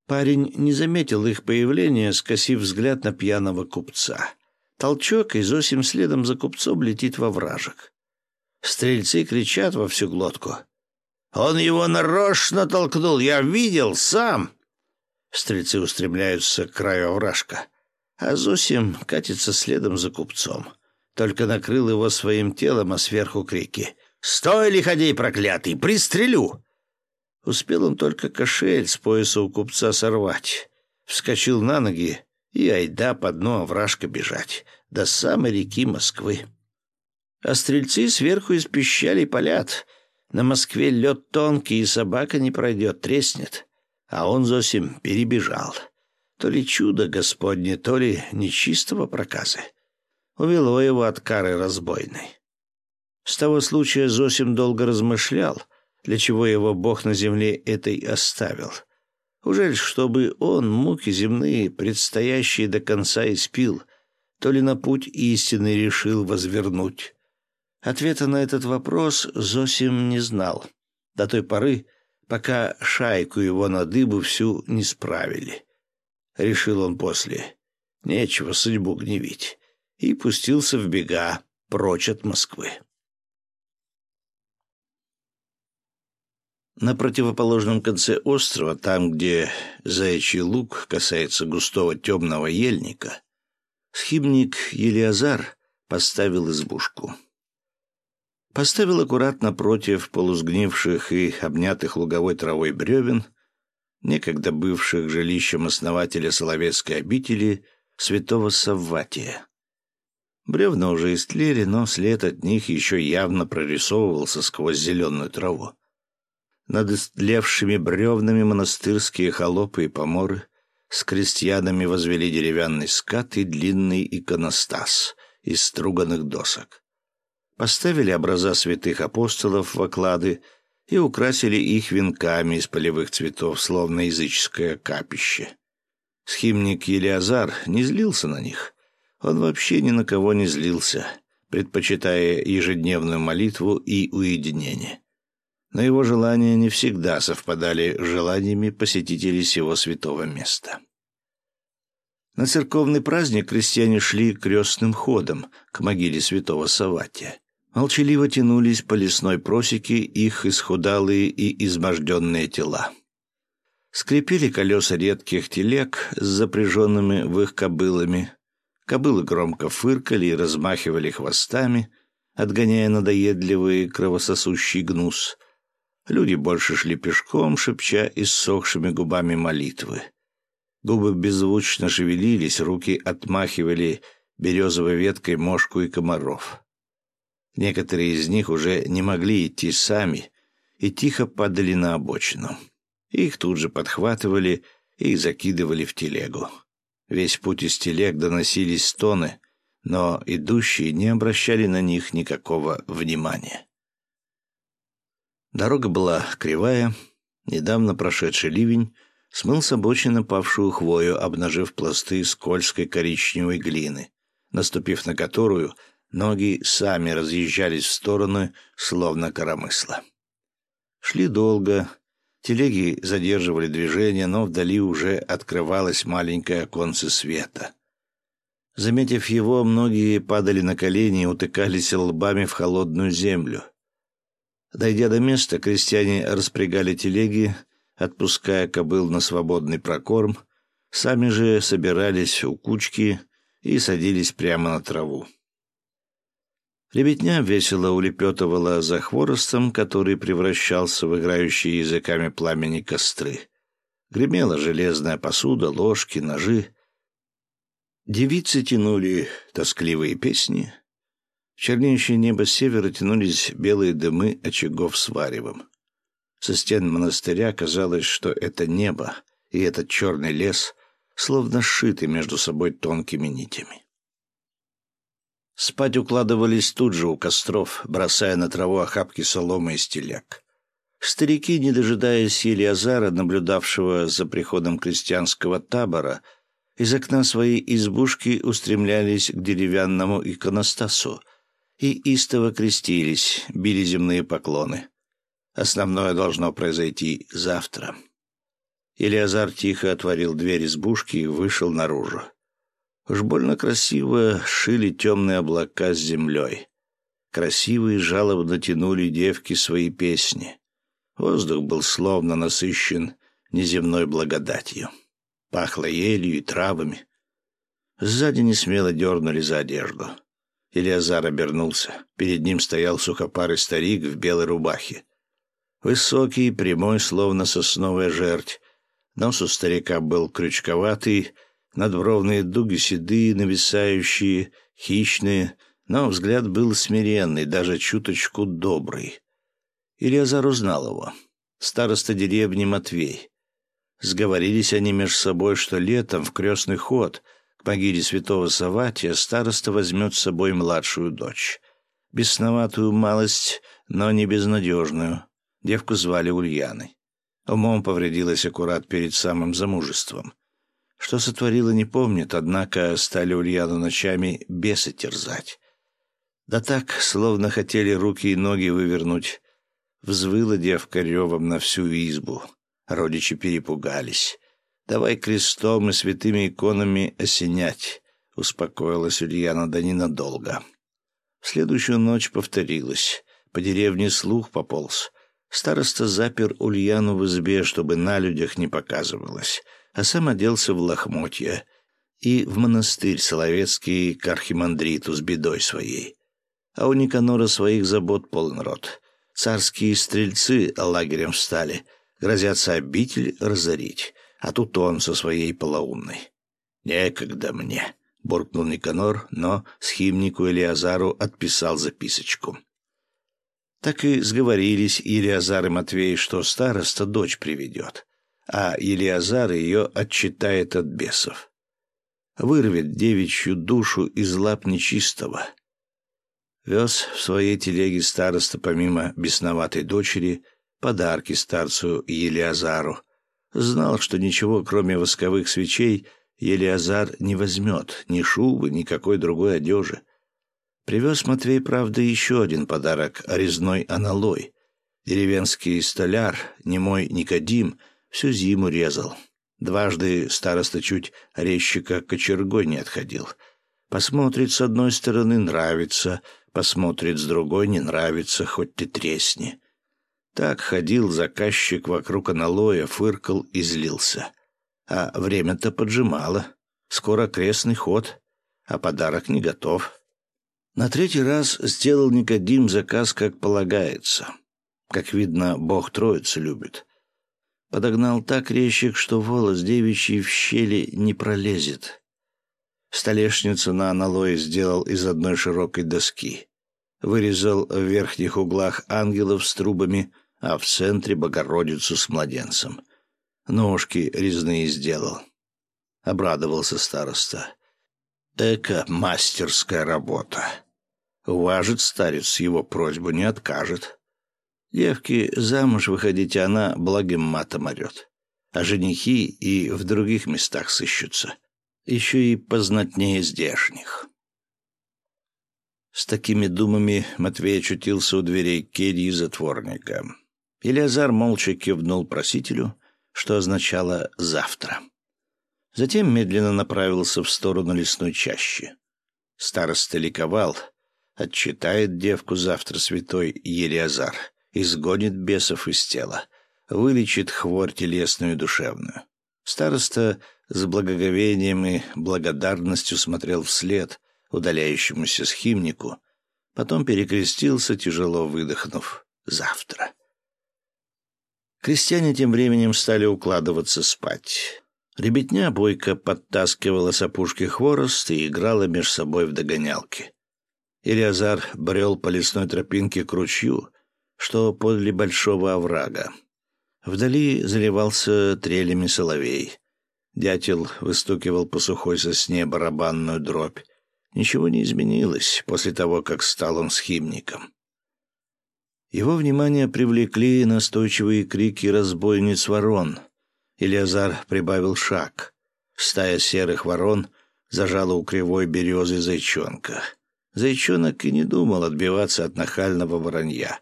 Парень не заметил их появления, скосив взгляд на пьяного купца. Толчок, и Зосим следом за купцом летит во вражек. Стрельцы кричат во всю глотку. «Он его нарочно толкнул! Я видел сам!» Стрельцы устремляются к краю овражка, а Зосим катится следом за купцом. Только накрыл его своим телом, а сверху крики. «Стой, лиходей проклятый! Пристрелю!» Успел он только кошель с пояса у купца сорвать. Вскочил на ноги и айда по дну овражка бежать, до самой реки Москвы. А стрельцы сверху из пищалей палят. На Москве лед тонкий, и собака не пройдет, треснет. А он, Зосим, перебежал. То ли чудо Господне, то ли нечистого проказы. Увело его от кары разбойной. С того случая Зосим долго размышлял — для чего его Бог на земле этой оставил. Ужель, чтобы он муки земные, предстоящие до конца испил, то ли на путь истины решил возвернуть? Ответа на этот вопрос Зосим не знал. До той поры, пока шайку его на дыбу всю не справили. Решил он после. Нечего судьбу гневить. И пустился в бега прочь от Москвы. На противоположном конце острова, там, где заячий луг касается густого темного ельника, схимник Елиазар поставил избушку. Поставил аккуратно против полузгнивших и обнятых луговой травой бревен, некогда бывших жилищем основателя Соловецкой обители святого Савватия. Бревна уже истлели, но след от них еще явно прорисовывался сквозь зеленую траву. Над истлевшими бревнами монастырские холопы и поморы с крестьянами возвели деревянный скат и длинный иконостас из струганных досок. Поставили образа святых апостолов в оклады и украсили их венками из полевых цветов, словно языческое капище. Схимник Елиазар не злился на них. Он вообще ни на кого не злился, предпочитая ежедневную молитву и уединение но его желания не всегда совпадали с желаниями посетителей сего святого места. На церковный праздник крестьяне шли крестным ходом к могиле святого Саватия. Молчаливо тянулись по лесной просеке их исхудалые и изможденные тела. Скрипели колеса редких телег с запряженными в их кобылами. Кобылы громко фыркали и размахивали хвостами, отгоняя надоедливый кровососущий гнус — Люди больше шли пешком, шепча иссохшими губами молитвы. Губы беззвучно шевелились, руки отмахивали березовой веткой мошку и комаров. Некоторые из них уже не могли идти сами и тихо падали на обочину. Их тут же подхватывали и закидывали в телегу. Весь путь из телег доносились стоны, но идущие не обращали на них никакого внимания. Дорога была кривая, недавно прошедший ливень смыл с обочины павшую хвою, обнажив пласты скользкой коричневой глины, наступив на которую ноги сами разъезжались в стороны, словно коромысла. Шли долго, телеги задерживали движение, но вдали уже открывалось маленькое оконце света. Заметив его, многие падали на колени и утыкались лбами в холодную землю. Дойдя до места, крестьяне распрягали телеги, отпуская кобыл на свободный прокорм, сами же собирались у кучки и садились прямо на траву. Ребятня весело улепетывала за хворостом, который превращался в играющие языками пламени костры. Гремела железная посуда, ложки, ножи. Девицы тянули тоскливые песни. В чернеющее небо с севера тянулись белые дымы очагов с варевом. Со стен монастыря казалось, что это небо и этот черный лес словно сшиты между собой тонкими нитями. Спать укладывались тут же у костров, бросая на траву охапки соломы и стеляк. Старики, не дожидаясь Елиазара, наблюдавшего за приходом крестьянского табора, из окна своей избушки устремлялись к деревянному иконостасу и истово крестились, били земные поклоны. Основное должно произойти завтра. Елиазар тихо отворил дверь избушки и вышел наружу. Уж больно красиво шили темные облака с землей. Красивые жалобно тянули девки свои песни. Воздух был словно насыщен неземной благодатью. Пахло елью и травами. Сзади несмело дернули за одежду. Илиазар обернулся. Перед ним стоял сухопарый старик в белой рубахе. Высокий, прямой, словно сосновая жерть. Нос у старика был крючковатый, надбровные дуги седые, нависающие, хищные, но взгляд был смиренный, даже чуточку добрый. Ильязар узнал его. Староста деревни Матвей. Сговорились они между собой, что летом в крестный ход к могиле святого Саватия староста возьмет с собой младшую дочь. Бесноватую малость, но не безнадежную. Девку звали Ульяной. Умом повредилась аккурат перед самым замужеством. Что сотворила, не помнит, однако стали Ульяну ночами бесы терзать. Да так, словно хотели руки и ноги вывернуть. Взвыла девка ревом на всю избу. Родичи перепугались. «Давай крестом и святыми иконами осенять», — успокоилась Ульяна, да ненадолго. В следующую ночь повторилось. По деревне слух пополз. Староста запер Ульяну в избе, чтобы на людях не показывалась а сам оделся в лохмотья и в монастырь Соловецкий к архимандриту с бедой своей. А у Никанора своих забот полон рот. Царские стрельцы лагерем встали, грозятся обитель разорить, а тут он со своей полоумной. «Некогда мне», — буркнул Никанор, но схимнику Элиазару отписал записочку. Так и сговорились Илиазар и Матвей, что староста дочь приведет а Елиазар ее отчитает от бесов. Вырвет девичью душу из лап нечистого. Вез в своей телеге староста, помимо бесноватой дочери, подарки старцу Елиазару. Знал, что ничего, кроме восковых свечей, Елиазар не возьмет, ни шубы, ни какой другой одежи. Привез Матвей, правда, еще один подарок — резной аналой. Деревенский столяр, немой Никодим — всю зиму резал. Дважды староста чуть резчика кочергой не отходил. Посмотрит с одной стороны — нравится, посмотрит с другой — не нравится, хоть ты тресни. Так ходил заказчик вокруг аналоя, фыркал и злился. А время-то поджимало. Скоро крестный ход, а подарок не готов. На третий раз сделал Никодим заказ, как полагается. Как видно, Бог Троицу любит. Подогнал так резчик, что волос девичий в щели не пролезет. Столешницу на аналое сделал из одной широкой доски. Вырезал в верхних углах ангелов с трубами, а в центре Богородицу с младенцем. Ножки резные сделал. Обрадовался староста. Эка мастерская работа. Уважит старец его просьбу, не откажет. Девки замуж выходить она благим матом орет. А женихи и в других местах сыщутся. Еще и познатнее здешних. С такими думами Матвей очутился у дверей кельи затворника. Илиазар молча кивнул просителю, что означало «завтра». Затем медленно направился в сторону лесной чащи. Староста ликовал, отчитает девку завтра святой Елиазар, изгонит бесов из тела, вылечит хворь телесную и душевную. Староста с благоговением и благодарностью смотрел вслед удаляющемуся схимнику, потом перекрестился, тяжело выдохнув «завтра». Крестьяне тем временем стали укладываться спать. Ребятня бойко подтаскивала с опушки хворост и играла меж собой в догонялки. Илиазар брел по лесной тропинке к ручью, что подле большого оврага. Вдали заливался трелями соловей. Дятел выстукивал по сухой сосне барабанную дробь. Ничего не изменилось после того, как стал он схимником. Его внимание привлекли настойчивые крики разбойниц ворон. Илиазар прибавил шаг. Стая серых ворон зажала у кривой березы зайчонка. Зайчонок и не думал отбиваться от нахального воронья.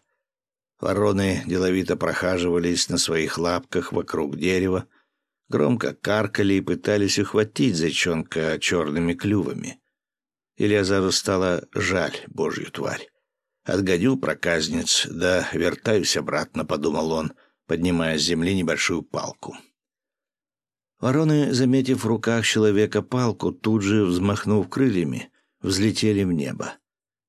Вороны деловито прохаживались на своих лапках вокруг дерева, громко каркали и пытались ухватить зайчонка черными клювами. Илиазару стало жаль божью тварь. «Отгоню проказниц, да вертаюсь обратно», — подумал он, поднимая с земли небольшую палку. Вороны, заметив в руках человека палку, тут же, взмахнув крыльями, взлетели в небо.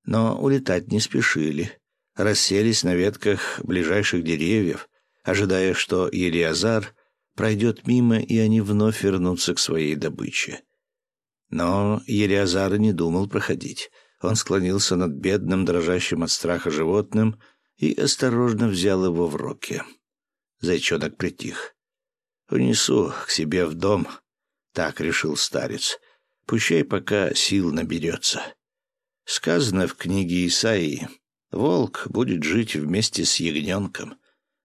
Но улетать не спешили. Расселись на ветках ближайших деревьев, ожидая, что Елиазар пройдет мимо, и они вновь вернутся к своей добыче. Но Елиазар не думал проходить — он склонился над бедным, дрожащим от страха животным и осторожно взял его в руки. Зайчонок притих. «Унесу к себе в дом», — так решил старец. «Пущай пока сил наберется». Сказано в книге Исаии, «Волк будет жить вместе с ягненком».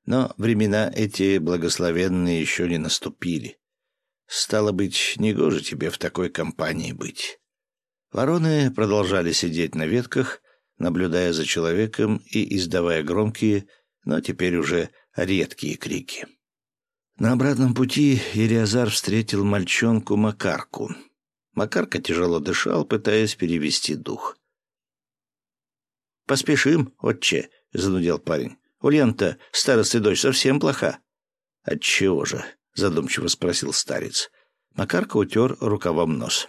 Но времена эти благословенные еще не наступили. Стало быть, негоже тебе в такой компании быть. Вороны продолжали сидеть на ветках, наблюдая за человеком и издавая громкие, но теперь уже редкие крики. На обратном пути Ириазар встретил мальчонку Макарку. Макарка тяжело дышал, пытаясь перевести дух. «Поспешим, отче», — занудил парень. «Ульяна-то, староста дочь, совсем плоха». «Отчего же?» — задумчиво спросил старец. Макарка утер рукавом нос.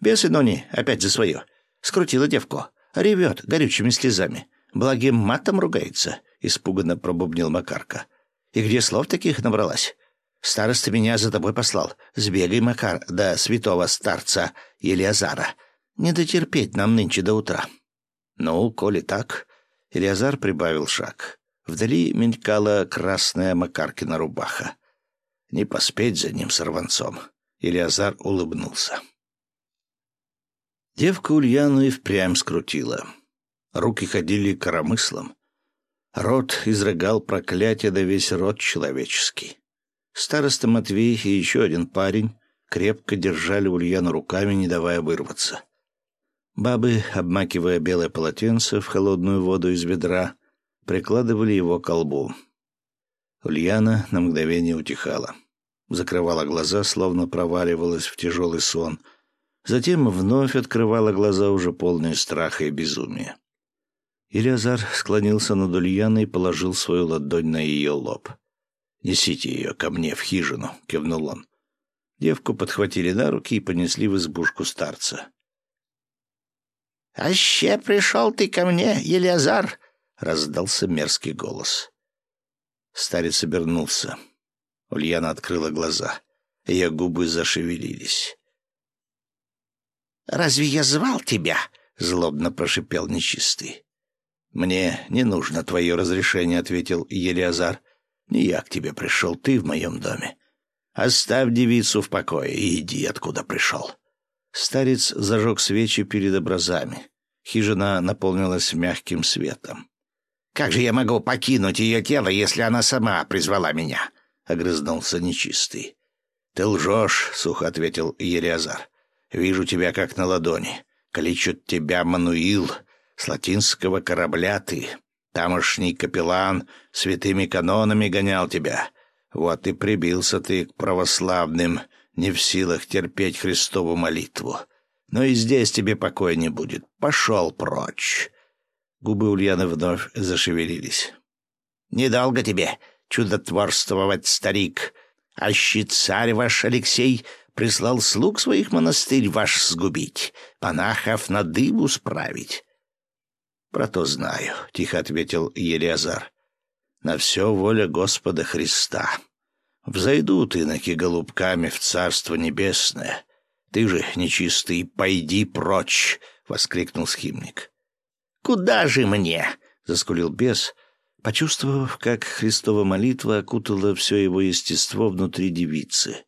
Бесы Нони опять за свое. Скрутила девку. Ревет горючими слезами. Благим матом ругается, — испуганно пробубнил Макарка. И где слов таких набралась? Староста меня за тобой послал. Сбегай, Макар, до святого старца Елиазара. Не дотерпеть нам нынче до утра. Ну, коли так... Елиазар прибавил шаг. Вдали мелькала красная Макаркина рубаха. Не поспеть за ним сорванцом. Елиазар улыбнулся. Девка Ульяну и впрямь скрутила. Руки ходили коромыслом. Рот изрыгал проклятие да весь род человеческий. Староста Матвей и еще один парень крепко держали Ульяну руками, не давая вырваться. Бабы, обмакивая белое полотенце в холодную воду из ведра, прикладывали его к колбу. Ульяна на мгновение утихала. Закрывала глаза, словно проваливалась в тяжелый сон — Затем вновь открывала глаза, уже полные страха и безумия. Илиазар склонился над Ульяной и положил свою ладонь на ее лоб. «Несите ее ко мне в хижину», — кивнул он. Девку подхватили на руки и понесли в избушку старца. «Аще пришел ты ко мне, Елиазар!» — раздался мерзкий голос. Старец обернулся. Ульяна открыла глаза. Ее губы зашевелились. «Разве я звал тебя?» — злобно прошипел нечистый. «Мне не нужно твое разрешение», — ответил Елиазар. «Не я к тебе пришел, ты в моем доме. Оставь девицу в покое и иди, откуда пришел». Старец зажег свечи перед образами. Хижина наполнилась мягким светом. «Как же я могу покинуть ее тело, если она сама призвала меня?» — огрызнулся нечистый. «Ты лжешь», — сухо ответил Ериазар. «Вижу тебя как на ладони. Кличут тебя Мануил. С латинского корабля ты. Тамошний капеллан святыми канонами гонял тебя. Вот и прибился ты к православным, не в силах терпеть Христову молитву. Но и здесь тебе покоя не будет. Пошел прочь. Губы Ульяны вновь зашевелились. «Недолго тебе чудотворствовать, старик. Аще царь ваш Алексей прислал слуг своих монастырь ваш сгубить, панахов на дыбу справить». «Про то знаю», — тихо ответил Елиазар. «На все воля Господа Христа. Взойдут иноки голубками в Царство Небесное. Ты же, нечистый, пойди прочь!» — воскликнул схимник. «Куда же мне?» — заскулил бес, почувствовав, как Христова молитва окутала все его естество внутри девицы.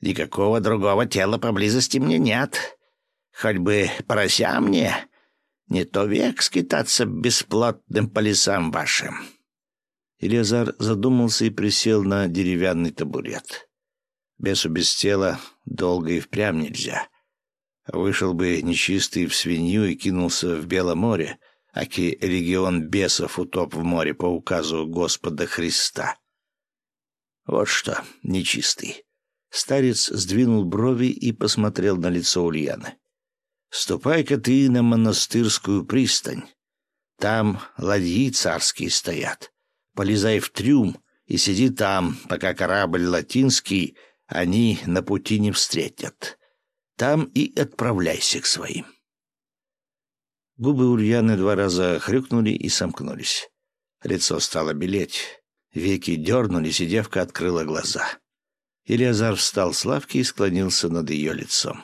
«Никакого другого тела поблизости мне нет. Хоть бы порося мне, не то век скитаться бесплотным по лесам вашим». Илиазар задумался и присел на деревянный табурет. Бесу без тела долго и впрямь нельзя. Вышел бы нечистый в свинью и кинулся в Белое море, аки регион бесов утоп в море по указу Господа Христа. Вот что, нечистый. Старец сдвинул брови и посмотрел на лицо Ульяны. «Ступай-ка ты на монастырскую пристань. Там ладьи царские стоят. Полезай в трюм и сиди там, пока корабль латинский они на пути не встретят. Там и отправляйся к своим. Губы Ульяны два раза хрюкнули и сомкнулись. Лицо стало белеть. Веки дернулись, и девка открыла глаза. Илиазар встал с лавки и склонился над ее лицом.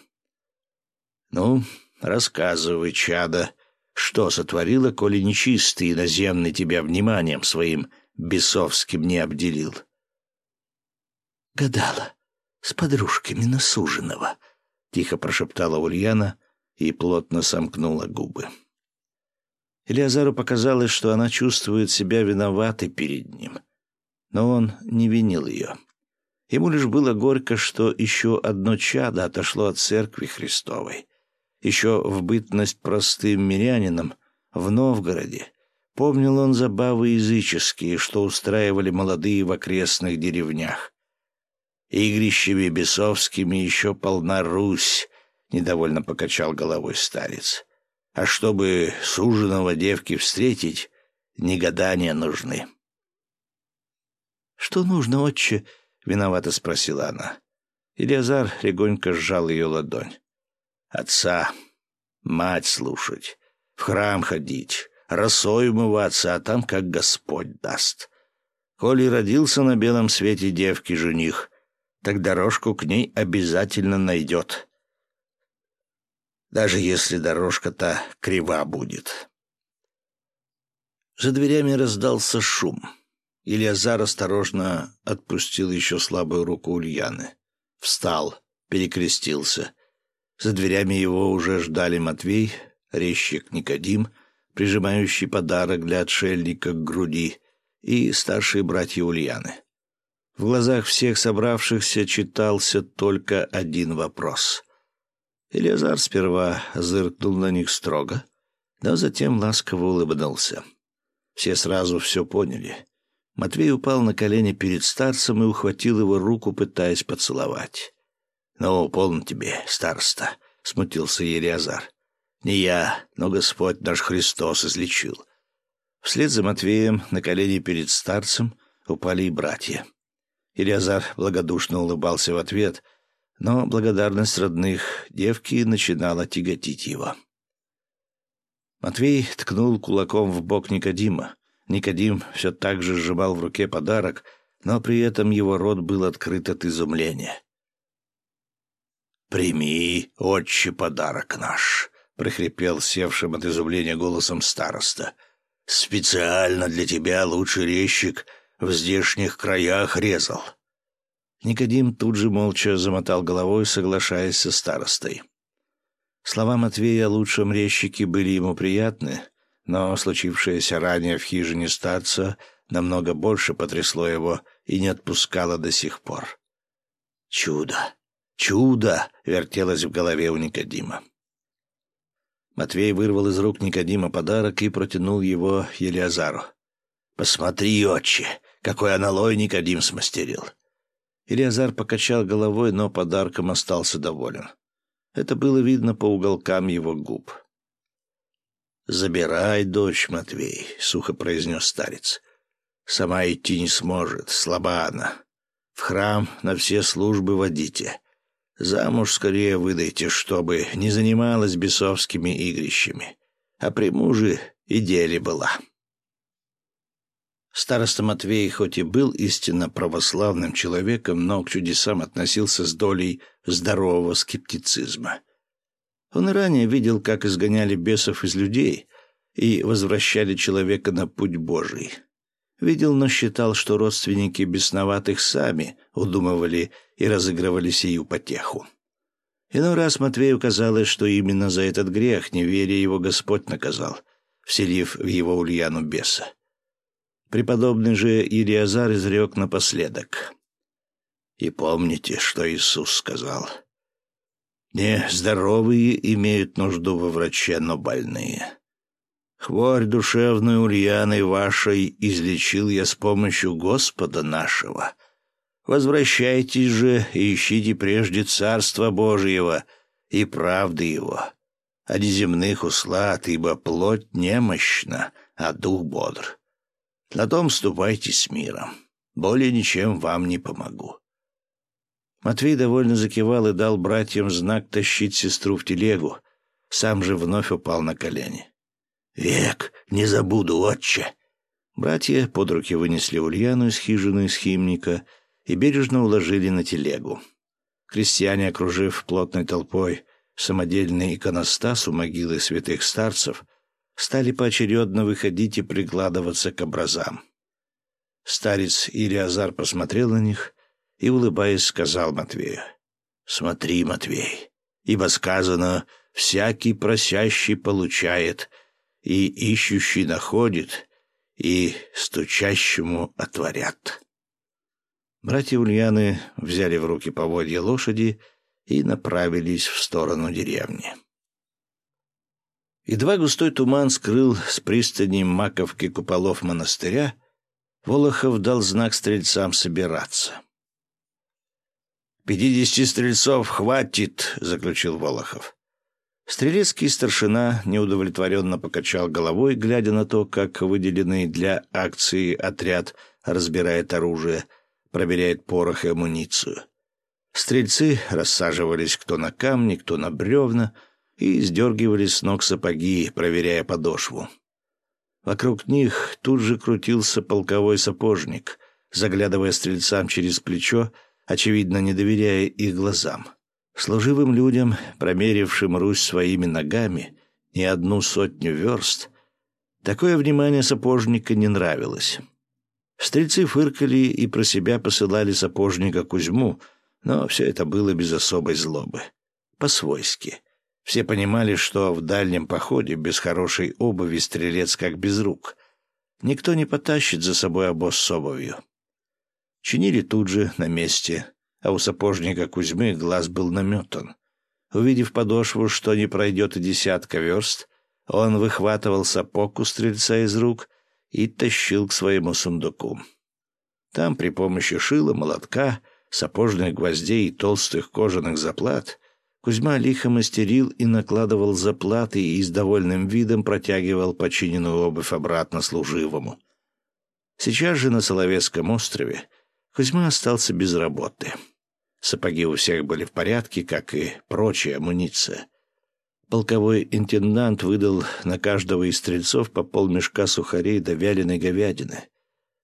«Ну, рассказывай, чада, что сотворила, коли нечистый иноземный тебя вниманием своим бесовским не обделил?» «Гадала с подружками насуженного», — тихо прошептала Ульяна и плотно сомкнула губы. Элиазару показалось, что она чувствует себя виноватой перед ним. Но он не винил ее. Ему лишь было горько, что еще одно чадо отошло от церкви Христовой. Еще в бытность простым мирянином в Новгороде помнил он забавы языческие, что устраивали молодые в окрестных деревнях. Игрищами бесовскими еще полна Русь, — недовольно покачал головой старец. А чтобы суженого девки встретить, не гадания нужны. — Что нужно, отче? — виновато спросила она. Илиазар легонько сжал ее ладонь. — Отца, мать слушать, в храм ходить, росой умываться, а там как Господь даст. Коли родился на белом свете девки жених, так дорожку к ней обязательно найдет. Даже если дорожка-то крива будет. За дверями раздался шум. Ильязар осторожно отпустил еще слабую руку Ульяны. Встал, перекрестился. За дверями его уже ждали Матвей, резчик Никодим, прижимающий подарок для отшельника к груди, и старшие братья Ульяны. В глазах всех собравшихся читался только один вопрос. Элиазар сперва зыркнул на них строго, но затем ласково улыбнулся. Все сразу все поняли. Матвей упал на колени перед старцем и ухватил его руку, пытаясь поцеловать. «Ну, полно тебе, староста», — смутился Елиазар. «Не я, но Господь наш Христос излечил». Вслед за Матвеем на колени перед старцем упали и братья. Илиазар благодушно улыбался в ответ, но благодарность родных девки начинала тяготить его. Матвей ткнул кулаком в бок Никодима. Никодим все так же сжимал в руке подарок, но при этом его рот был открыт от изумления. «Прими, отче, подарок наш!» — прохрипел севшим от изумления голосом староста. Специально для тебя лучший резчик в здешних краях резал». Никодим тут же молча замотал головой, соглашаясь со старостой. Слова Матвея о лучшем резчике были ему приятны, но случившееся ранее в хижине старца намного больше потрясло его и не отпускало до сих пор. «Чудо! Чудо!» — вертелось в голове у Никодима. Матвей вырвал из рук Никодима подарок и протянул его Елиазару. «Посмотри, отче, какой аналой Никодим смастерил!» Елиазар покачал головой, но подарком остался доволен. Это было видно по уголкам его губ. «Забирай, дочь Матвей», — сухо произнес старец. «Сама идти не сможет, слаба она. В храм на все службы водите. Замуж скорее выдайте, чтобы не занималась бесовскими игрищами. А при муже и деле была». Староста Матвей хоть и был истинно православным человеком, но к чудесам относился с долей здорового скептицизма. Он и ранее видел, как изгоняли бесов из людей и возвращали человека на путь Божий. Видел, но считал, что родственники бесноватых сами удумывали и разыгрывали сию потеху. Иной раз Матвею казалось, что именно за этот грех неверие его Господь наказал, вселив в его Ульяну беса. Преподобный же Илиазар изрек напоследок. «И помните, что Иисус сказал. Не здоровые имеют нужду во враче, но больные. Хворь душевную Ульяной вашей излечил я с помощью Господа нашего. Возвращайтесь же и ищите прежде Царства Божьего и правды Его, а не земных услад, ибо плоть немощна, а дух бодр». На том ступайте с миром. Более ничем вам не помогу». Матвей довольно закивал и дал братьям знак тащить сестру в телегу. Сам же вновь упал на колени. «Век, не забуду, отче!» Братья под руки вынесли Ульяну из хижины схимника и бережно уложили на телегу. Крестьяне, окружив плотной толпой самодельный иконостас у могилы святых старцев, стали поочередно выходить и прикладываться к образам. Старец Илиазар посмотрел на них и, улыбаясь, сказал Матвею, «Смотри, Матвей, ибо сказано, всякий просящий получает, и ищущий находит, и стучащему отворят». Братья Ульяны взяли в руки поводья лошади и направились в сторону деревни. Едва густой туман скрыл с пристани маковки куполов монастыря, Волохов дал знак стрельцам собираться. «Пятидесяти стрельцов хватит», — заключил Волохов. Стрелецкий старшина неудовлетворенно покачал головой, глядя на то, как выделенный для акции отряд разбирает оружие, проверяет порох и амуницию. Стрельцы рассаживались кто на камни, кто на бревна — и сдергивали с ног сапоги, проверяя подошву. Вокруг них тут же крутился полковой сапожник, заглядывая стрельцам через плечо, очевидно, не доверяя их глазам. Служивым людям, промерившим Русь своими ногами не одну сотню верст, такое внимание сапожника не нравилось. Стрельцы фыркали и про себя посылали сапожника Кузьму, но все это было без особой злобы. По-свойски — все понимали, что в дальнем походе без хорошей обуви стрелец как без рук. Никто не потащит за собой обоз с обувью. Чинили тут же, на месте, а у сапожника Кузьмы глаз был наметан. Увидев подошву, что не пройдет и десятка верст, он выхватывал сапог у стрельца из рук и тащил к своему сундуку. Там при помощи шила, молотка, сапожных гвоздей и толстых кожаных заплат Кузьма лихо мастерил и накладывал заплаты и с довольным видом протягивал починенную обувь обратно служивому. Сейчас же на Соловецком острове Кузьма остался без работы. Сапоги у всех были в порядке, как и прочая амуниция. Полковой интендант выдал на каждого из стрельцов по полмешка сухарей до вяленой говядины.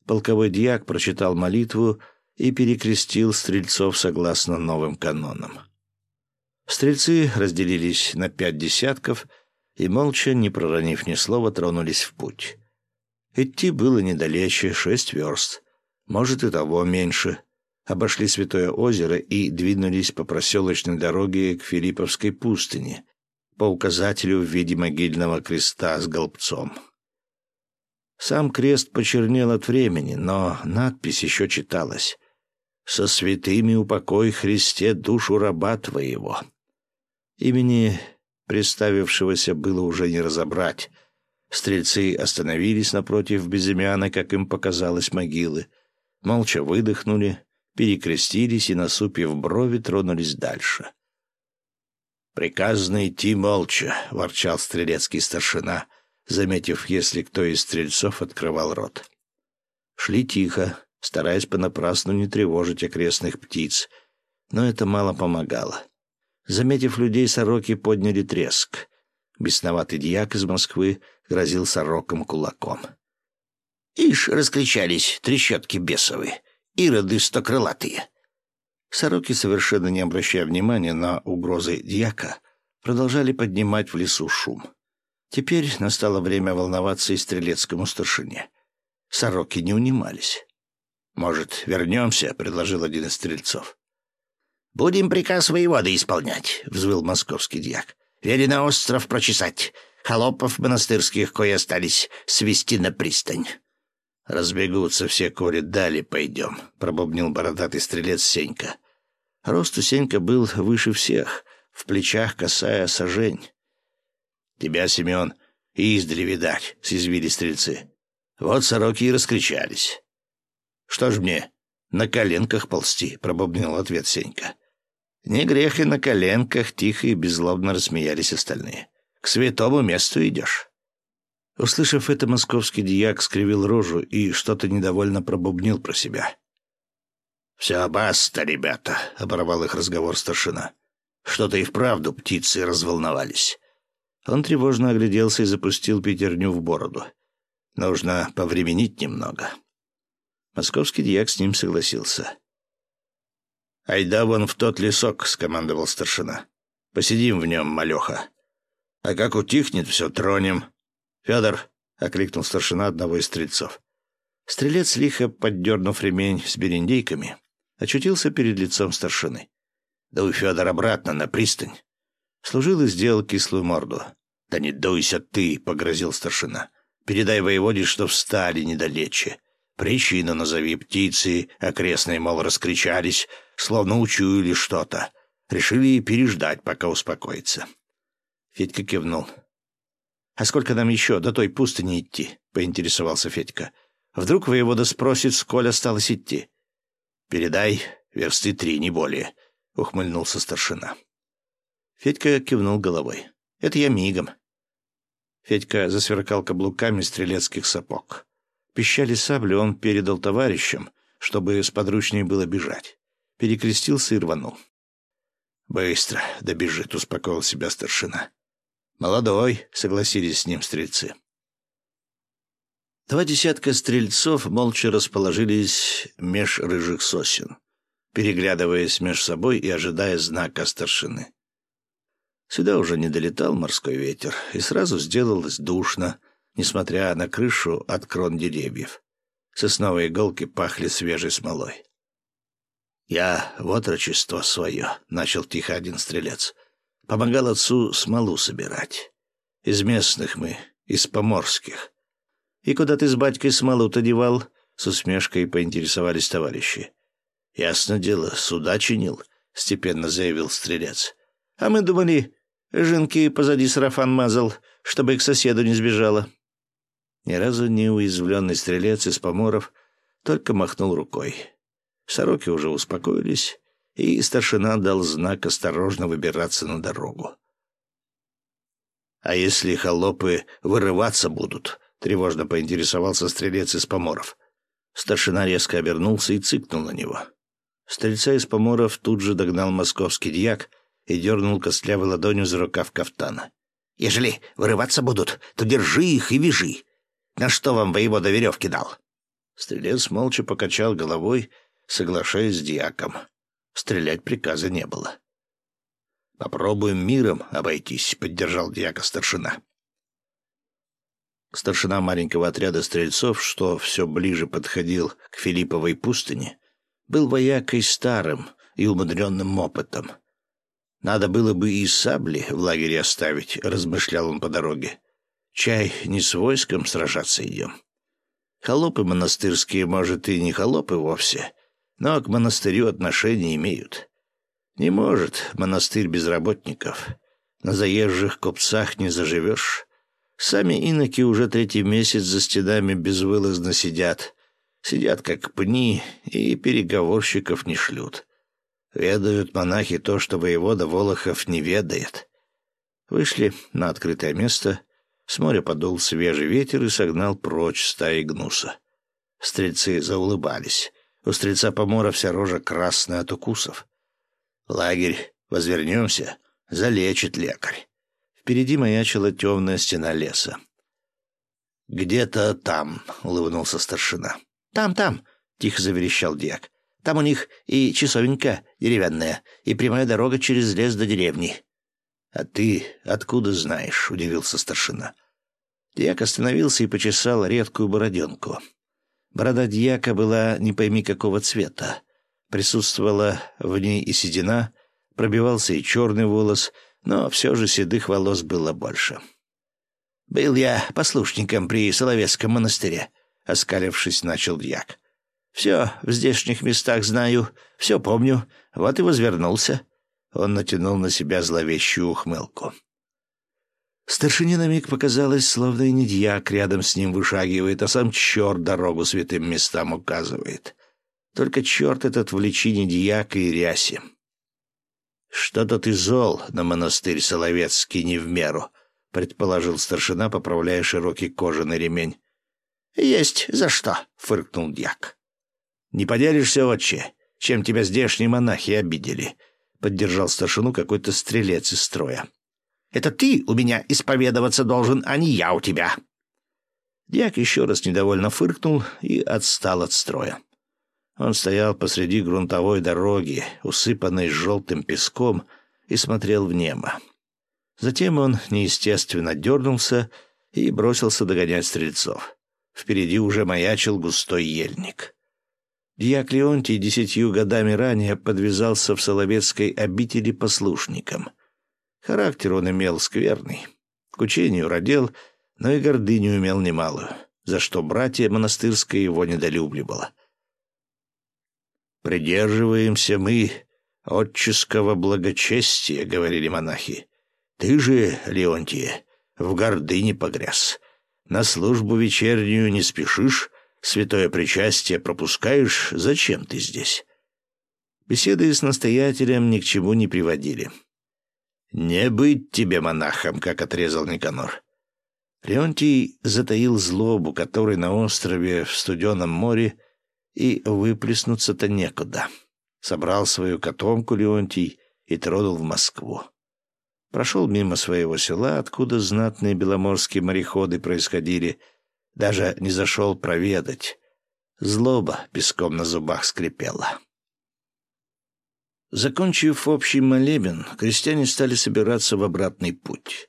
Полковой дьяк прочитал молитву и перекрестил стрельцов согласно новым канонам. Стрельцы разделились на пять десятков и, молча, не проронив ни слова, тронулись в путь. Идти было недалече, шесть верст. Может, и того меньше. Обошли Святое озеро и двинулись по проселочной дороге к Филипповской пустыне, по указателю в виде могильного креста с голбцом. Сам крест почернел от времени, но надпись еще читалась «Со святыми упокой Христе душу раба твоего». Имени представившегося было уже не разобрать. Стрельцы остановились напротив безымяна, как им показалось, могилы, молча выдохнули, перекрестились и, насупив брови, тронулись дальше. «Приказано идти молча», — ворчал стрелецкий старшина, заметив, если кто из стрельцов открывал рот. Шли тихо, стараясь понапрасну не тревожить окрестных птиц, но это мало помогало. Заметив людей, сороки подняли треск. Бесноватый дьяк из Москвы грозил сороком кулаком. «Ишь, раскричались трещотки бесовые, ироды стокрылатые!» Сороки, совершенно не обращая внимания на угрозы дьяка, продолжали поднимать в лесу шум. Теперь настало время волноваться и стрелецкому старшине. Сороки не унимались. «Может, вернемся?» — предложил один из стрельцов. «Будем приказ воеводы исполнять», — взвыл московский дьяк. «Велено остров прочесать, холопов монастырских, кое остались, свести на пристань». «Разбегутся все, коли дали пойдем», — пробубнил бородатый стрелец Сенька. Росту Сенька был выше всех, в плечах косая сажень. «Тебя, Семен, издали видать», — съязвили стрельцы. Вот сороки и раскричались. «Что ж мне, на коленках ползти?» — пробубнил ответ Сенька. Не грех и на коленках тихо и беззлобно рассмеялись остальные. «К святому месту идешь». Услышав это, московский дьяк скривил рожу и что-то недовольно пробубнил про себя. «Все баста, ребята», — оборвал их разговор старшина. «Что-то и вправду птицы разволновались». Он тревожно огляделся и запустил пятерню в бороду. «Нужно повременить немного». Московский дьяк с ним согласился. «Айда вон в тот лесок», — скомандовал старшина. «Посидим в нем, малеха. А как утихнет, все тронем». «Федор», — окликнул старшина одного из стрельцов. Стрелец, лихо поддернув ремень с берендейками, очутился перед лицом старшины. «Дуй, Федор, обратно на пристань». Служил и сделал кислую морду. «Да не дуйся ты», — погрозил старшина. «Передай воеводе, что встали недалече. Причину назови птицы, окрестные, мол, раскричались, словно учуяли что-то. Решили переждать, пока успокоится. Федька кивнул. «А сколько нам еще до той пустыни идти?» — поинтересовался Федька. «Вдруг воевода спросит, сколь осталось идти?» «Передай, версты три, не более», — ухмыльнулся старшина. Федька кивнул головой. «Это я мигом». Федька засверкал каблуками стрелецких сапог. Пищали сабли он передал товарищам, чтобы сподручнее было бежать. Перекрестился и рванул. «Быстро добежит», — успокоил себя старшина. «Молодой», — согласились с ним стрельцы. Два десятка стрельцов молча расположились меж рыжих сосен, переглядываясь меж собой и ожидая знака старшины. Сюда уже не долетал морской ветер, и сразу сделалось душно, несмотря на крышу от крон деревьев. Сосновые иголки пахли свежей смолой. «Я в отрочество свое», — начал тихо один стрелец. «Помогал отцу смолу собирать. Из местных мы, из поморских». «И куда ты с батькой смолу-то девал?» — с усмешкой поинтересовались товарищи. «Ясно дело, суда чинил», — степенно заявил стрелец. «А мы думали, жинки позади сарафан мазал, чтобы к соседу не сбежала». Ни разу не уязвленный стрелец из поморов только махнул рукой. Сороки уже успокоились, и старшина дал знак осторожно выбираться на дорогу. «А если холопы вырываться будут?» — тревожно поинтересовался стрелец из поморов. Старшина резко обернулся и цыкнул на него. Стрельца из поморов тут же догнал московский дьяк и дернул костлявой ладонью за рукав кафтана. «Ежели вырываться будут, то держи их и вяжи. На что вам воевода веревки дал?» Стрелец молча покачал головой, соглашаясь с диаком. Стрелять приказа не было. «Попробуем миром обойтись», — поддержал диака старшина. Старшина маленького отряда стрельцов, что все ближе подходил к Филипповой пустыне, был воякой старым и умудренным опытом. Надо было бы и сабли в лагере оставить, размышлял он по дороге. Чай не с войском сражаться идем. Холопы монастырские, может, и не холопы вовсе, но к монастырю отношения имеют. Не может монастырь без работников. На заезжих купцах не заживешь. Сами иноки уже третий месяц за стенами безвылазно сидят. Сидят как пни и переговорщиков не шлют. Ведают монахи то, что воевода Волохов не ведает. Вышли на открытое место. С моря подул свежий ветер и согнал прочь стаи гнуса. Стрельцы заулыбались. У стрельца помора вся рожа красная от укусов. Лагерь, возвернемся, залечит лекарь. Впереди маячила темная стена леса. «Где-то там», — улыбнулся старшина. «Там, там», — тихо заверещал дьяк. Там у них и часовенька деревянная, и прямая дорога через лес до деревни». «А ты откуда знаешь?» — удивился старшина. Дьяк остановился и почесал редкую бороденку. Борода дьяка была не пойми какого цвета. Присутствовала в ней и седина, пробивался и черный волос, но все же седых волос было больше. «Был я послушником при Соловецком монастыре», — оскалившись, начал дьяк. Все в здешних местах знаю, все помню. Вот и возвернулся». Он натянул на себя зловещую ухмылку. Старшине на миг показалось, словно и не дьяк рядом с ним вышагивает, а сам черт дорогу святым местам указывает. Только черт этот в личине дьяка и ряси. «Что-то ты зол на монастырь Соловецкий не в меру», — предположил старшина, поправляя широкий кожаный ремень. «Есть за что», — фыркнул дьяк. «Не поделишься, отче, чем тебя здешние монахи обидели?» — поддержал старшину какой-то стрелец из строя. «Это ты у меня исповедоваться должен, а не я у тебя!» Дьяк еще раз недовольно фыркнул и отстал от строя. Он стоял посреди грунтовой дороги, усыпанной желтым песком, и смотрел в небо. Затем он неестественно дернулся и бросился догонять стрельцов. Впереди уже маячил густой ельник. Дьяк Леонтий десятью годами ранее подвязался в Соловецкой обители послушником. Характер он имел скверный. К учению родил, но и гордыню имел немалую, за что братья монастырское его недолюбливало. «Придерживаемся мы отческого благочестия», — говорили монахи. «Ты же, Леонтия, в гордыне погряз. На службу вечернюю не спешишь, святое причастие пропускаешь, зачем ты здесь?» Беседы с настоятелем ни к чему не приводили. «Не быть тебе монахом», — как отрезал Никанор. Леонтий затаил злобу, которой на острове в студеном море и выплеснуться-то некуда. Собрал свою котомку Леонтий и тронул в Москву. Прошел мимо своего села, откуда знатные беломорские мореходы происходили — даже не зашел проведать. Злоба песком на зубах скрипела. Закончив общий молебен, крестьяне стали собираться в обратный путь.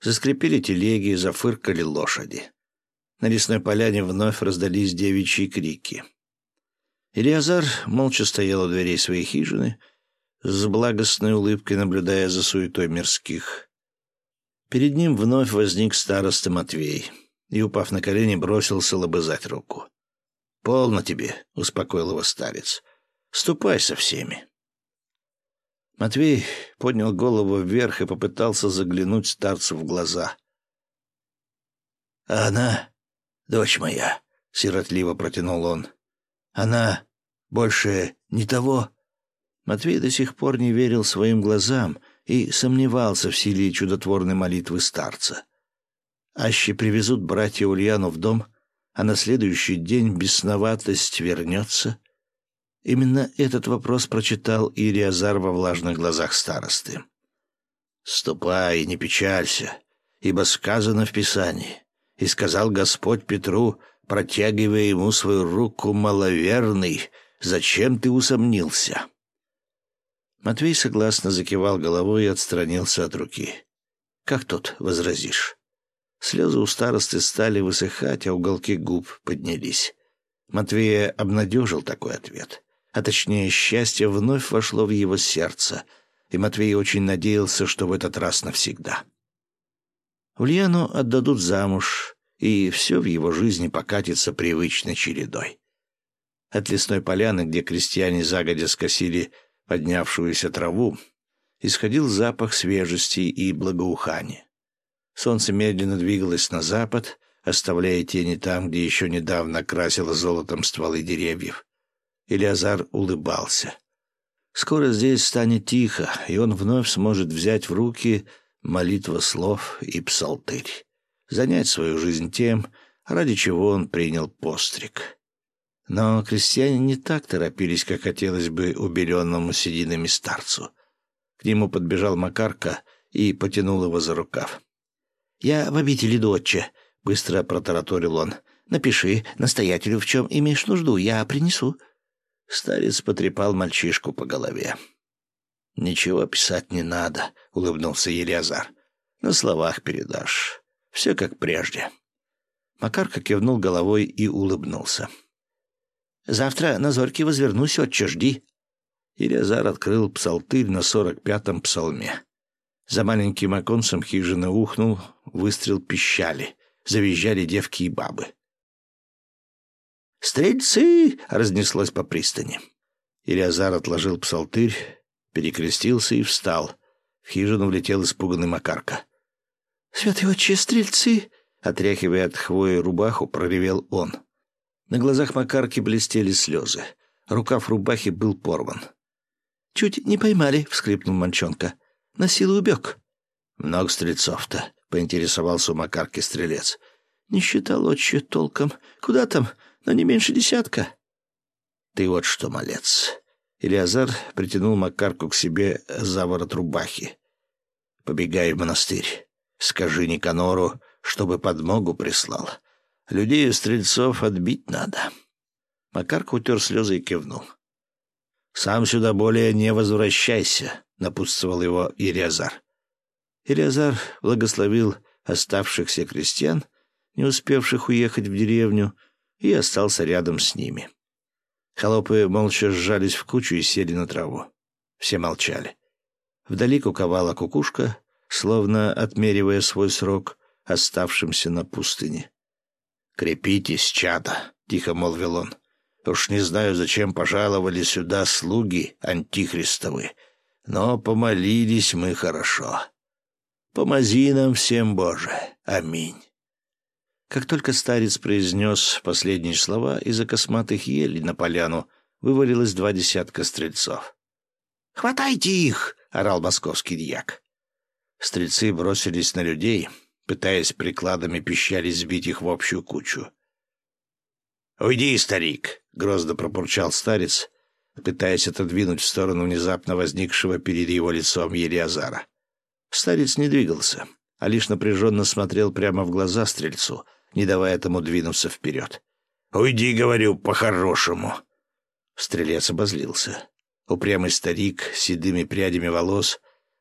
Заскрипели телеги, зафыркали лошади. На лесной поляне вновь раздались девичьи крики. Илиазар молча стоял у дверей своей хижины, с благостной улыбкой наблюдая за суетой мирских. Перед ним вновь возник староста Матвей — и, упав на колени, бросился лобызать руку. «Полно тебе», — успокоил его старец. «Ступай со всеми». Матвей поднял голову вверх и попытался заглянуть старцу в глаза. «А она, дочь моя», — сиротливо протянул он, — «она больше не того». Матвей до сих пор не верил своим глазам и сомневался в силе чудотворной молитвы старца. Аще привезут братья Ульяну в дом, а на следующий день бесноватость вернется? Именно этот вопрос прочитал Ириазар во влажных глазах старосты. «Ступай, не печалься, ибо сказано в Писании, и сказал Господь Петру, протягивая ему свою руку маловерный, зачем ты усомнился?» Матвей согласно закивал головой и отстранился от руки. «Как тут возразишь?» Слезы у старосты стали высыхать, а уголки губ поднялись. Матвея обнадежил такой ответ. А точнее, счастье вновь вошло в его сердце, и Матвей очень надеялся, что в этот раз навсегда. Ульяну отдадут замуж, и все в его жизни покатится привычной чередой. От лесной поляны, где крестьяне загодя скосили поднявшуюся траву, исходил запах свежести и благоухания. Солнце медленно двигалось на запад, оставляя тени там, где еще недавно красило золотом стволы деревьев. Илиазар улыбался. Скоро здесь станет тихо, и он вновь сможет взять в руки молитва слов и псалтырь, занять свою жизнь тем, ради чего он принял постриг. Но крестьяне не так торопились, как хотелось бы убеленному сединами старцу. К нему подбежал Макарка и потянул его за рукав. «Я в обители доча», — быстро протараторил он. «Напиши настоятелю, в чем имеешь нужду, я принесу». Старец потрепал мальчишку по голове. «Ничего писать не надо», — улыбнулся Елиазар. «На словах передашь. Все как прежде». Макарка кивнул головой и улыбнулся. «Завтра на зорьке возвернусь, отче, жди». Елиазар открыл псалтырь на сорок пятом псалме. За маленьким оконцем хижины ухнул, выстрел пищали, завизжали девки и бабы. «Стрельцы!» — разнеслось по пристани. Илиазар отложил псалтырь, перекрестился и встал. В хижину влетел испуганный Макарка. «Святые стрельцы!» — отряхивая от хвои рубаху, проревел он. На глазах Макарки блестели слезы. Рукав рубахи был порван. «Чуть не поймали», — вскрипнул мальчонка. «На силу убег». «Много стрельцов-то», — поинтересовался у Макарки стрелец. «Не считал отче толком. Куда там? Но не меньше десятка». «Ты вот что, малец». Илиазар притянул Макарку к себе за ворот рубахи. «Побегай в монастырь. Скажи Никанору, чтобы подмогу прислал. Людей и стрельцов отбить надо». Макарка утер слезы и кивнул. «Сам сюда более не возвращайся», — напутствовал его Ириазар. Ириазар благословил оставшихся крестьян, не успевших уехать в деревню, и остался рядом с ними. Холопы молча сжались в кучу и сели на траву. Все молчали. Вдали куковала кукушка, словно отмеривая свой срок оставшимся на пустыне. «Крепитесь, чада!» — тихо молвил он. «Уж не знаю, зачем пожаловали сюда слуги антихристовы, но помолились мы хорошо. Помози нам всем, Боже. Аминь». Как только старец произнес последние слова, из-за косматых елей на поляну вывалилось два десятка стрельцов. «Хватайте их!» — орал московский дьяк. Стрельцы бросились на людей — пытаясь прикладами пищали сбить их в общую кучу. «Уйди, старик!» — грозно пропурчал старец, пытаясь отодвинуть в сторону внезапно возникшего перед его лицом Елиазара. Старец не двигался, а лишь напряженно смотрел прямо в глаза стрельцу, не давая тому двинуться вперед. «Уйди, — говорю, — по-хорошему!» Стрелец обозлился. Упрямый старик с седыми прядями волос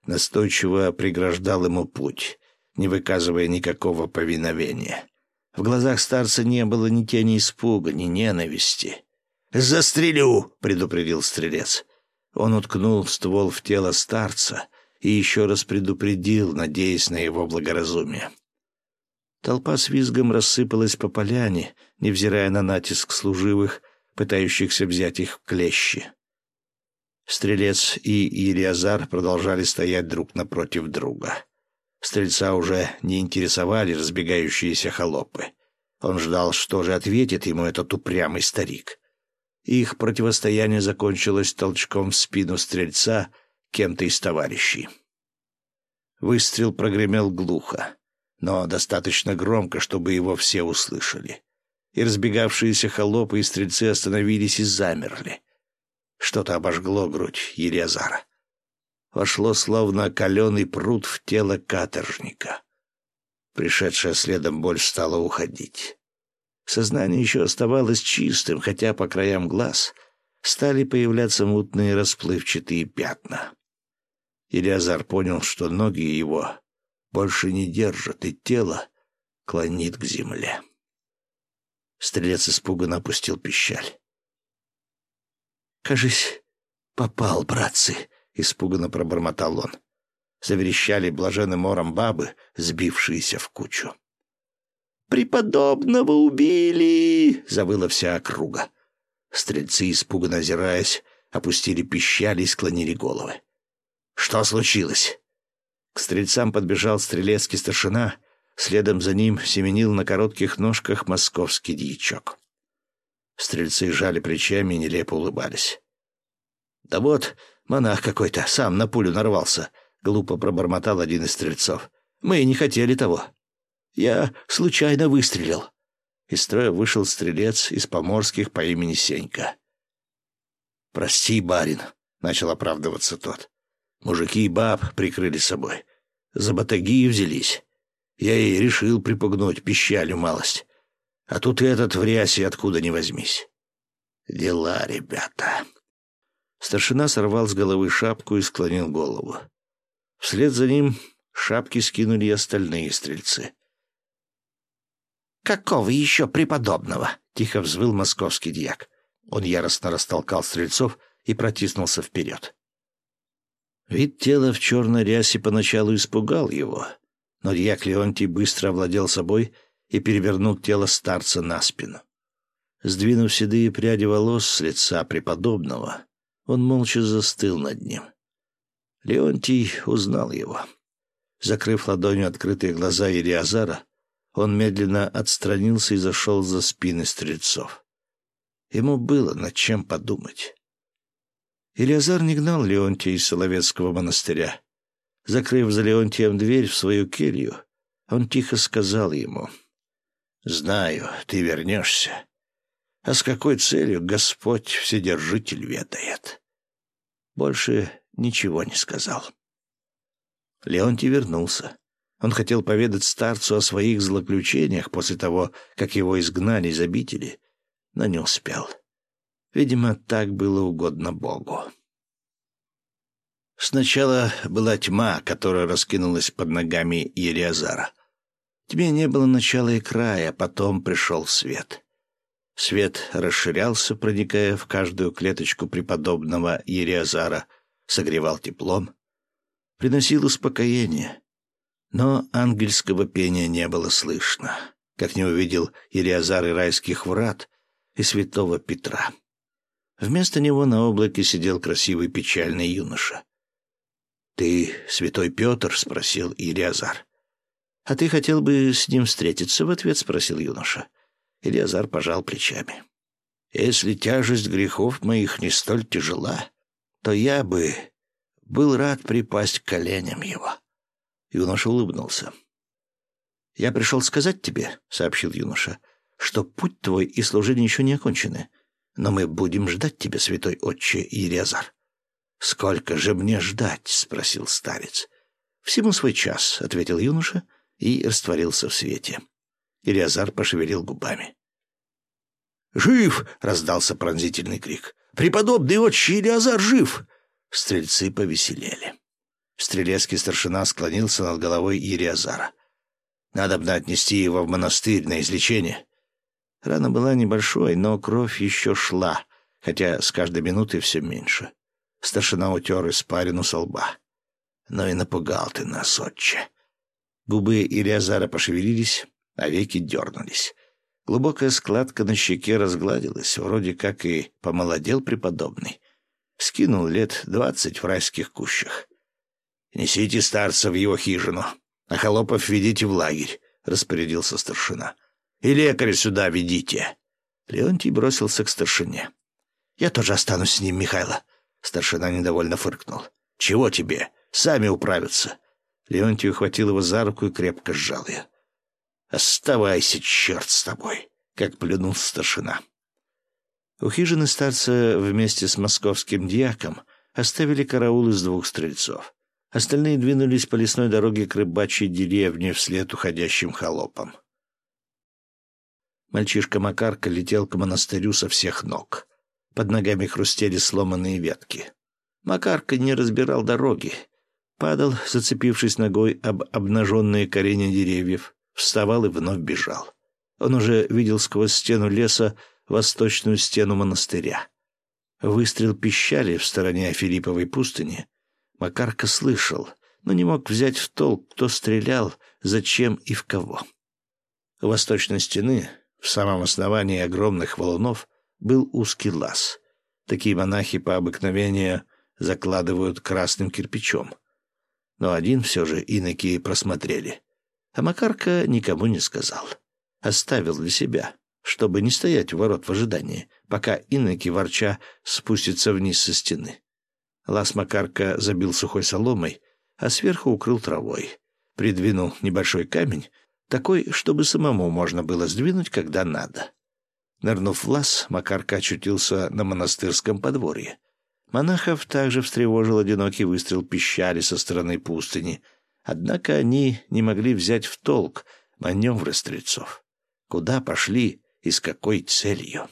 настойчиво преграждал ему путь, не выказывая никакого повиновения. В глазах старца не было ни тени испуга, ни ненависти. «Застрелю!» — предупредил стрелец. Он уткнул ствол в тело старца и еще раз предупредил, надеясь на его благоразумие. Толпа с визгом рассыпалась по поляне, невзирая на натиск служивых, пытающихся взять их в клещи. Стрелец и Ириазар продолжали стоять друг напротив друга. Стрельца уже не интересовали разбегающиеся холопы. Он ждал, что же ответит ему этот упрямый старик. Их противостояние закончилось толчком в спину стрельца кем-то из товарищей. Выстрел прогремел глухо, но достаточно громко, чтобы его все услышали. И разбегавшиеся холопы и стрельцы остановились и замерли. Что-то обожгло грудь Елиазара вошло словно каленый пруд в тело каторжника. Пришедшая следом боль стала уходить. Сознание еще оставалось чистым, хотя по краям глаз стали появляться мутные расплывчатые пятна. Илиазар понял, что ноги его больше не держат, и тело клонит к земле. Стрелец испуганно опустил пищаль. «Кажись, попал, братцы!» — испуганно пробормотал он. Заверещали блаженным ором бабы, сбившиеся в кучу. «Преподобного убили!» — завыла вся округа. Стрельцы, испуганно озираясь, опустили пищали и склонили головы. «Что случилось?» К стрельцам подбежал стрелецкий старшина, следом за ним семенил на коротких ножках московский дьячок. Стрельцы жали плечами и нелепо улыбались. «Да вот, монах какой-то, сам на пулю нарвался», — глупо пробормотал один из стрельцов. «Мы не хотели того. Я случайно выстрелил». Из строя вышел стрелец из поморских по имени Сенька. «Прости, барин», — начал оправдываться тот. «Мужики и баб прикрыли собой. За батаги взялись. Я и решил припугнуть пищалю малость. А тут этот в рясе откуда ни возьмись. Дела, ребята». Старшина сорвал с головы шапку и склонил голову. Вслед за ним шапки скинули и остальные стрельцы. «Какого еще преподобного?» — тихо взвыл московский дьяк. Он яростно растолкал стрельцов и протиснулся вперед. Вид тела в черной рясе поначалу испугал его, но дьяк Леонтий быстро овладел собой и перевернул тело старца на спину. Сдвинув седые пряди волос с лица преподобного, он молча застыл над ним. Леонтий узнал его. Закрыв ладонью открытые глаза Ириазара, он медленно отстранился и зашел за спины стрельцов. Ему было над чем подумать. Илиазар не гнал Леонтия из Соловецкого монастыря. Закрыв за Леонтием дверь в свою келью, он тихо сказал ему, «Знаю, ты вернешься. А с какой целью Господь Вседержитель ведает?» Больше ничего не сказал. Леонтий вернулся. Он хотел поведать старцу о своих злоключениях после того, как его изгнали из обители, но не успел. Видимо, так было угодно Богу. Сначала была тьма, которая раскинулась под ногами Елиазара. Тьме не было начала и края, потом пришел свет. Свет расширялся, проникая в каждую клеточку преподобного Ериазара, согревал теплом, приносил успокоение. Но ангельского пения не было слышно, как не увидел Ериазар и райских врат, и святого Петра. Вместо него на облаке сидел красивый печальный юноша. «Ты святой Петр?» — спросил Илиазар. «А ты хотел бы с ним встретиться?» — в ответ спросил юноша. Илиазар пожал плечами. «Если тяжесть грехов моих не столь тяжела, то я бы был рад припасть к коленям его». Юноша улыбнулся. «Я пришел сказать тебе», — сообщил юноша, что путь твой и служение еще не окончены. Но мы будем ждать тебя, святой отче Ириазар. — Сколько же мне ждать? — спросил старец. — Всему свой час, — ответил юноша и растворился в свете. Ириазар пошевелил губами. «Жив!» — раздался пронзительный крик. «Преподобный отче Илиазар жив!» Стрельцы повеселели. Стрелецкий старшина склонился над головой Ириазара. «Надо бы отнести его в монастырь на излечение. Рана была небольшой, но кровь еще шла, хотя с каждой минутой все меньше. Старшина утер испарину со лба. «Ну и напугал ты нас, отче». Губы Илиазара пошевелились, а веки дернулись. Глубокая складка на щеке разгладилась, вроде как и помолодел преподобный. Скинул лет двадцать в райских кущах. «Несите старца в его хижину, а холопов ведите в лагерь», — распорядился старшина. — и лекаря сюда ведите. Леонтий бросился к старшине. «Я тоже останусь с ним, Михайло». Старшина недовольно фыркнул. «Чего тебе? Сами управятся». Леонтий ухватил его за руку и крепко сжал ее. «Оставайся, черт с тобой!» — как плюнул старшина. У хижины старца вместе с московским дьяком оставили караул из двух стрельцов. Остальные двинулись по лесной дороге к рыбачьей деревне вслед уходящим холопам. Мальчишка Макарка летел к монастырю со всех ног. Под ногами хрустели сломанные ветки. Макарка не разбирал дороги. Падал, зацепившись ногой об обнаженные корени деревьев, вставал и вновь бежал. Он уже видел сквозь стену леса восточную стену монастыря. Выстрел пищали в стороне Филипповой пустыни. Макарка слышал, но не мог взять в толк, кто стрелял, зачем и в кого. У восточной стены, в самом основании огромных валунов, был узкий лаз. Такие монахи по обыкновению закладывают красным кирпичом. Но один все же иноки просмотрели. А Макарка никому не сказал. Оставил для себя, чтобы не стоять у ворот в ожидании, пока иноки ворча спустятся вниз со стены. Лаз Макарка забил сухой соломой, а сверху укрыл травой. Придвинул небольшой камень, такой, чтобы самому можно было сдвинуть, когда надо. Нырнув в лаз, Макарка очутился на монастырском подворье. Монахов также встревожил одинокий выстрел пищали со стороны пустыни. Однако они не могли взять в толк маневры стрельцов. Куда пошли и с какой целью?